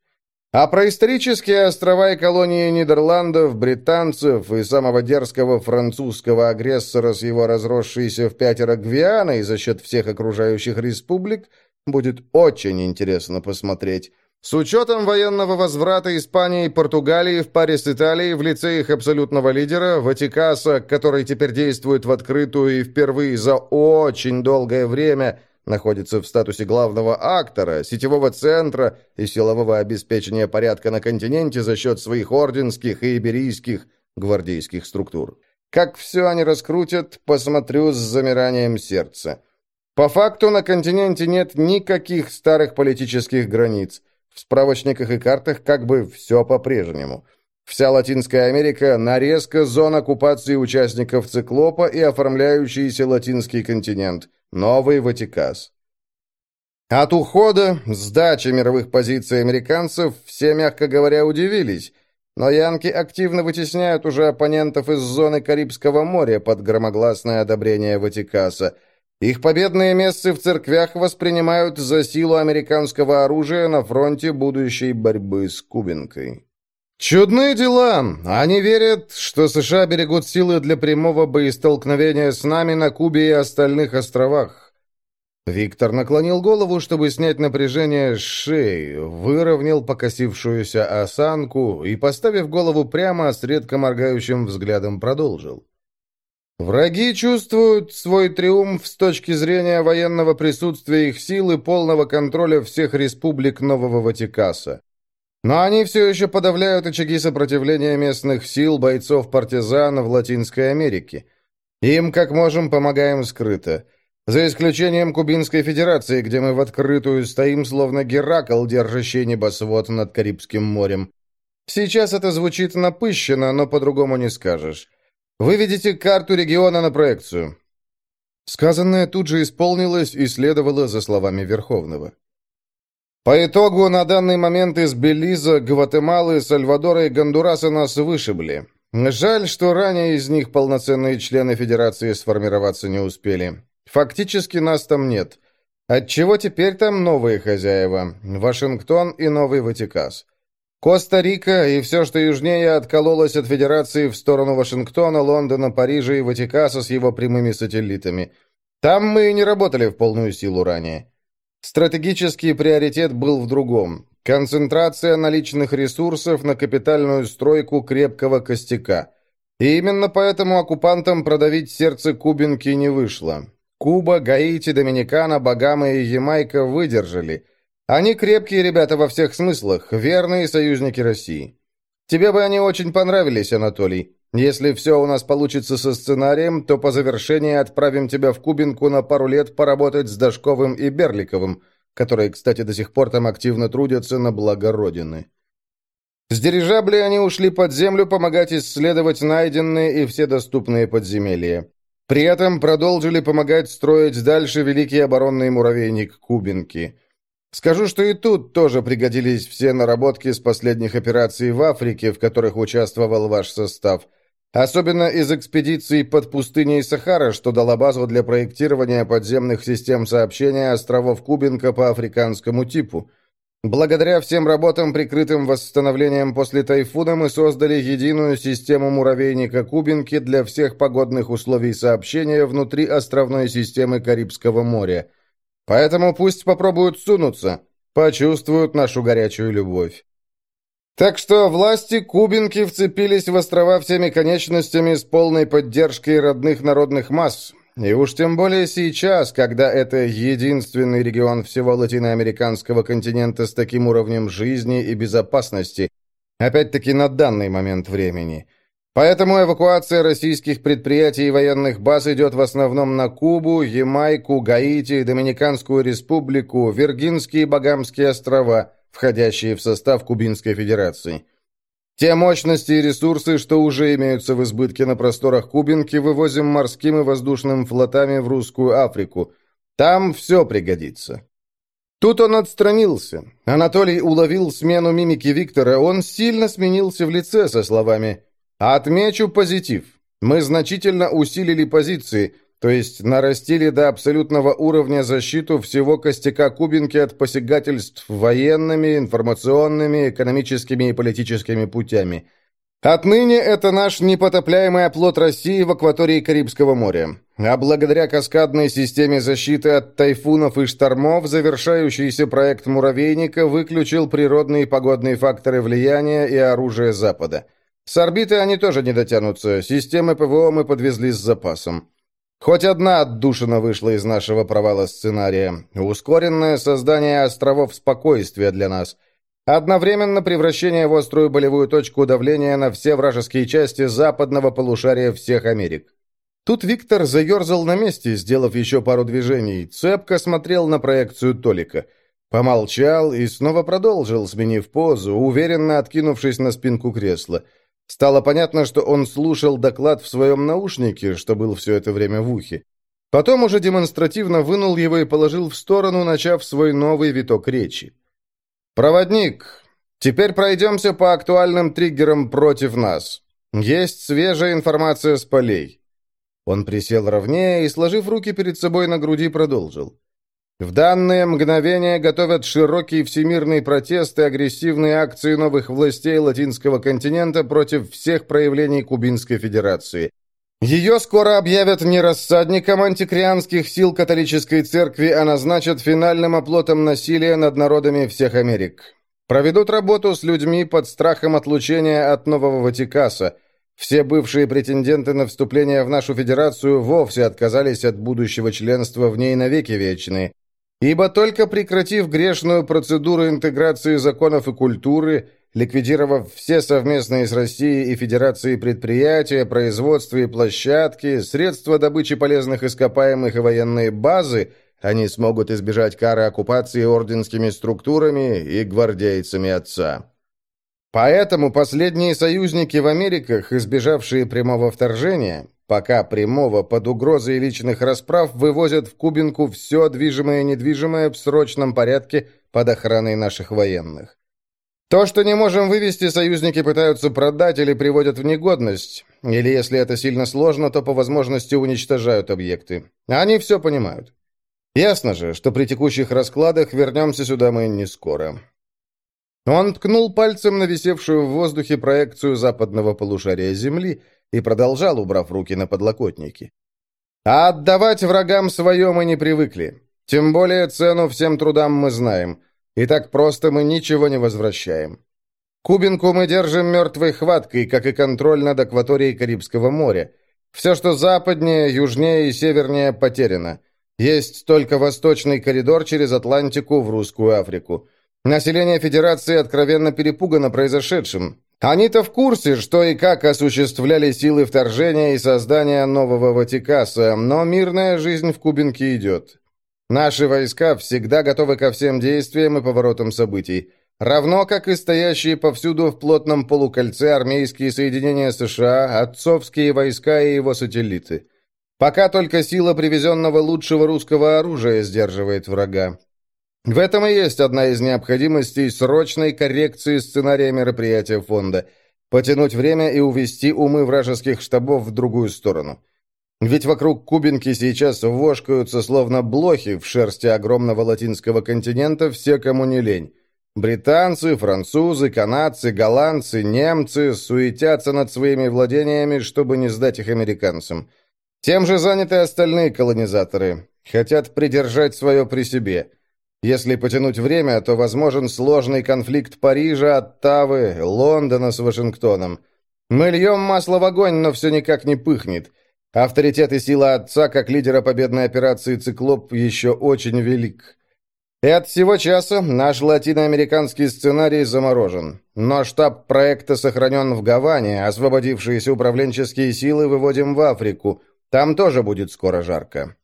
А про исторические острова и колонии Нидерландов, британцев и самого дерзкого французского агрессора с его разросшейся в пятеро Гвианой за счет всех окружающих республик будет очень интересно посмотреть. С учетом военного возврата Испании и Португалии в паре с Италией в лице их абсолютного лидера, Ватикаса, который теперь действует в открытую и впервые за очень долгое время находится в статусе главного актора, сетевого центра и силового обеспечения порядка на континенте за счет своих орденских и иберийских гвардейских структур. Как все они раскрутят, посмотрю с замиранием сердца. По факту на континенте нет никаких старых политических границ – в справочниках и картах как бы все по-прежнему. Вся Латинская Америка – нарезка зон оккупации участников циклопа и оформляющийся латинский континент – Новый Ватикас. От ухода, сдачи мировых позиций американцев все, мягко говоря, удивились, но янки активно вытесняют уже оппонентов из зоны Карибского моря под громогласное одобрение Ватикаса. Их победные мессы в церквях воспринимают за силу американского оружия на фронте будущей борьбы с Кубинкой. Чудные дела. Они верят, что США берегут силы для прямого боестолкновения с нами на Кубе и остальных островах. Виктор наклонил голову, чтобы снять напряжение с шеи, выровнял покосившуюся осанку и, поставив голову прямо, с редко моргающим взглядом продолжил. Враги чувствуют свой триумф с точки зрения военного присутствия их сил и полного контроля всех республик Нового Ватикаса. Но они все еще подавляют очаги сопротивления местных сил бойцов-партизан в Латинской Америке. Им, как можем, помогаем скрыто – за исключением Кубинской Федерации, где мы в открытую стоим, словно Геракл, держащий небосвод над Карибским морем. Сейчас это звучит напыщенно, но по-другому не скажешь. Вы видите карту региона на проекцию. Сказанное тут же исполнилось и следовало за словами Верховного. По итогу, на данный момент из Белиза, Гватемалы, Сальвадора и Гондураса нас вышибли. Жаль, что ранее из них полноценные члены Федерации сформироваться не успели. Фактически нас там нет. Отчего теперь там новые хозяева? Вашингтон и Новый Ватикас. Коста-Рика и все, что южнее, откололось от Федерации в сторону Вашингтона, Лондона, Парижа и Ватикаса с его прямыми сателлитами. Там мы и не работали в полную силу ранее. Стратегический приоритет был в другом. Концентрация наличных ресурсов на капитальную стройку крепкого костяка. И именно поэтому оккупантам продавить сердце Кубинки не вышло. Куба, Гаити, Доминикана, Багама и Ямайка выдержали. Они крепкие ребята во всех смыслах, верные союзники России. Тебе бы они очень понравились, Анатолий. Если все у нас получится со сценарием, то по завершении отправим тебя в Кубинку на пару лет поработать с Дашковым и Берликовым, которые, кстати, до сих пор там активно трудятся на благо Родины. С дирижабли они ушли под землю помогать исследовать найденные и все доступные подземелья. При этом продолжили помогать строить дальше великий оборонный муравейник Кубинки. Скажу, что и тут тоже пригодились все наработки с последних операций в Африке, в которых участвовал ваш состав. Особенно из экспедиции под пустыней Сахара, что дала базу для проектирования подземных систем сообщения островов Кубинка по африканскому типу – Благодаря всем работам, прикрытым восстановлением после тайфуна, мы создали единую систему муравейника Кубинки для всех погодных условий сообщения внутри островной системы Карибского моря. Поэтому пусть попробуют сунуться, почувствуют нашу горячую любовь. Так что власти Кубинки вцепились в острова всеми конечностями с полной поддержкой родных народных масс, и уж тем более сейчас, когда это единственный регион всего латиноамериканского континента с таким уровнем жизни и безопасности, опять-таки на данный момент времени. Поэтому эвакуация российских предприятий и военных баз идет в основном на Кубу, Ямайку, Гаити, Доминиканскую республику, Виргинские и Багамские острова, входящие в состав Кубинской Федерации. Те мощности и ресурсы, что уже имеются в избытке на просторах Кубинки, вывозим морским и воздушным флотами в Русскую Африку. Там все пригодится. Тут он отстранился. Анатолий уловил смену мимики Виктора. Он сильно сменился в лице со словами «Отмечу позитив. Мы значительно усилили позиции. То есть нарастили до абсолютного уровня защиту всего костяка Кубинки от посягательств военными, информационными, экономическими и политическими путями. Отныне это наш непотопляемый оплот России в акватории Карибского моря. А благодаря каскадной системе защиты от тайфунов и штормов, завершающийся проект «Муравейника» выключил природные и погодные факторы влияния и оружие Запада. С орбиты они тоже не дотянутся, системы ПВО мы подвезли с запасом. Хоть одна отдушина вышла из нашего провала сценария. Ускоренное создание островов спокойствия для нас. Одновременно превращение в острую болевую точку давления на все вражеские части западного полушария всех Америк. Тут Виктор заерзал на месте, сделав еще пару движений. Цепко смотрел на проекцию Толика. Помолчал и снова продолжил, сменив позу, уверенно откинувшись на спинку кресла. Стало понятно, что он слушал доклад в своем наушнике, что был все это время в ухе. Потом уже демонстративно вынул его и положил в сторону, начав свой новый виток речи. «Проводник, теперь пройдемся по актуальным триггерам против нас. Есть свежая информация с полей». Он присел ровнее и, сложив руки перед собой на груди, продолжил. В данное мгновение готовят широкий всемирный протест и агрессивные акции новых властей латинского континента против всех проявлений Кубинской Федерации. Ее скоро объявят не рассадником антикрианских сил католической церкви, а назначат финальным оплотом насилия над народами всех Америк. Проведут работу с людьми под страхом отлучения от Нового Ватикаса. Все бывшие претенденты на вступление в нашу федерацию вовсе отказались от будущего членства в ней навеки вечные. Ибо только прекратив грешную процедуру интеграции законов и культуры – ликвидировав все совместные с Россией и Федерацией предприятия, производства и площадки, средства добычи полезных ископаемых и военные базы, они смогут избежать кары оккупации орденскими структурами и гвардейцами отца. Поэтому последние союзники в Америках, избежавшие прямого вторжения, пока прямого под угрозой личных расправ, вывозят в Кубинку все движимое и недвижимое в срочном порядке под охраной наших военных. То, что не можем вывести, союзники пытаются продать или приводят в негодность. Или, если это сильно сложно, то по возможности уничтожают объекты. Они все понимают. Ясно же, что при текущих раскладах вернемся сюда мы не скоро. Он ткнул пальцем на висевшую в воздухе проекцию западного полушария Земли и продолжал, убрав руки на подлокотники. А отдавать врагам свое мы не привыкли. Тем более цену всем трудам мы знаем – и так просто мы ничего не возвращаем. Кубинку мы держим мертвой хваткой, как и контроль над акваторией Карибского моря. Все, что западнее, южнее и севернее, потеряно. Есть только восточный коридор через Атлантику в Русскую Африку. Население Федерации откровенно перепугано произошедшим. Они-то в курсе, что и как осуществляли силы вторжения и создания нового Ватикаса, но мирная жизнь в Кубинке идет. Наши войска всегда готовы ко всем действиям и поворотам событий, равно как и стоящие повсюду в плотном полукольце армейские соединения США, отцовские войска и его сателлиты. Пока только сила привезенного лучшего русского оружия сдерживает врага. В этом и есть одна из необходимостей срочной коррекции сценария мероприятия фонда – потянуть время и увести умы вражеских штабов в другую сторону – ведь вокруг Кубинки сейчас вошкаются, словно блохи в шерсти огромного латинского континента, все, кому не лень. Британцы, французы, канадцы, голландцы, немцы суетятся над своими владениями, чтобы не сдать их американцам. Тем же заняты остальные колонизаторы. Хотят придержать свое при себе. Если потянуть время, то возможен сложный конфликт Парижа, Оттавы, Лондона с Вашингтоном. Мы льем масло в огонь, но все никак не пыхнет. Авторитет и сила отца, как лидера победной операции «Циклоп», еще очень велик. И от всего часа наш латиноамериканский сценарий заморожен. Но штаб проекта сохранен в Гаване, освободившиеся управленческие силы выводим в Африку. Там тоже будет скоро жарко.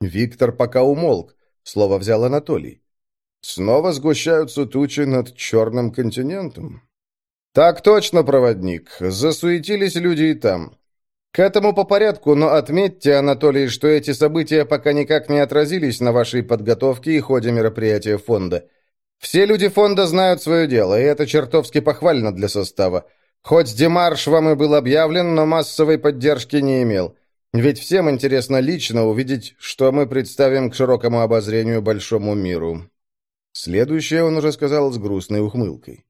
Виктор пока умолк, слово взял Анатолий. Снова сгущаются тучи над черным континентом. Так точно, проводник. Засуетились люди и там. К этому по порядку, но отметьте, Анатолий, что эти события пока никак не отразились на вашей подготовке и ходе мероприятия фонда. Все люди фонда знают свое дело, и это чертовски похвально для состава. Хоть демарш вам и был объявлен, но массовой поддержки не имел. Ведь всем интересно лично увидеть, что мы представим к широкому обозрению большому миру. Следующее он уже сказал с грустной ухмылкой.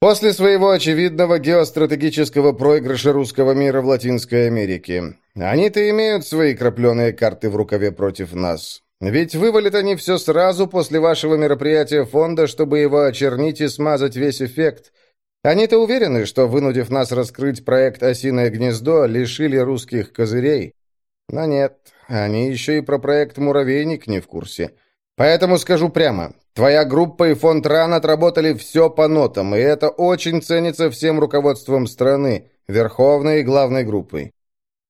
После своего очевидного геостратегического проигрыша русского мира в Латинской Америке, они-то имеют свои крапленые карты в рукаве против нас. Ведь вывалят они все сразу после вашего мероприятия фонда, чтобы его очернить и смазать весь эффект. Они-то уверены, что, вынудив нас раскрыть проект «Осиное гнездо», лишили русских козырей. Но нет, они еще и про проект «Муравейник» не в курсе. Поэтому скажу прямо, Твоя группа и фонд РАН отработали все по нотам, и это очень ценится всем руководством страны, верховной и главной группой.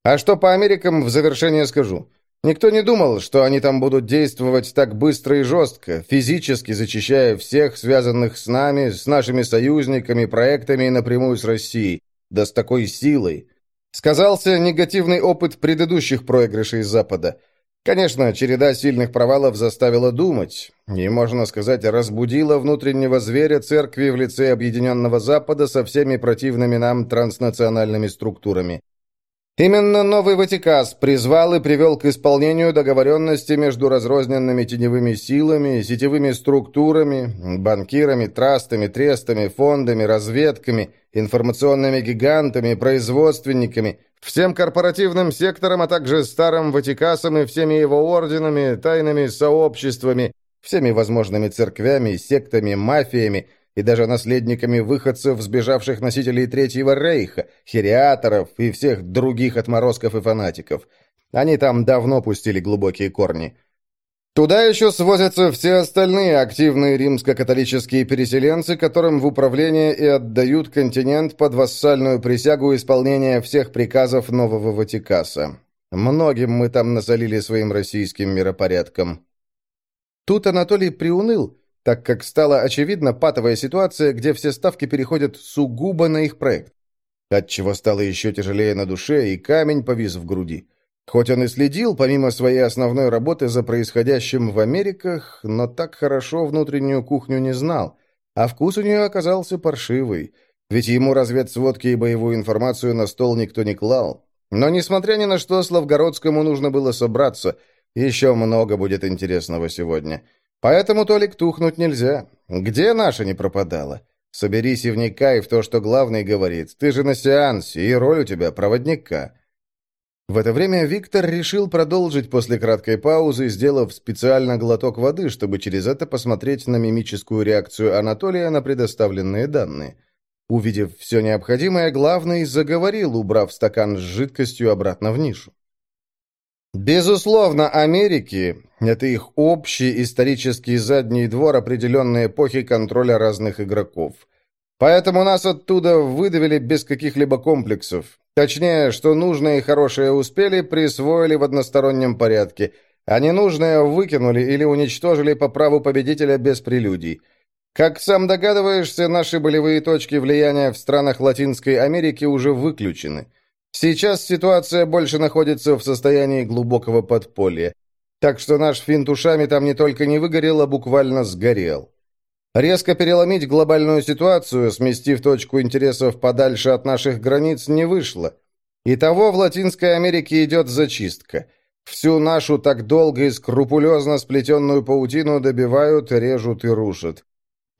А что по Америкам, в завершение скажу. Никто не думал, что они там будут действовать так быстро и жестко, физически зачищая всех, связанных с нами, с нашими союзниками, проектами и напрямую с Россией. Да с такой силой. Сказался негативный опыт предыдущих проигрышей Запада. Конечно, череда сильных провалов заставила думать, и, можно сказать, разбудила внутреннего зверя церкви в лице Объединенного Запада со всеми противными нам транснациональными структурами. Именно новый Ватикас призвал и привел к исполнению договоренности между разрозненными теневыми силами, сетевыми структурами, банкирами, трастами, трестами, фондами, разведками, информационными гигантами, производственниками, всем корпоративным сектором, а также старым Ватикасом и всеми его орденами, тайными сообществами, всеми возможными церквями, сектами, мафиями, и даже наследниками выходцев, сбежавших носителей Третьего Рейха, хериаторов и всех других отморозков и фанатиков. Они там давно пустили глубокие корни. Туда еще свозятся все остальные активные римско-католические переселенцы, которым в управление и отдают континент под вассальную присягу исполнения всех приказов нового Ватикаса. Многим мы там насолили своим российским миропорядком. Тут Анатолий приуныл, так как стала очевидна патовая ситуация, где все ставки переходят сугубо на их проект. Отчего стало еще тяжелее на душе, и камень повис в груди. Хоть он и следил, помимо своей основной работы, за происходящим в Америках, но так хорошо внутреннюю кухню не знал, а вкус у нее оказался паршивый, ведь ему разведсводки и боевую информацию на стол никто не клал. Но, несмотря ни на что, Славгородскому нужно было собраться, еще много будет интересного сегодня. Поэтому, Толик, тухнуть нельзя. Где наша не пропадала? Соберись и вникай в то, что главный говорит. Ты же на сеансе, и роль у тебя проводника. В это время Виктор решил продолжить после краткой паузы, сделав специально глоток воды, чтобы через это посмотреть на мимическую реакцию Анатолия на предоставленные данные. Увидев все необходимое, главный заговорил, убрав стакан с жидкостью обратно в нишу. Безусловно, Америки – это их общий исторический задний двор определенной эпохи контроля разных игроков. Поэтому нас оттуда выдавили без каких-либо комплексов. Точнее, что нужное и хорошее успели, присвоили в одностороннем порядке, а ненужное выкинули или уничтожили по праву победителя без прелюдий. Как сам догадываешься, наши болевые точки влияния в странах Латинской Америки уже выключены – Сейчас ситуация больше находится в состоянии глубокого подполья. Так что наш финт ушами там не только не выгорел, а буквально сгорел. Резко переломить глобальную ситуацию, сместив точку интересов подальше от наших границ, не вышло. Итого в Латинской Америке идет зачистка. Всю нашу так долго и скрупулезно сплетенную паутину добивают, режут и рушат.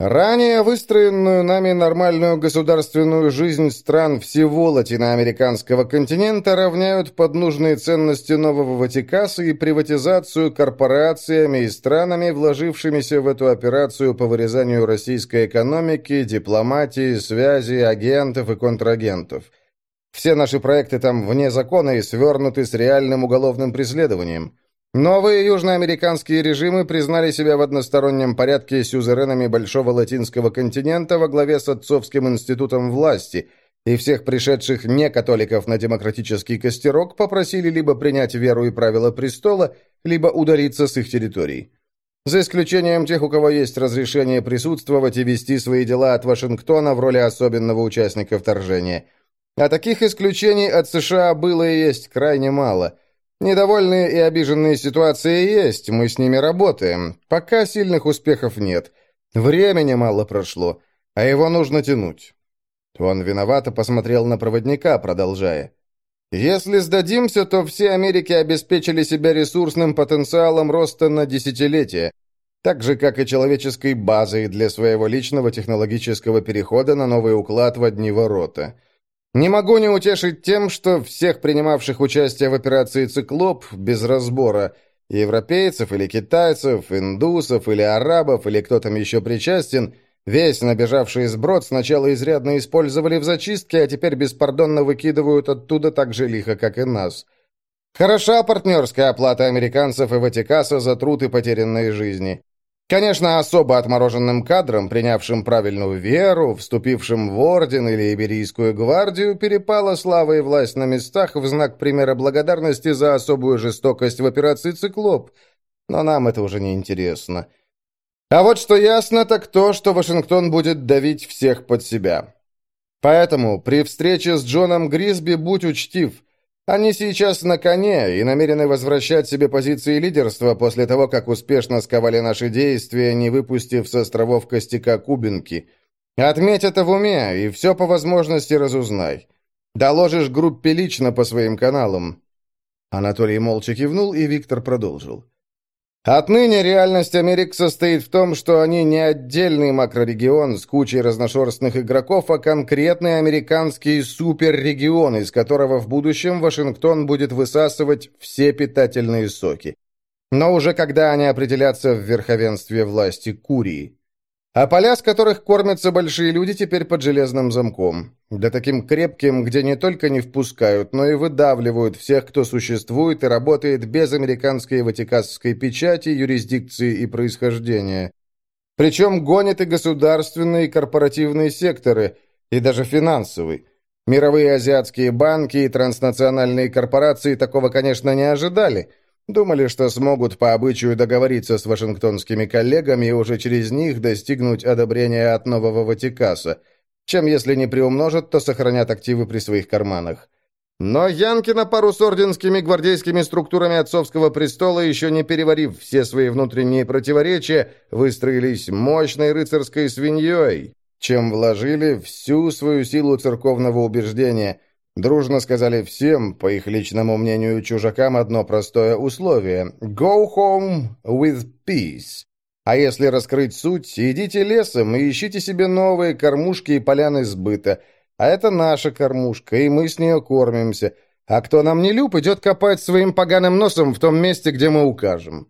Ранее выстроенную нами нормальную государственную жизнь стран всего латиноамериканского континента равняют под нужные ценности нового Ватикаса и приватизацию корпорациями и странами, вложившимися в эту операцию по вырезанию российской экономики, дипломатии, связи, агентов и контрагентов. Все наши проекты там вне закона и свернуты с реальным уголовным преследованием. Новые южноамериканские режимы признали себя в одностороннем порядке сюзеренами Большого Латинского континента во главе с Отцовским институтом власти, и всех пришедших некатоликов на демократический костерок попросили либо принять веру и правила престола, либо удариться с их территорий. За исключением тех, у кого есть разрешение присутствовать и вести свои дела от Вашингтона в роли особенного участника вторжения. А таких исключений от США было и есть крайне мало – Недовольные и обиженные ситуации есть, мы с ними работаем. Пока сильных успехов нет. Времени мало прошло, а его нужно тянуть». Он виновато посмотрел на проводника, продолжая. «Если сдадимся, то все Америки обеспечили себя ресурсным потенциалом роста на десятилетия, так же, как и человеческой базой для своего личного технологического перехода на новый уклад в одни ворота». Не могу не утешить тем, что всех принимавших участие в операции «Циклоп» без разбора, европейцев или китайцев, индусов или арабов, или кто там еще причастен, весь набежавший сброд сначала изрядно использовали в зачистке, а теперь беспардонно выкидывают оттуда так же лихо, как и нас. Хороша партнерская оплата американцев и Ватикаса за труд и потерянные жизни. Конечно, особо отмороженным кадрам, принявшим правильную веру, вступившим в орден или Иберийскую гвардию, перепала слава и власть на местах в знак примера благодарности за особую жестокость в операции «Циклоп». Но нам это уже не интересно. А вот что ясно, так то, что Вашингтон будет давить всех под себя. Поэтому при встрече с Джоном Грисби будь учтив. Они сейчас на коне и намерены возвращать себе позиции лидерства после того, как успешно сковали наши действия, не выпустив с островов костяка Кубинки. Отметь это в уме и все по возможности разузнай. Доложишь группе лично по своим каналам». Анатолий молча кивнул, и Виктор продолжил. Отныне реальность Америк состоит в том, что они не отдельный макрорегион с кучей разношерстных игроков, а конкретный американский суперрегион, из которого в будущем Вашингтон будет высасывать все питательные соки. Но уже когда они определятся в верховенстве власти Курии. А поля, с которых кормятся большие люди, теперь под железным замком. Да таким крепким, где не только не впускают, но и выдавливают всех, кто существует и работает без американской ватиканской печати, юрисдикции и происхождения. Причем гонят и государственные, и корпоративные секторы, и даже финансовый. Мировые азиатские банки и транснациональные корпорации такого, конечно, не ожидали – Думали, что смогут по обычаю договориться с вашингтонскими коллегами и уже через них достигнуть одобрения от нового Ватикаса, чем если не приумножат, то сохранят активы при своих карманах. Но Янки на пару с орденскими гвардейскими структурами отцовского престола, еще не переварив все свои внутренние противоречия, выстроились мощной рыцарской свиньей, чем вложили всю свою силу церковного убеждения – Дружно сказали всем, по их личному мнению, чужакам одно простое условие – «Go home with peace». А если раскрыть суть, идите лесом и ищите себе новые кормушки и поляны сбыта. А это наша кормушка, и мы с нее кормимся. А кто нам не люб, идет копать своим поганым носом в том месте, где мы укажем.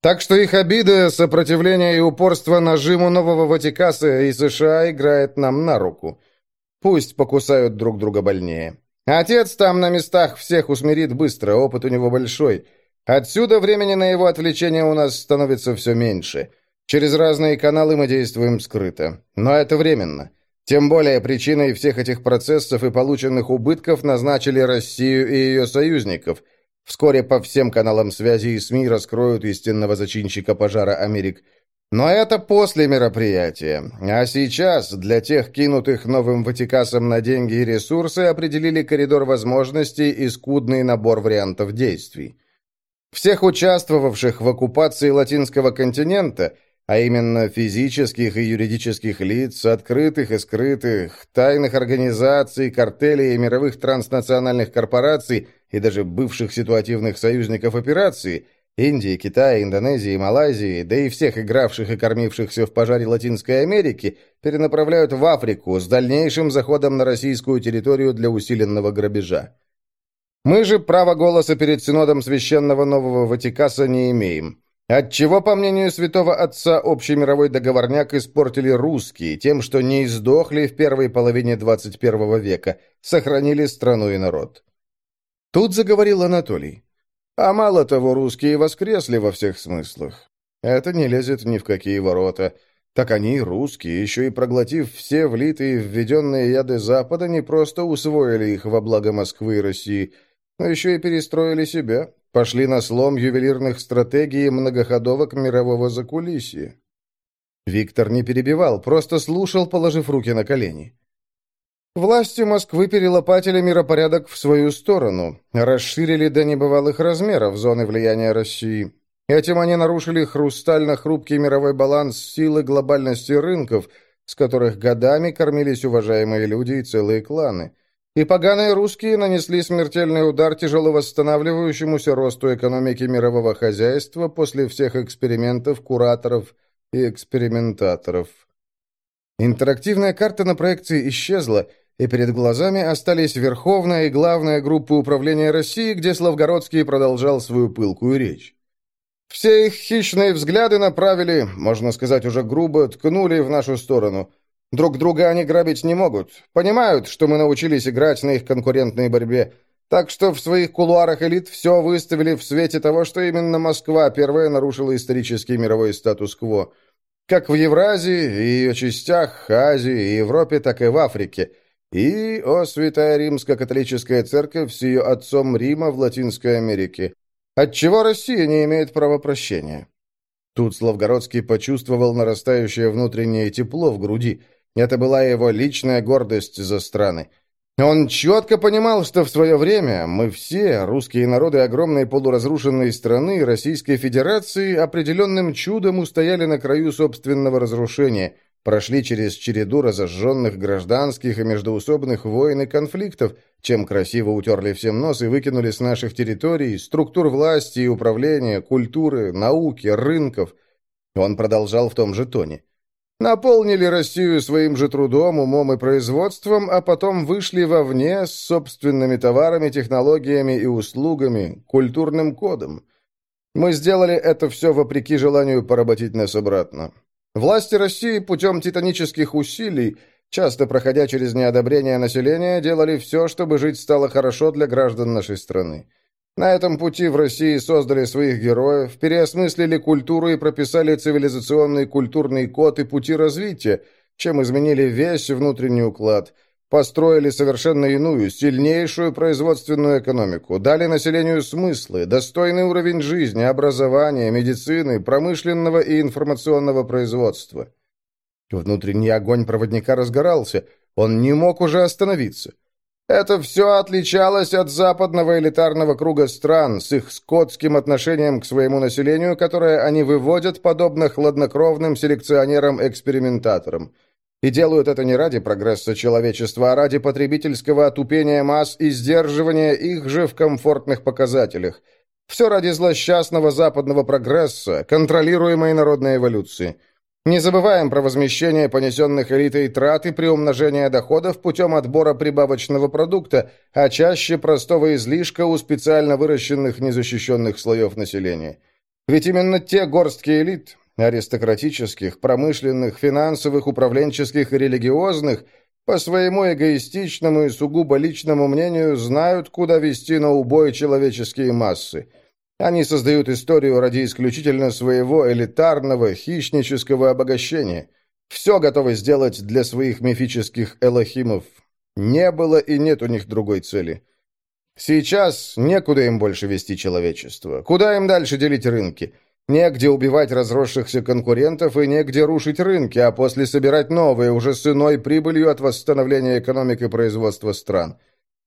Так что их обида, сопротивление и упорство нажиму нового Ватикаса и США играет нам на руку. Пусть покусают друг друга больнее. Отец там на местах всех усмирит быстро, опыт у него большой. Отсюда времени на его отвлечение у нас становится все меньше. Через разные каналы мы действуем скрыто. Но это временно. Тем более причиной всех этих процессов и полученных убытков назначили Россию и ее союзников. Вскоре по всем каналам связи и СМИ раскроют истинного зачинщика пожара Америк – но это после мероприятия. А сейчас для тех, кинутых новым Ватикасом на деньги и ресурсы, определили коридор возможностей и скудный набор вариантов действий. Всех участвовавших в оккупации латинского континента, а именно физических и юридических лиц, открытых и скрытых, тайных организаций, картелей и мировых транснациональных корпораций и даже бывших ситуативных союзников операции – Индии, Китая, Индонезии, Малайзии, да и всех игравших и кормившихся в пожаре Латинской Америки перенаправляют в Африку с дальнейшим заходом на российскую территорию для усиленного грабежа. Мы же права голоса перед Синодом Священного Нового Ватикаса не имеем. Отчего, по мнению святого отца, общий мировой договорняк испортили русские тем, что не издохли в первой половине 21 века, сохранили страну и народ. Тут заговорил Анатолий. А мало того, русские воскресли во всех смыслах. Это не лезет ни в какие ворота. Так они, русские, еще и проглотив все влитые введенные яды Запада, не просто усвоили их во благо Москвы и России, но еще и перестроили себя, пошли на слом ювелирных стратегий и многоходовок мирового закулисья. Виктор не перебивал, просто слушал, положив руки на колени. Власти Москвы перелопатили миропорядок в свою сторону, расширили до небывалых размеров зоны влияния России. Этим они нарушили хрустально-хрупкий мировой баланс силы глобальности рынков, с которых годами кормились уважаемые люди и целые кланы. И поганые русские нанесли смертельный удар тяжело восстанавливающемуся росту экономики мирового хозяйства после всех экспериментов кураторов и экспериментаторов. Интерактивная карта на проекции исчезла, и перед глазами остались Верховная и Главная группы управления России, где Славгородский продолжал свою пылкую речь. Все их хищные взгляды направили, можно сказать уже грубо, ткнули в нашу сторону. Друг друга они грабить не могут. Понимают, что мы научились играть на их конкурентной борьбе. Так что в своих кулуарах элит все выставили в свете того, что именно Москва первая нарушила исторический мировой статус-кво. Как в Евразии и ее частях, Азии и Европе, так и в Африке – и, о святая римско-католическая церковь с ее отцом Рима в Латинской Америке. Отчего Россия не имеет права прощения? Тут Славгородский почувствовал нарастающее внутреннее тепло в груди Это была его личная гордость за страны. Он четко понимал, что в свое время мы все, русские народы огромной полуразрушенной страны Российской Федерации, определенным чудом устояли на краю собственного разрушения, прошли через череду разожженных гражданских и междоусобных войн и конфликтов, чем красиво утерли всем нос и выкинули с наших территорий структур власти и управления, культуры, науки, рынков. Он продолжал в том же тоне. Наполнили Россию своим же трудом, умом и производством, а потом вышли вовне с собственными товарами, технологиями и услугами, культурным кодом. Мы сделали это все вопреки желанию поработить нас обратно. Власти России путем титанических усилий, часто проходя через неодобрение населения, делали все, чтобы жить стало хорошо для граждан нашей страны. На этом пути в России создали своих героев, переосмыслили культуру и прописали цивилизационный культурный код и пути развития, чем изменили весь внутренний уклад, построили совершенно иную, сильнейшую производственную экономику, дали населению смыслы, достойный уровень жизни, образования, медицины, промышленного и информационного производства. Внутренний огонь проводника разгорался, он не мог уже остановиться. Это все отличалось от западного элитарного круга стран с их скотским отношением к своему населению, которое они выводят подобно хладнокровным селекционерам-экспериментаторам. И делают это не ради прогресса человечества, а ради потребительского отупения масс и сдерживания их же в комфортных показателях. Все ради злосчастного западного прогресса, контролируемой народной эволюции – не забываем про возмещение понесенных элитой трат и приумножение доходов путем отбора прибавочного продукта, а чаще простого излишка у специально выращенных незащищенных слоев населения. Ведь именно те горстки элит, аристократических, промышленных, финансовых, управленческих и религиозных, по своему эгоистичному и сугубо личному мнению, знают, куда вести на убой человеческие массы – они создают историю ради исключительно своего элитарного, хищнического обогащения. Все готовы сделать для своих мифических элохимов. Не было и нет у них другой цели. Сейчас некуда им больше вести человечество. Куда им дальше делить рынки? Негде убивать разросшихся конкурентов и негде рушить рынки, а после собирать новые, уже с иной прибылью от восстановления экономик и производства стран.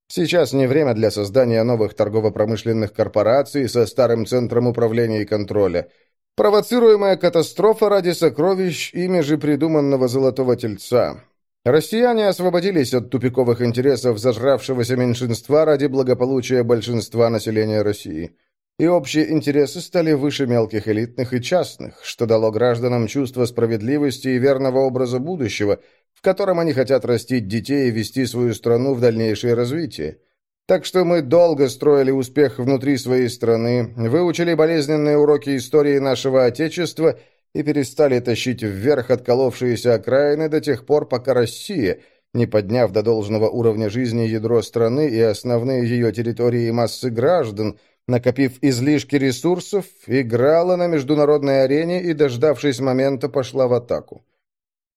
Сейчас не время для создания новых торгово-промышленных корпораций со старым центром управления и контроля. Провоцируемая катастрофа ради сокровищ ими же придуманного золотого тельца. Россияне освободились от тупиковых интересов зажравшегося меньшинства ради благополучия большинства населения России. И общие интересы стали выше мелких элитных и частных, что дало гражданам чувство справедливости и верного образа будущего – в котором они хотят растить детей и вести свою страну в дальнейшее развитие. Так что мы долго строили успех внутри своей страны, выучили болезненные уроки истории нашего Отечества и перестали тащить вверх отколовшиеся окраины до тех пор, пока Россия, не подняв до должного уровня жизни ядро страны и основные ее территории и массы граждан, накопив излишки ресурсов, играла на международной арене и, дождавшись момента, пошла в атаку.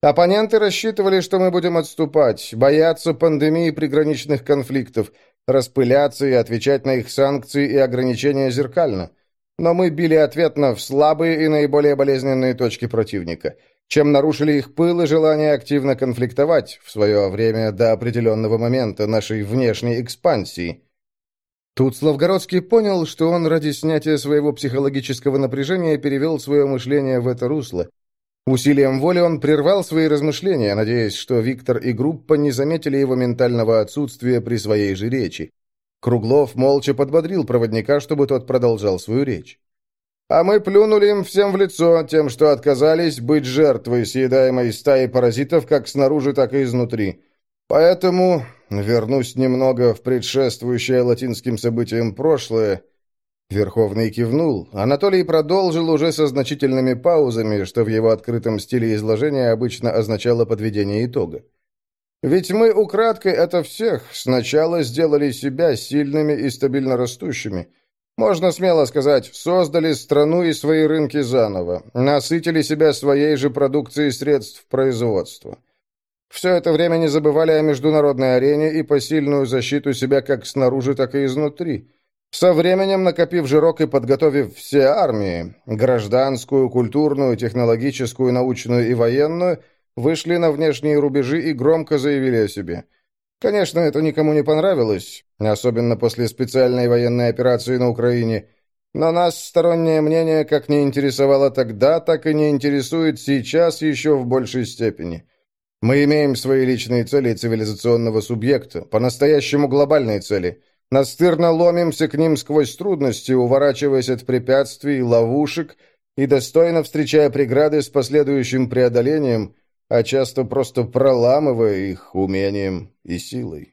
Оппоненты рассчитывали, что мы будем отступать, бояться пандемии приграничных конфликтов, распыляться и отвечать на их санкции и ограничения зеркально. Но мы били ответно в слабые и наиболее болезненные точки противника, чем нарушили их пыл и желание активно конфликтовать в свое время до определенного момента нашей внешней экспансии. Тут Славгородский понял, что он ради снятия своего психологического напряжения перевел свое мышление в это русло, Усилием воли он прервал свои размышления, надеясь, что Виктор и группа не заметили его ментального отсутствия при своей же речи. Круглов молча подбодрил проводника, чтобы тот продолжал свою речь. «А мы плюнули им всем в лицо тем, что отказались быть жертвой съедаемой стаи паразитов как снаружи, так и изнутри. Поэтому вернусь немного в предшествующее латинским событиям прошлое Верховный кивнул. Анатолий продолжил уже со значительными паузами, что в его открытом стиле изложения обычно означало подведение итога. «Ведь мы украдкой это всех сначала сделали себя сильными и стабильно растущими. Можно смело сказать, создали страну и свои рынки заново, насытили себя своей же продукцией средств производства». Все это время не забывали о международной арене и посильную защиту себя как снаружи, так и изнутри – со временем, накопив жирок и подготовив все армии, гражданскую, культурную, технологическую, научную и военную, вышли на внешние рубежи и громко заявили о себе. Конечно, это никому не понравилось, особенно после специальной военной операции на Украине, но нас стороннее мнение как не интересовало тогда, так и не интересует сейчас еще в большей степени. Мы имеем свои личные цели цивилизационного субъекта, по-настоящему глобальные цели. Настырно ломимся к ним сквозь трудности, уворачиваясь от препятствий, ловушек и достойно встречая преграды с последующим преодолением, а часто просто проламывая их умением и силой.